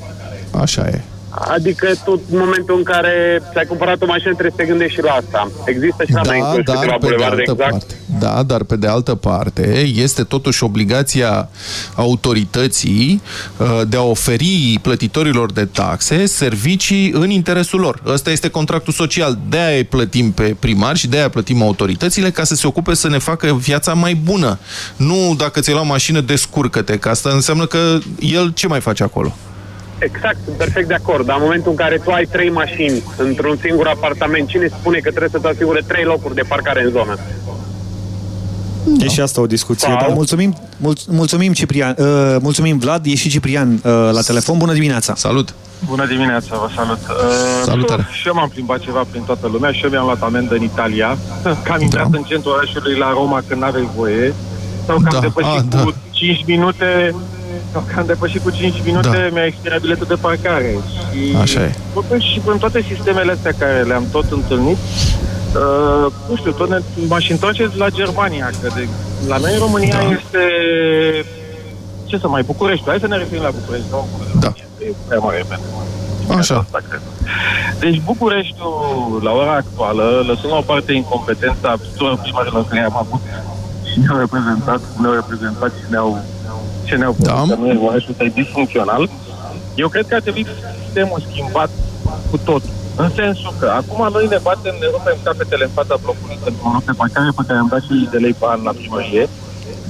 Așa e. Adică tot în momentul în care ți-ai cumpărat o mașină trebuie să te gândești și la asta. Există și la noi în Da, Cluj dar câteva pe de bulevarde altă exact. parte. Da, dar pe de altă parte este totuși obligația autorității uh, de a oferi plătitorilor de taxe servicii în interesul lor. Ăsta este contractul social. De-aia îi plătim pe primari și de-aia plătim autoritățile ca să se ocupe să ne facă viața mai bună. Nu dacă ți-ai luat mașină, descurcă-te, că asta înseamnă că el ce mai face acolo? Exact, sunt perfect de acord. Dar în momentul în care tu ai trei mașini într-un singur apartament, cine spune că trebuie să-ți asigure trei locuri de parcare în zonă? E și asta o discuție. Sau- Dar mulțumim, mul- mulțumim, Ciprian, uh, mulțumim, Vlad, e și Ciprian uh, la telefon. Bună dimineața! Salut! Bună dimineața, vă salut. Uh, Salutare. Și eu m-am plimbat ceva prin toată lumea și eu mi-am luat amendă în Italia, că am intrat în centrul orașului la Roma când n-aveai voie, sau că am Da, depășit a, da. cu 5 minute sau că am depășit cu 5 minute, Da. mi-a expirat biletul de parcare. Și Așa e. Totuși, și în toate sistemele astea care le-am tot întâlnit, uh, nu știu, tot ne, m-aș întoarce la Germania, că de, la noi în România Da. este ce să mai, București. Hai să ne referim la București. Nu? Da. E prea mare pentru Așa. asta, cred. Deci Bucureștiul, la ora actuală, lăsând la o parte incompetența tuturor primarilor care am avut și ne-au reprezentat, ne-au reprezentat și ne-au ce ne-au Da. făcut, că nu e orașul ăsta e disfuncțional. Eu cred că ar trebui sistemul schimbat cu tot. În sensul că acum noi ne batem, ne rupem capetele în fața blocului pentru un loc de parcare pe care am dat și de lei pe an la primărie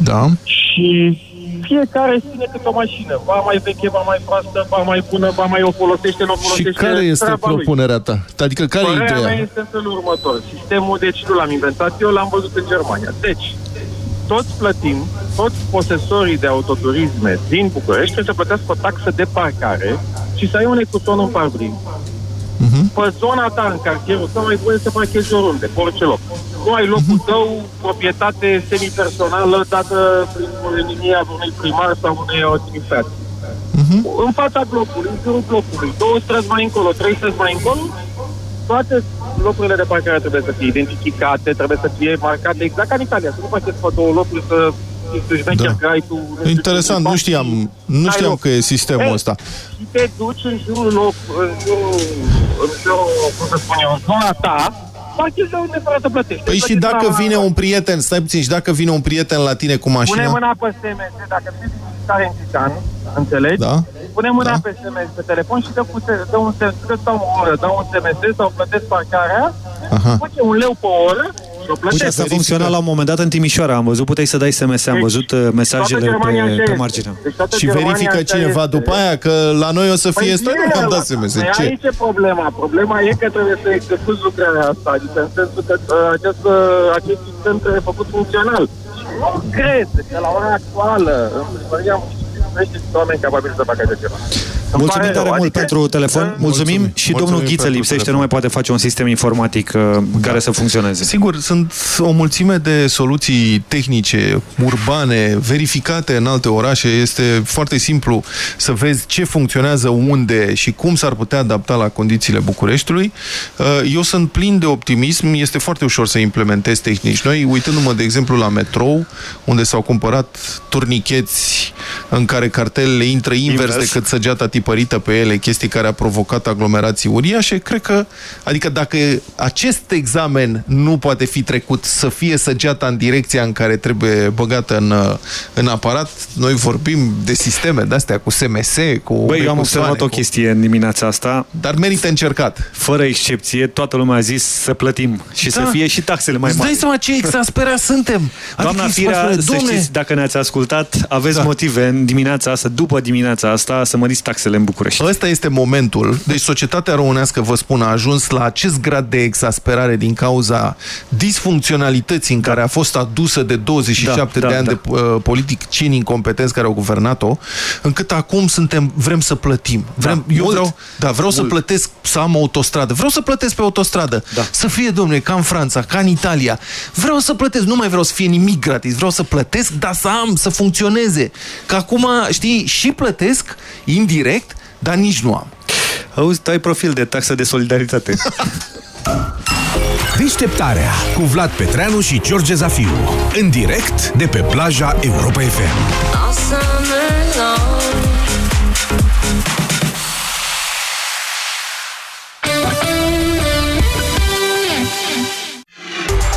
Da. și fiecare ține câte o mașină. Ba mai veche, ba mai proastă, ba mai bună, ba mai o folosește, nu o Și folosește. care este treaba lui. propunerea ta? Adică care e Părerea mea ideea? este în felul următor. Sistemul, deci nu l-am inventat eu, l-am văzut în Germania. Deci, toți plătim, toți posesorii de autoturisme din București trebuie să plătească o taxă de parcare și să ai un ecuton în parbrin. Pe zona ta, în cartierul tău, ai voie să parchezi oriunde, pe orice loc. Nu ai locul tău, proprietate semipersonală dată prin linia unui primar sau unei administrații. În fața blocului, în jurul blocului, două străzi mai încolo, trei străzi mai încolo, toate locurile de parcare trebuie să fie identificate, trebuie să fie marcate exact ca în Italia, să nu faceți pe două locuri să își Da. da. graitul. nu știu Interesant, ce, nu știam, nu N-ai știam loc. că e sistemul Ei, ăsta. Și te duci în jurul loc, în jurul, în jurul, cum să spun eu, în zona ta, parchezi de unde fără să plătești. Păi și Plătești dacă la- vine un prieten, stai puțin, și dacă vine un prieten la tine cu Pune mașina? mâna pe SMS, dacă nu ești stare în titan, înțelegi? Da. Pune mâna pe SMS pe telefon și dă, cu, dă un SMS, că stau o oră, dau un SMS sau plătesc parcarea, Aha. face un leu pe oră și o plătesc. Uite, asta funcționa la un moment dat în Timișoara. Am văzut, puteai să dai SMS, am Deci, văzut uh, mesajele toată Germania pe, așa pe este. margine. Deci toată Și Germania verifică așa cineva este. după aia că la noi o să fie... Stai, nu bine, am dat la- SMS. păi Ce? Aici e problema. Problema e că trebuie să execuți lucrarea asta. Adică în sensul că uh, acest, uh, acest sistem trebuie făcut funcțional. Și nu cred că la ora actuală în primăria Mwen si sou men kapabili sa baka de kera. Îmi Mulțumim pare tare rău, mult adică- pentru telefon. Mulțumim, Mulțumim. și Mulțumim domnul Ghiță pentru lipsește, telefon. nu mai poate face un sistem informatic uh, care să funcționeze. Sigur, sunt o mulțime de soluții tehnice, urbane, verificate în alte orașe. Este foarte simplu să vezi ce funcționează unde și cum s-ar putea adapta la condițiile Bucureștiului. Uh, Eu sunt plin de optimism. Este foarte ușor să implementezi tehnici noi. Uitându-mă, de exemplu, la metrou, unde s-au cumpărat turnicheți în care cartelele intră invers, Invers. decât săgeata tipărită pe ele, chestii care a provocat aglomerații uriașe, cred că, adică dacă acest examen nu poate fi trecut să fie săgeata în direcția în care trebuie băgată în, uh, în aparat, noi vorbim de sisteme de-astea cu SMS, cu Băi, eu am ecusoane, observat o cu- chestie în dimineața asta. Dar merită încercat. Fără excepție, toată lumea a zis să plătim și Da. să fie și taxele mai Îți mari. dai seama ce exasperați suntem? Doamna Adică, Firea, spune, să "Domne, știți, dacă ne-ați ascultat, aveți Da. motive în dimineața asta, după dimineața asta, să măriți taxele în București. Ăsta este momentul. Deci societatea românească, vă spun, a ajuns la acest grad de exasperare din cauza disfuncționalității în care a fost adusă de 27 Da, de da, ani da. de uh, politicieni incompetenți care au guvernat-o, încât acum suntem, vrem să plătim. Vrem, eu mult. vreau, da, vreau să Mult. plătesc, să am autostradă. Vreau să plătesc pe autostradă. Da. Să fie, domnule, ca în Franța, ca în Italia. Vreau să plătesc, nu mai vreau să fie nimic gratis. Vreau să plătesc, dar să am, să funcționeze. Că acum, știi, și plătesc indirect, dar nici nu am. Auzi, tu ai profil de taxă de solidaritate. Deșteptarea cu Vlad Petreanu și George Zafiu. În direct de pe plaja Europa FM. All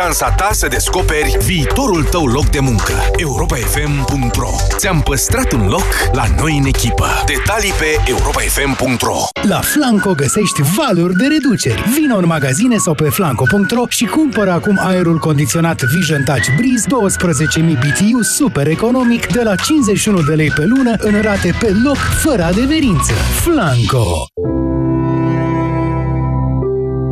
șansa ta să descoperi viitorul tău loc de muncă. europafm.ro Ți-am păstrat un loc la noi în echipă. Detalii pe europafm.ro La Flanco găsești valuri de reduceri. Vino în magazine sau pe flanco.ro și cumpără acum aerul condiționat Vision Touch Breeze 12.000 BTU super economic de la 51 de lei pe lună în rate pe loc, fără adeverință. Flanco!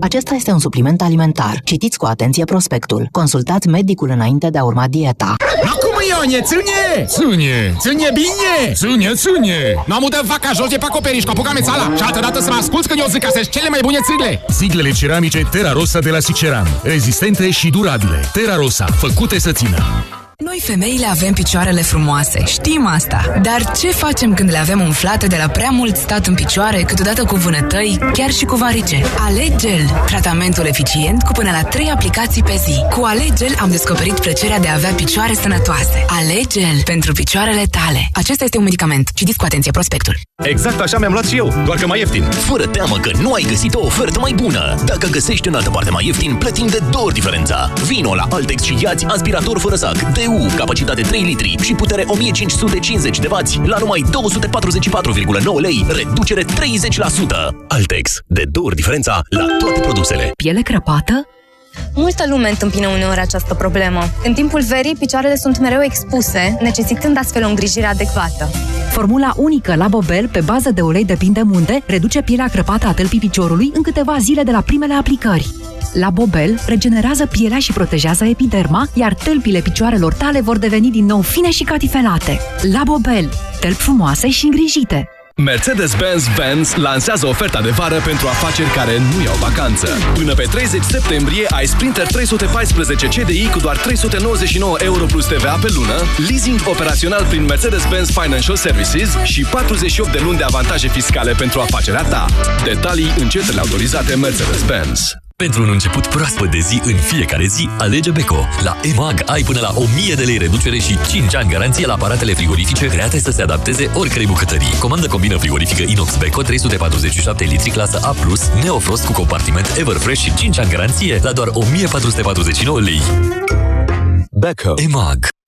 Acesta este un supliment alimentar. Citiți cu atenție prospectul. Consultați medicul înainte de a urma dieta. Acum Ionie, ține! Ține! Ține bine! Ține, ține! Nu am udat vaca jos de pe acoperiș, cu apucame țala și altă dată să mă asculți când eu zic că sunt cele mai bune țigle! Siglele ceramice Terra Rosa de la Siceran. Rezistente și durabile. Terra Rosa, făcute să țină. Noi femeile avem picioarele frumoase, știm asta. Dar ce facem când le avem umflate de la prea mult stat în picioare, câteodată cu vânătăi, chiar și cu varice? Alegel, tratamentul eficient cu până la 3 aplicații pe zi. Cu Alegel am descoperit plăcerea de a avea picioare sănătoase. Alegel pentru picioarele tale. Acesta este un medicament. Citiți cu atenție prospectul. Exact așa mi-am luat și eu, doar că mai ieftin. Fără teamă că nu ai găsit o ofertă mai bună. Dacă găsești în altă parte mai ieftin, plătim de două ori diferența. Vino la Altex și iați aspirator fără sac, DU, capacitate 3 litri și putere 1550 de W la numai 244,9 lei, reducere 30%. Altex, de două ori diferența la toate produsele. Piele crăpată? Multă lume întâmpină uneori această problemă. În timpul verii, picioarele sunt mereu expuse, necesitând astfel o îngrijire adecvată. Formula unică la Bobel, pe bază de ulei de pin de munte, reduce pielea crăpată a tălpii piciorului în câteva zile de la primele aplicări. La Bobel regenerează pielea și protejează epiderma, iar tălpile picioarelor tale vor deveni din nou fine și catifelate. La Bobel, tălpi frumoase și îngrijite. Mercedes-Benz Benz lansează oferta de vară pentru afaceri care nu iau vacanță. Până pe 30 septembrie ai Sprinter 314 CDI cu doar 399 euro plus TVA pe lună, leasing operațional prin Mercedes-Benz Financial Services și 48 de luni de avantaje fiscale pentru afacerea ta. Detalii în centrele autorizate Mercedes-Benz. Pentru un început proaspăt de zi în fiecare zi, alege Beko. La EMAG ai până la 1000 de lei reducere și 5 ani garanție la aparatele frigorifice create să se adapteze oricărei bucătării. Comandă combină frigorifică inox Beko 347 litri clasă A+, Neofrost cu compartiment Everfresh și 5 ani garanție la doar 1449 lei. Beko. EMAG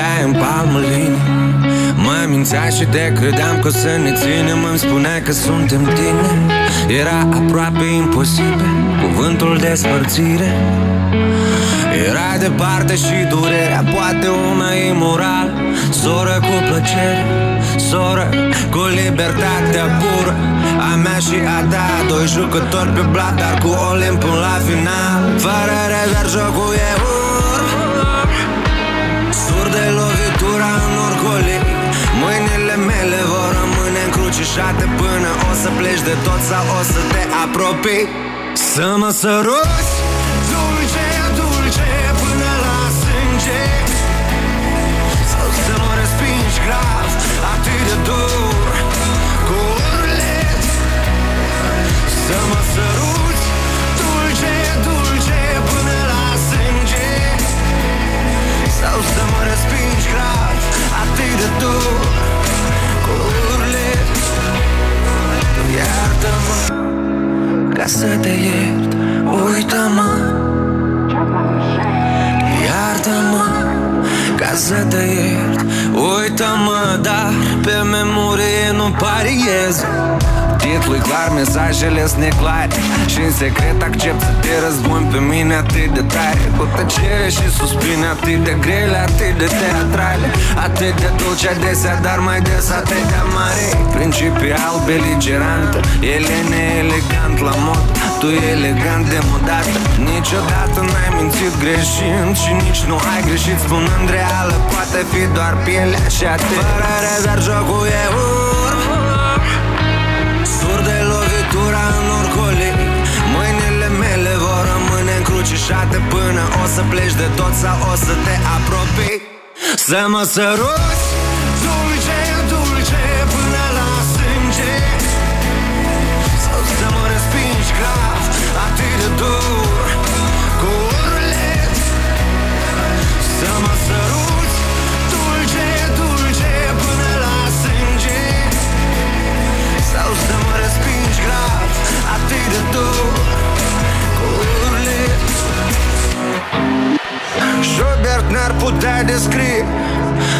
Îmi citeai în palmă linii Mă mințea și de credeam că o să ne ținem Îmi spunea că suntem tine. Era aproape imposibil Cuvântul despărțire Era departe și durerea Poate una imoral Soră cu plăcere Soră cu libertatea pură. A mea și a ta Doi jucători pe blat Dar cu Olimp până la final. Fără rezerv jocul e urm încrucișate Până o să pleci de tot sau o să te apropii. Să mă săruți! Dulce, dulce până la sânge. Sau să mă respingi grav Atât de dur Cu urlet Să mă săruți! Dulce, dulce până la sânge. Sau să mă respingi grav Atât de dur Iartă-mă Ca să te iert Uită-mă. Iartă-mă Ca să te iert Uită-mă. Dar pe memorie nu pariez deschid lui clar mesajele neclare. Și în secret accept să te răzbun pe mine atât de tare. Cu tăcere și suspine atât de grele, atât de teatrale. Atât de dulce adesea, dar mai des atât de mare Principial beligerantă, ele neelegant la mod. Tu elegant de modată Niciodată n-ai mințit greșind Și nici nu ai greșit spunând reală Poate fi doar pielea și atât Fără rezerv jocul e urm încrucișate Până o să pleci de tot sau o să te apropii. Să mă săruți Schubert n-ar putea descrie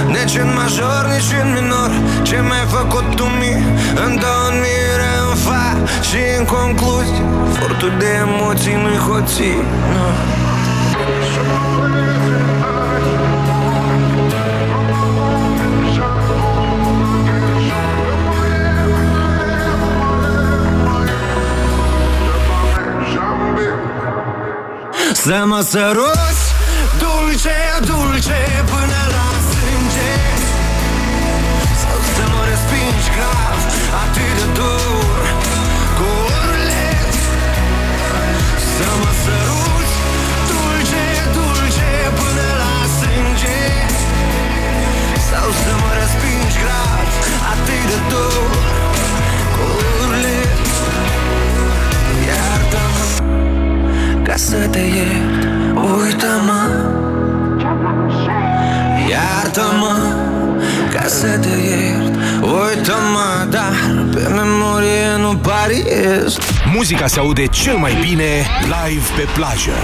Nici în major, nici în minor Ce mi-ai făcut tu mie În două mire, în fa Și în concluzie Furtul dulce Până la sânge. Sau să mă respingi grav Atât de dur Cu urlet Să mă săruți Dulce, dulce Până la sânge. Sau să mă respingi grav Atât de dur Cu urlet Iartă-mă ca să te iert Uită-mă Iartă-mă Ca să te iert Uită-mă Dar pe memorie nu pariez Muzica se aude cel mai bine live pe plajă.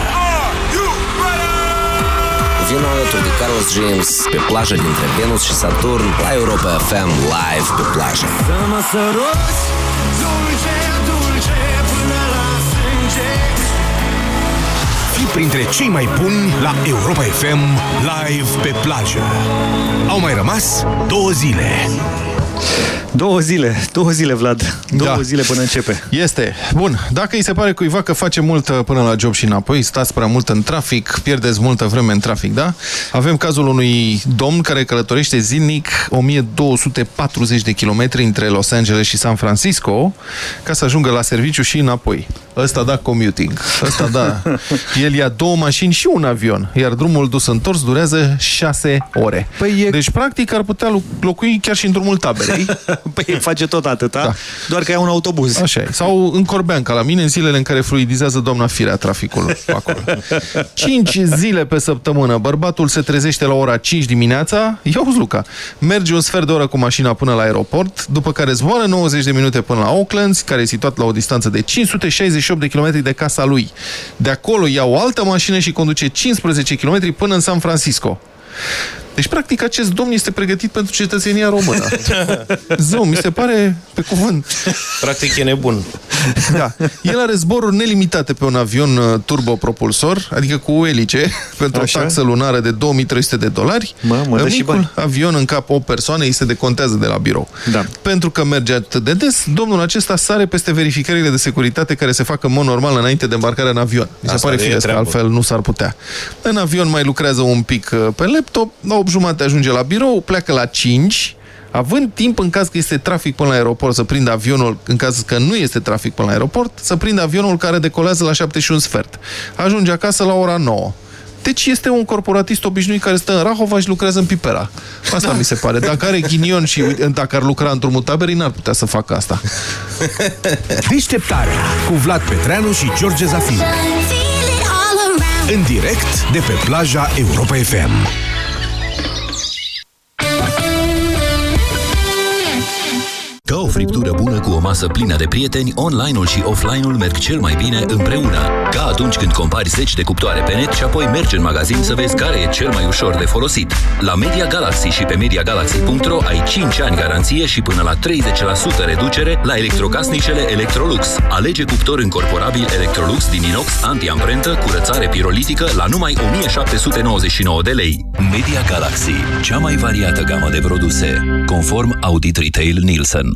Vino alături de Carlos James pe plajă dintre Venus și Saturn la Europa FM live pe plajă. Să mă săruți Dulce, printre cei mai buni la Europa FM live pe plajă. Au mai rămas două zile. Două zile, două zile, Vlad. Două Da. zile până începe. Este. Bun, dacă îi se pare cuiva că face mult uh, până la job și înapoi, stați prea mult în trafic, pierdeți multă vreme în trafic, da? Avem cazul unui domn care călătorește zilnic 1240 de kilometri între Los Angeles și San Francisco ca să ajungă la serviciu și înapoi. Ăsta da commuting. Ăsta da. El ia două mașini și un avion, iar drumul dus întors durează 6 ore. Păi e... Deci, practic, ar putea locui chiar și în drumul taberei. Păi face tot atâta, da. doar că ia un autobuz. Așa e. Sau în Corbeanca, la mine, în zilele în care fluidizează doamna Firea traficul acolo. 5 zile pe săptămână. Bărbatul se trezește la ora 5 dimineața. Ia uzi, Luca. Merge un sfert de oră cu mașina până la aeroport, după care zboară 90 de minute până la Oakland, care e situat la o distanță de 568 de kilometri de casa lui. De acolo ia o altă mașină și conduce 15 km până în San Francisco. Deci, practic, acest domn este pregătit pentru cetățenia română. Zău, mi se pare pe cuvânt. Practic e nebun. Da. El are zboruri nelimitate pe un avion uh, turbopropulsor, adică cu elice, pentru Așa? o taxă lunară de 2300 de dolari. Mamă, dă și Micul bani. avion în cap o persoană îi se decontează de la birou. Da. Pentru că merge atât de des, domnul acesta sare peste verificările de securitate care se fac în mod normal înainte de embarcarea în avion. Mi se Asta pare e firesc, că treabă. altfel nu s-ar putea. În avion mai lucrează un pic uh, pe laptop, la 8 jumate ajunge la birou, pleacă la 5, având timp în caz că este trafic până la aeroport să prindă avionul, în caz că nu este trafic până la aeroport, să prindă avionul care decolează la 7 și un sfert. Ajunge acasă la ora 9. Deci este un corporatist obișnuit care stă în Rahova și lucrează în Pipera. Asta mi se pare. Dacă are ghinion și uite, dacă ar lucra într-un taberii, n-ar putea să facă asta. Deșteptarea cu Vlad Petreanu și George Zafiu. În direct de pe plaja Europa FM. Go o friptură bună cu o masă plină de prieteni, online-ul și offline-ul merg cel mai bine împreună. Ca atunci când compari 10 de cuptoare pe net și apoi mergi în magazin să vezi care e cel mai ușor de folosit. La Media Galaxy și pe MediaGalaxy.ro ai 5 ani garanție și până la 30% reducere la electrocasnicele Electrolux. Alege cuptor încorporabil Electrolux din inox anti-amprentă, curățare pirolitică la numai 1799 de lei. Media Galaxy, cea mai variată gamă de produse, conform Audit Retail Nielsen.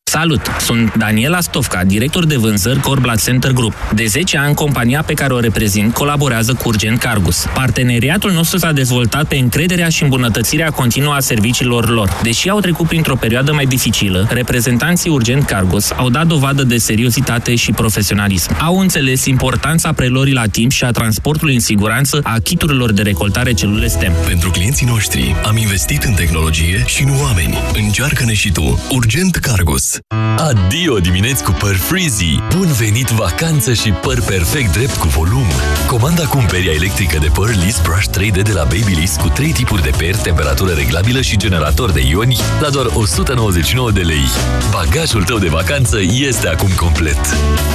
Salut! Sunt Daniela Stofca, director de vânzări Corblat Center Group. De 10 ani, compania pe care o reprezint colaborează cu Urgent Cargus. Parteneriatul nostru s-a dezvoltat pe încrederea și îmbunătățirea continuă a serviciilor lor. Deși au trecut printr-o perioadă mai dificilă, reprezentanții Urgent Cargus au dat dovadă de seriozitate și profesionalism. Au înțeles importanța prelorii la timp și a transportului în siguranță a chiturilor de recoltare celule STEM. Pentru clienții noștri am investit în tehnologie și în oameni. Încearcă-ne și tu. Urgent Cargus. Adio dimineți cu păr frizzy! Bun venit vacanță și păr perfect drept cu volum! Comanda cumperi electrică de păr Liss Brush 3D de la Babyliss cu 3 tipuri de per, temperatură reglabilă și generator de ioni la doar 199 de lei. Bagajul tău de vacanță este acum complet.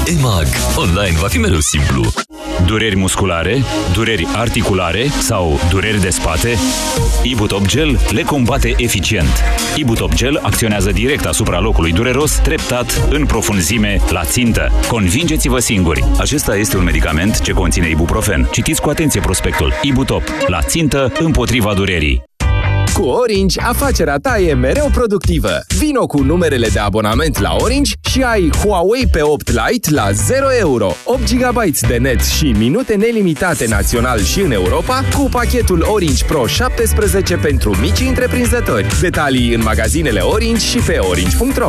EMAG. Online va fi mereu simplu. Dureri musculare, dureri articulare sau dureri de spate? Ibutop Gel le combate eficient. Ibutop Gel acționează direct asupra locului dureros, treptat, în profunzime, la țintă. Convingeți-vă singuri! Acesta este un medicament ce conține ibuprofen. Citiți cu atenție prospectul. Ibutop. La țintă, împotriva durerii. Cu Orange, afacerea ta e mereu productivă. Vino cu numerele de abonament la Orange și ai Huawei P8 Lite la 0 euro, 8 GB de net și minute nelimitate național și în Europa cu pachetul Orange Pro 17 pentru mici întreprinzători. Detalii în magazinele Orange și pe orange.ro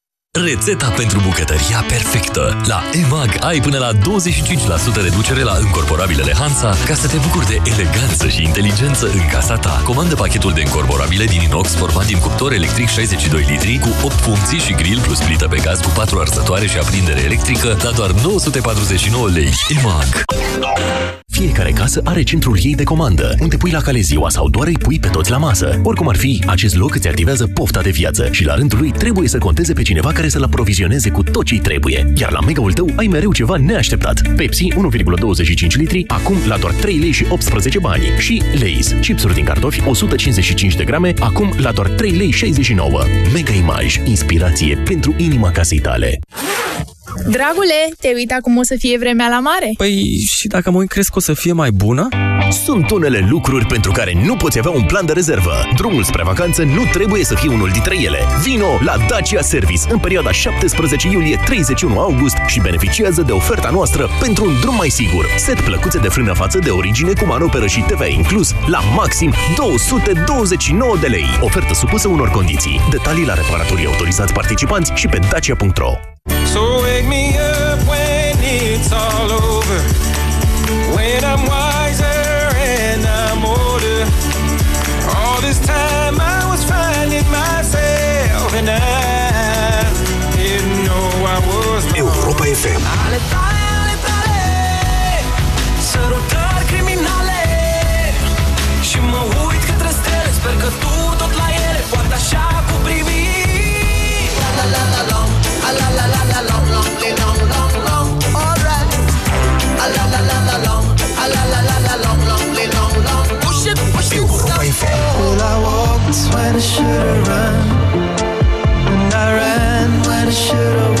Rețeta pentru bucătăria perfectă. La EMAG ai până la 25% reducere la încorporabilele Hansa ca să te bucuri de eleganță și inteligență în casa ta. Comandă pachetul de încorporabile din inox format din cuptor electric 62 litri cu 8 funcții și grill plus plită pe gaz cu 4 arsătoare și aprindere electrică la doar 949 lei. EMAG. Fiecare casă are centrul ei de comandă, unde pui la cale ziua sau doar îi pui pe toți la masă. Oricum ar fi, acest loc îți activează pofta de viață și la rândul lui trebuie să conteze pe cineva care să-l aprovizioneze cu tot ce trebuie. Iar la mega-ul tău ai mereu ceva neașteptat. Pepsi 1,25 litri, acum la doar 3 lei și 18 bani. Și Lay's, chipsuri din cartofi 155 de grame, acum la doar 3 lei 69. Mega Image, inspirație pentru inima casei tale. Dragule, te uita cum o să fie vremea la mare? Păi și dacă mă uit, crezi că o să fie mai bună? Sunt unele lucruri pentru care nu poți avea un plan de rezervă. Drumul spre vacanță nu trebuie să fie unul dintre ele. Vino la Dacia Service în perioada 17 iulie-31 august și beneficiază de oferta noastră pentru un drum mai sigur. Set plăcuțe de frână față de origine cu manoperă și TVA inclus la maxim 229 de lei. Ofertă supusă unor condiții. Detalii la reparatorii autorizați participanți și pe dacia.ro. So wake me up when it's all over. When I'm Ale tale, ale tale Sărutări criminale Și mă uit către stele Sper că tu tot la ele Poate așa cu priviri La la la la long A la la la la long long li, long long long Alright A la la la la long A la la la la long long li, long long Push it, push it Europa FM. Well I walked when I should've run And I ran when I should've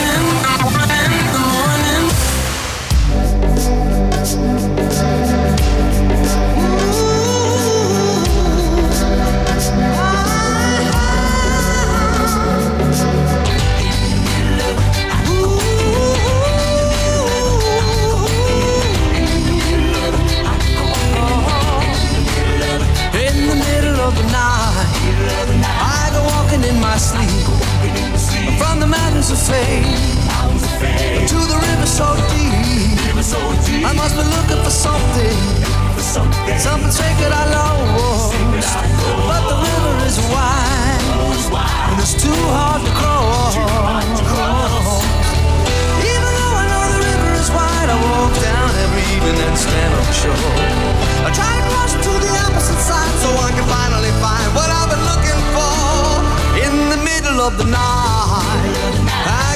Mountains of fame to the river so deep. I must be looking for something, something sacred I lost. But the river is wide, and it's too hard to cross. Even though I know the river is wide, I walk down every evening and stand on shore. I try to cross to the opposite side so I can finally find what I've been looking for. In the middle of the night, I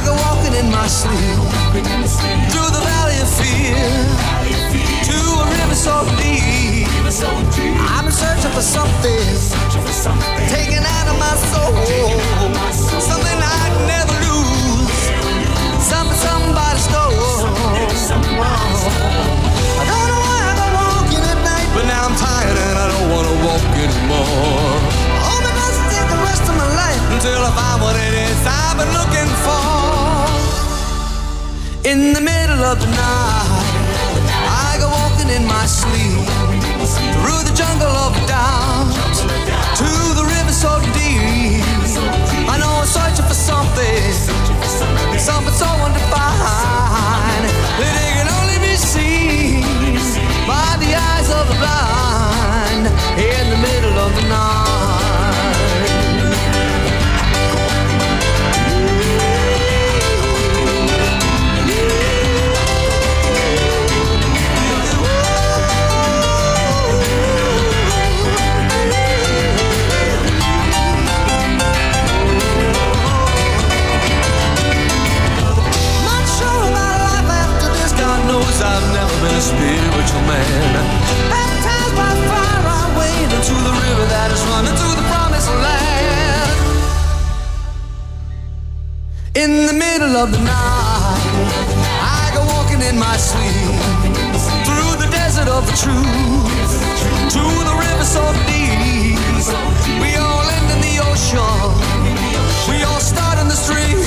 go walking in my sleep through the valley of fear to a river so deep. I'm searching for something taken out of my soul, something I'd never lose, something somebody stole. I don't know why I go walking at night, but now I'm tired and I don't wanna walk anymore. Hope it doesn't take the rest of my life until I find what it is I've been looking for. In the middle of the night, I go walking in my sleep through the jungle of doubt to the river so deep. I know I'm searching for something, spiritual man. Baptized by fire, I wade into the river that is running to the promised land. In the middle of the night, I go walking in my sleep through the desert of the truth to the river so deep. We all end in the ocean. We all start in the streams.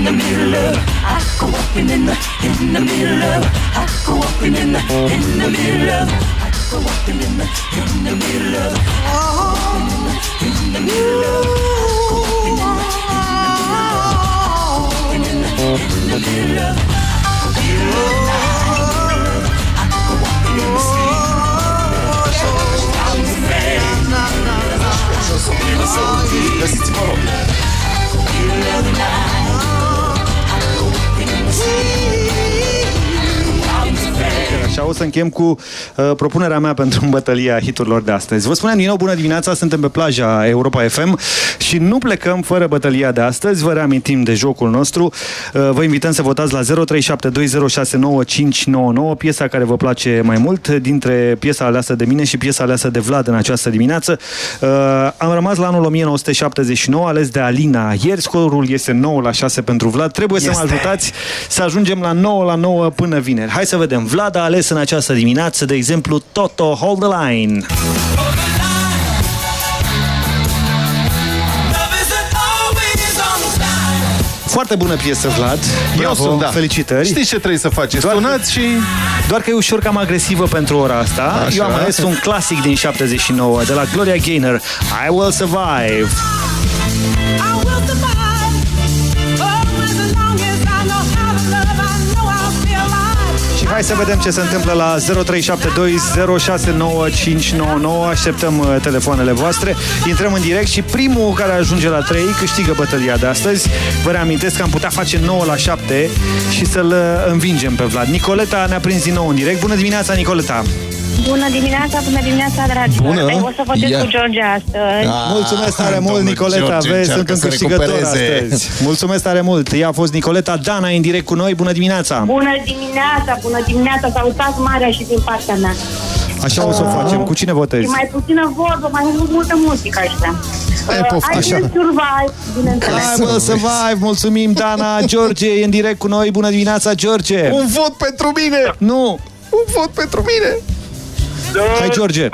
In the middle of I go walking in the in the middle of I go walking in the in the middle of I go walking in the in the middle of oh in the In the middle of I go up in the middle of Găsiți-mă rog. Așa o să închem cu uh, propunerea mea pentru bătălia hiturilor de astăzi. Vă spunem din nou bună dimineața, suntem pe plaja Europa FM și nu plecăm fără bătălia de astăzi. Vă reamintim de jocul nostru. Uh, vă invităm să votați la 0372069599 piesa care vă place mai mult dintre piesa aleasă de mine și piesa aleasă de Vlad în această dimineață. Uh, am rămas la anul 1979, ales de Alina. Ieri scorul este 9 la 6 pentru Vlad. Trebuie să mă Este. ajutați să ajungem la 9 la 9 până vineri. Hai să vedem. Vlad a ales în această dimineață, de exemplu, Toto Hold the Line. Foarte bună piesă, Vlad. Bravo, Eu sunt, da. Felicitări. Știți ce trebuie să faci Doar Sunați și... Doar că e ușor cam agresivă pentru ora asta. Așa. Eu am ales un clasic din 79, de la Gloria Gaynor, I Will Survive. Hai să vedem ce se întâmplă la 0372069599. Așteptăm uh, telefoanele voastre. Intrăm în direct și primul care ajunge la 3 câștigă bătălia de astăzi. Vă reamintesc că am putea face 9 la 7 și să-l uh, învingem pe Vlad. Nicoleta ne-a prins din nou în direct. Bună dimineața, Nicoleta! Bună dimineața, bună dimineața, dragilor! Bună. Păi, O să votez Ia. cu George astăzi. Mulțumesc tare mult, domnul Nicoleta, George vezi, încearcă suntem să câștigători recupereze. astăzi. Mulțumesc tare mult. Ea a fost Nicoleta, Dana e în direct cu noi. Bună dimineața! Bună dimineața, bună dimineața, salutați Marea și din partea mea. Așa o să o facem. Cu cine Și votezi? mai puțină vorbă, mai mult, multă muzică ăștia. Hai, poftă, I așa. will survive, bineînțeles. Hai, mă, survive! Mulțumim, Dana! George e în direct cu noi. Bună dimineața, George! Un vot pentru mine! Nu! Un vot pentru mine! Hai, George!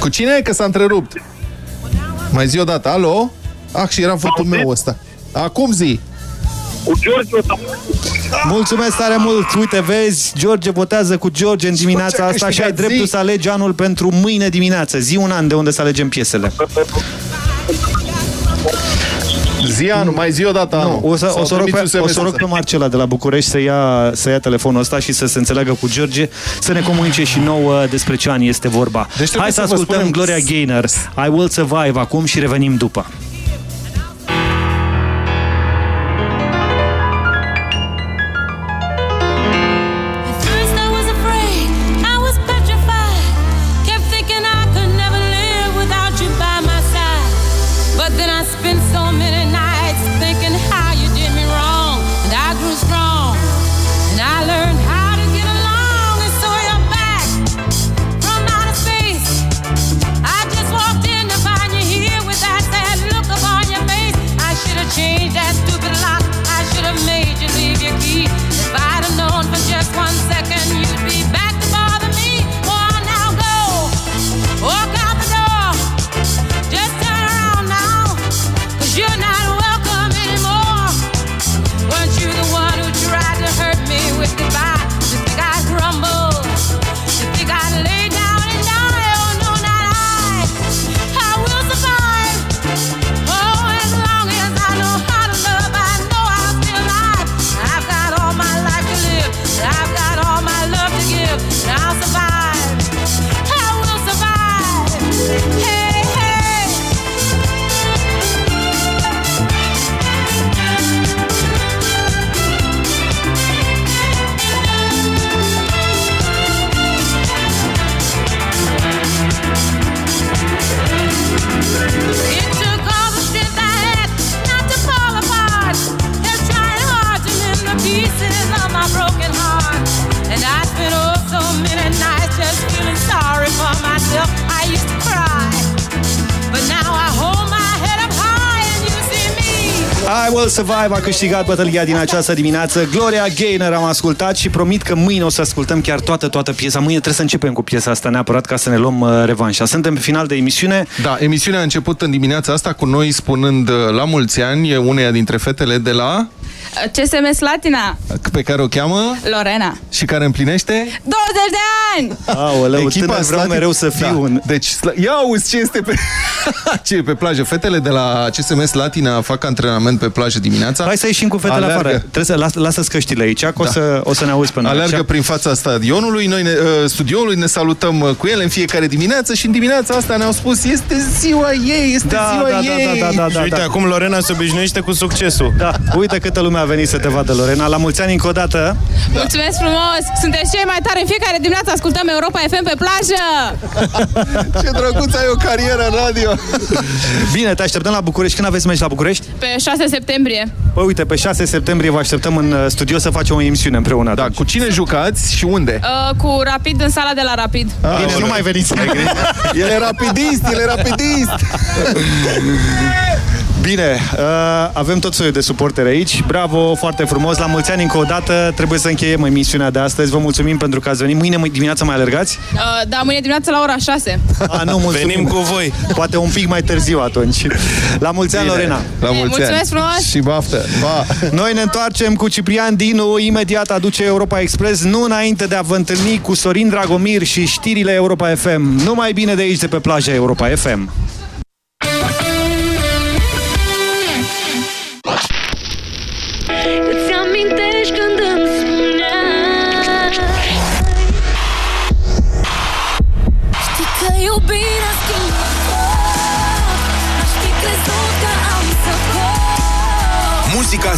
Cu cine? Că s-a întrerupt. Mai zi o dată. Alo? Ah, și era votul meu ăsta. Acum zi. Cu George Mulțumesc tare mult! Uite, vezi, George votează cu George în dimineața a asta și ai câștigat, dreptul zi. să alegi anul pentru mâine dimineață. Zi un an de unde să alegem piesele. Zi anul, mai zi o dată anul. Nu, o să, Sau o să, rog, trimiți pe, un o să SMS. rog pe Marcela de la București să ia, să ia telefonul ăsta și să se înțeleagă cu George, să ne comunice și nouă despre ce an este vorba. Deci trebuie Hai să să vă ascultăm spunem- Gloria Gaynor, I Will Survive acum și revenim după. Survive a câștigat bătălia din această dimineață. Gloria Gaynor am ascultat și promit că mâine o să ascultăm chiar toată, toată piesa. Mâine trebuie să începem cu piesa asta neapărat ca să ne luăm uh, revanșa. Suntem pe final de emisiune. Da, emisiunea a început în dimineața asta cu noi spunând uh, la mulți ani uneia dintre fetele de la... CSM Slatina, pe care o cheamă Lorena. și care împlinește... 20 de ani! Aoleu, tânăr, vreau Slatin- mereu să fiu da. un... Deci, Sla- ia auzi ce este pe... ce e pe plajă. Fetele de la CSM Slatina fac antrenament pe plajă dimineața. Hai să ieșim cu fetele Aleargă. afară. Trebuie să las, lasă căștile aici, că o, Da. să, o să ne auzi pe noi. Alergă Așa? prin fața stadionului, noi ne, uh, studioului, ne salutăm uh, cu ele în fiecare dimineață și în dimineața asta ne-au spus este ziua ei, este Da, ziua da, da, ei. da, da, da, Și uite, da. acum Lorena se obișnuiește cu succesul. Da, uite câtă lume a venit să te vadă, Lorena. La mulți ani încă o dată. Mulțumesc frumos! Sunteți cei mai tari în fiecare dimineață ascultăm Europa FM pe plajă! Ce drăguț ai o carieră în radio! Bine, te așteptăm la București. Când aveți meci la București? Pe 6 septembrie. Păi uite, pe 6 septembrie vă așteptăm în uh, studio să facem o emisiune împreună. Da, cu cine jucați și unde? Uh, cu Rapid în sala de la Rapid. Bine, nu mai veniți. El e rapidist, el e rapidist! Bine, uh, avem tot soiul de suporteri aici. Bravo, foarte frumos. La mulți ani încă o dată. Trebuie să încheiem emisiunea de astăzi. Vă mulțumim pentru că ați venit. Mâine dimineața mai alergați? Uh, da, mâine dimineața la ora 6. A, nu, mulțumim. Venim cu voi. Poate un pic mai târziu atunci. La mulți ani, Bine. Lorena. La mulți Mulțumesc ani. frumos! Și baftă! Pa! Noi ne întoarcem cu Ciprian Dinu. Imediat aduce Europa Express, nu înainte de a vă întâlni cu Sorin Dragomir și știrile Europa FM. Numai bine de aici, de pe plaja Europa FM.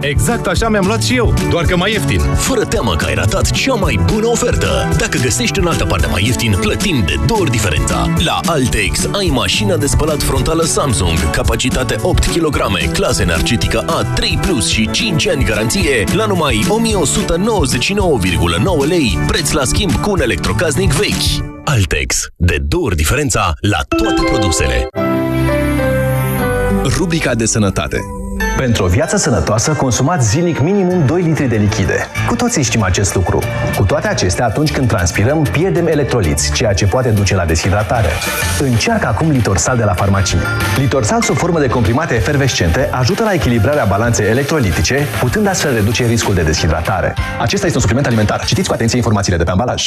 Exact așa mi-am luat și eu, doar că mai ieftin. Fără teamă că ai ratat cea mai bună ofertă. Dacă găsești în altă parte mai ieftin, plătim de două ori diferența. La Altex ai mașina de spălat frontală Samsung, capacitate 8 kg, clasă energetică A3+, Plus și 5 ani garanție, la numai 1199,9 lei, preț la schimb cu un electrocasnic vechi. Altex. De două ori diferența la toate produsele. Rubrica de sănătate. Pentru o viață sănătoasă, consumați zilnic minimum 2 litri de lichide. Cu toții știm acest lucru. Cu toate acestea, atunci când transpirăm, pierdem electroliți, ceea ce poate duce la deshidratare. Încearcă acum Litorsal de la farmacie. Litorsal sub formă de comprimate efervescente ajută la echilibrarea balanței electrolitice, putând astfel reduce riscul de deshidratare. Acesta este un supliment alimentar. Citiți cu atenție informațiile de pe ambalaj.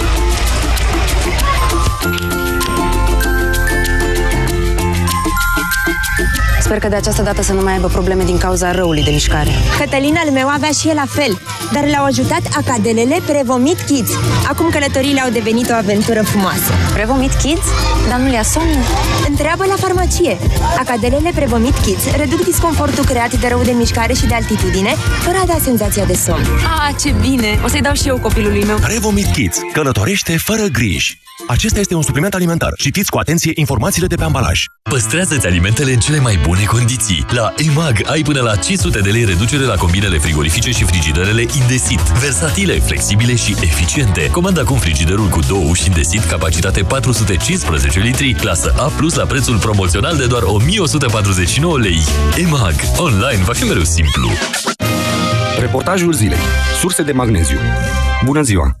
Sper că de această dată să nu mai aibă probleme din cauza răului de mișcare. Cătălin al meu avea și el la fel, dar l-au ajutat acadelele Prevomit Kids. Acum călătoriile au devenit o aventură frumoasă. Prevomit Kids? Dar nu le-a somnul? Întreabă la farmacie. Acadelele Prevomit Kids reduc disconfortul creat de rău de mișcare și de altitudine, fără a da senzația de somn. Ah, ce bine! O să-i dau și eu copilului meu. Revomit Kids. Călătorește fără griji. Acesta este un supliment alimentar. Citiți cu atenție informațiile de pe ambalaj. Păstrează-ți alimentele în cele mai bune condiții. La EMAG ai până la 500 de lei reducere la combinele frigorifice și frigiderele Indesit. Versatile, flexibile și eficiente. Comanda acum frigiderul cu două uși Indesit, capacitate 415 litri, clasă A+, la prețul promoțional de doar 1149 lei. EMAG. Online va fi mereu simplu. Reportajul zilei. Surse de magneziu. Bună ziua!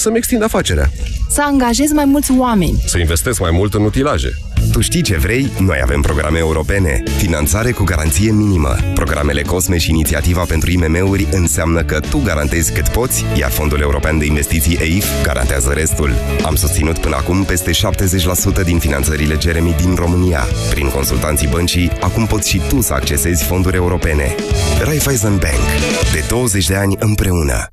Să-mi extind afacerea. Să angajez mai mulți oameni. Să investesc mai mult în utilaje. Tu știi ce vrei? Noi avem programe europene. Finanțare cu garanție minimă. Programele COSME și inițiativa pentru IMM-uri înseamnă că tu garantezi cât poți, iar Fondul European de Investiții EIF garantează restul. Am susținut până acum peste 70% din finanțările Jeremy din România. Prin consultanții băncii, acum poți și tu să accesezi fonduri europene. Raiffeisen Bank. De 20 de ani împreună.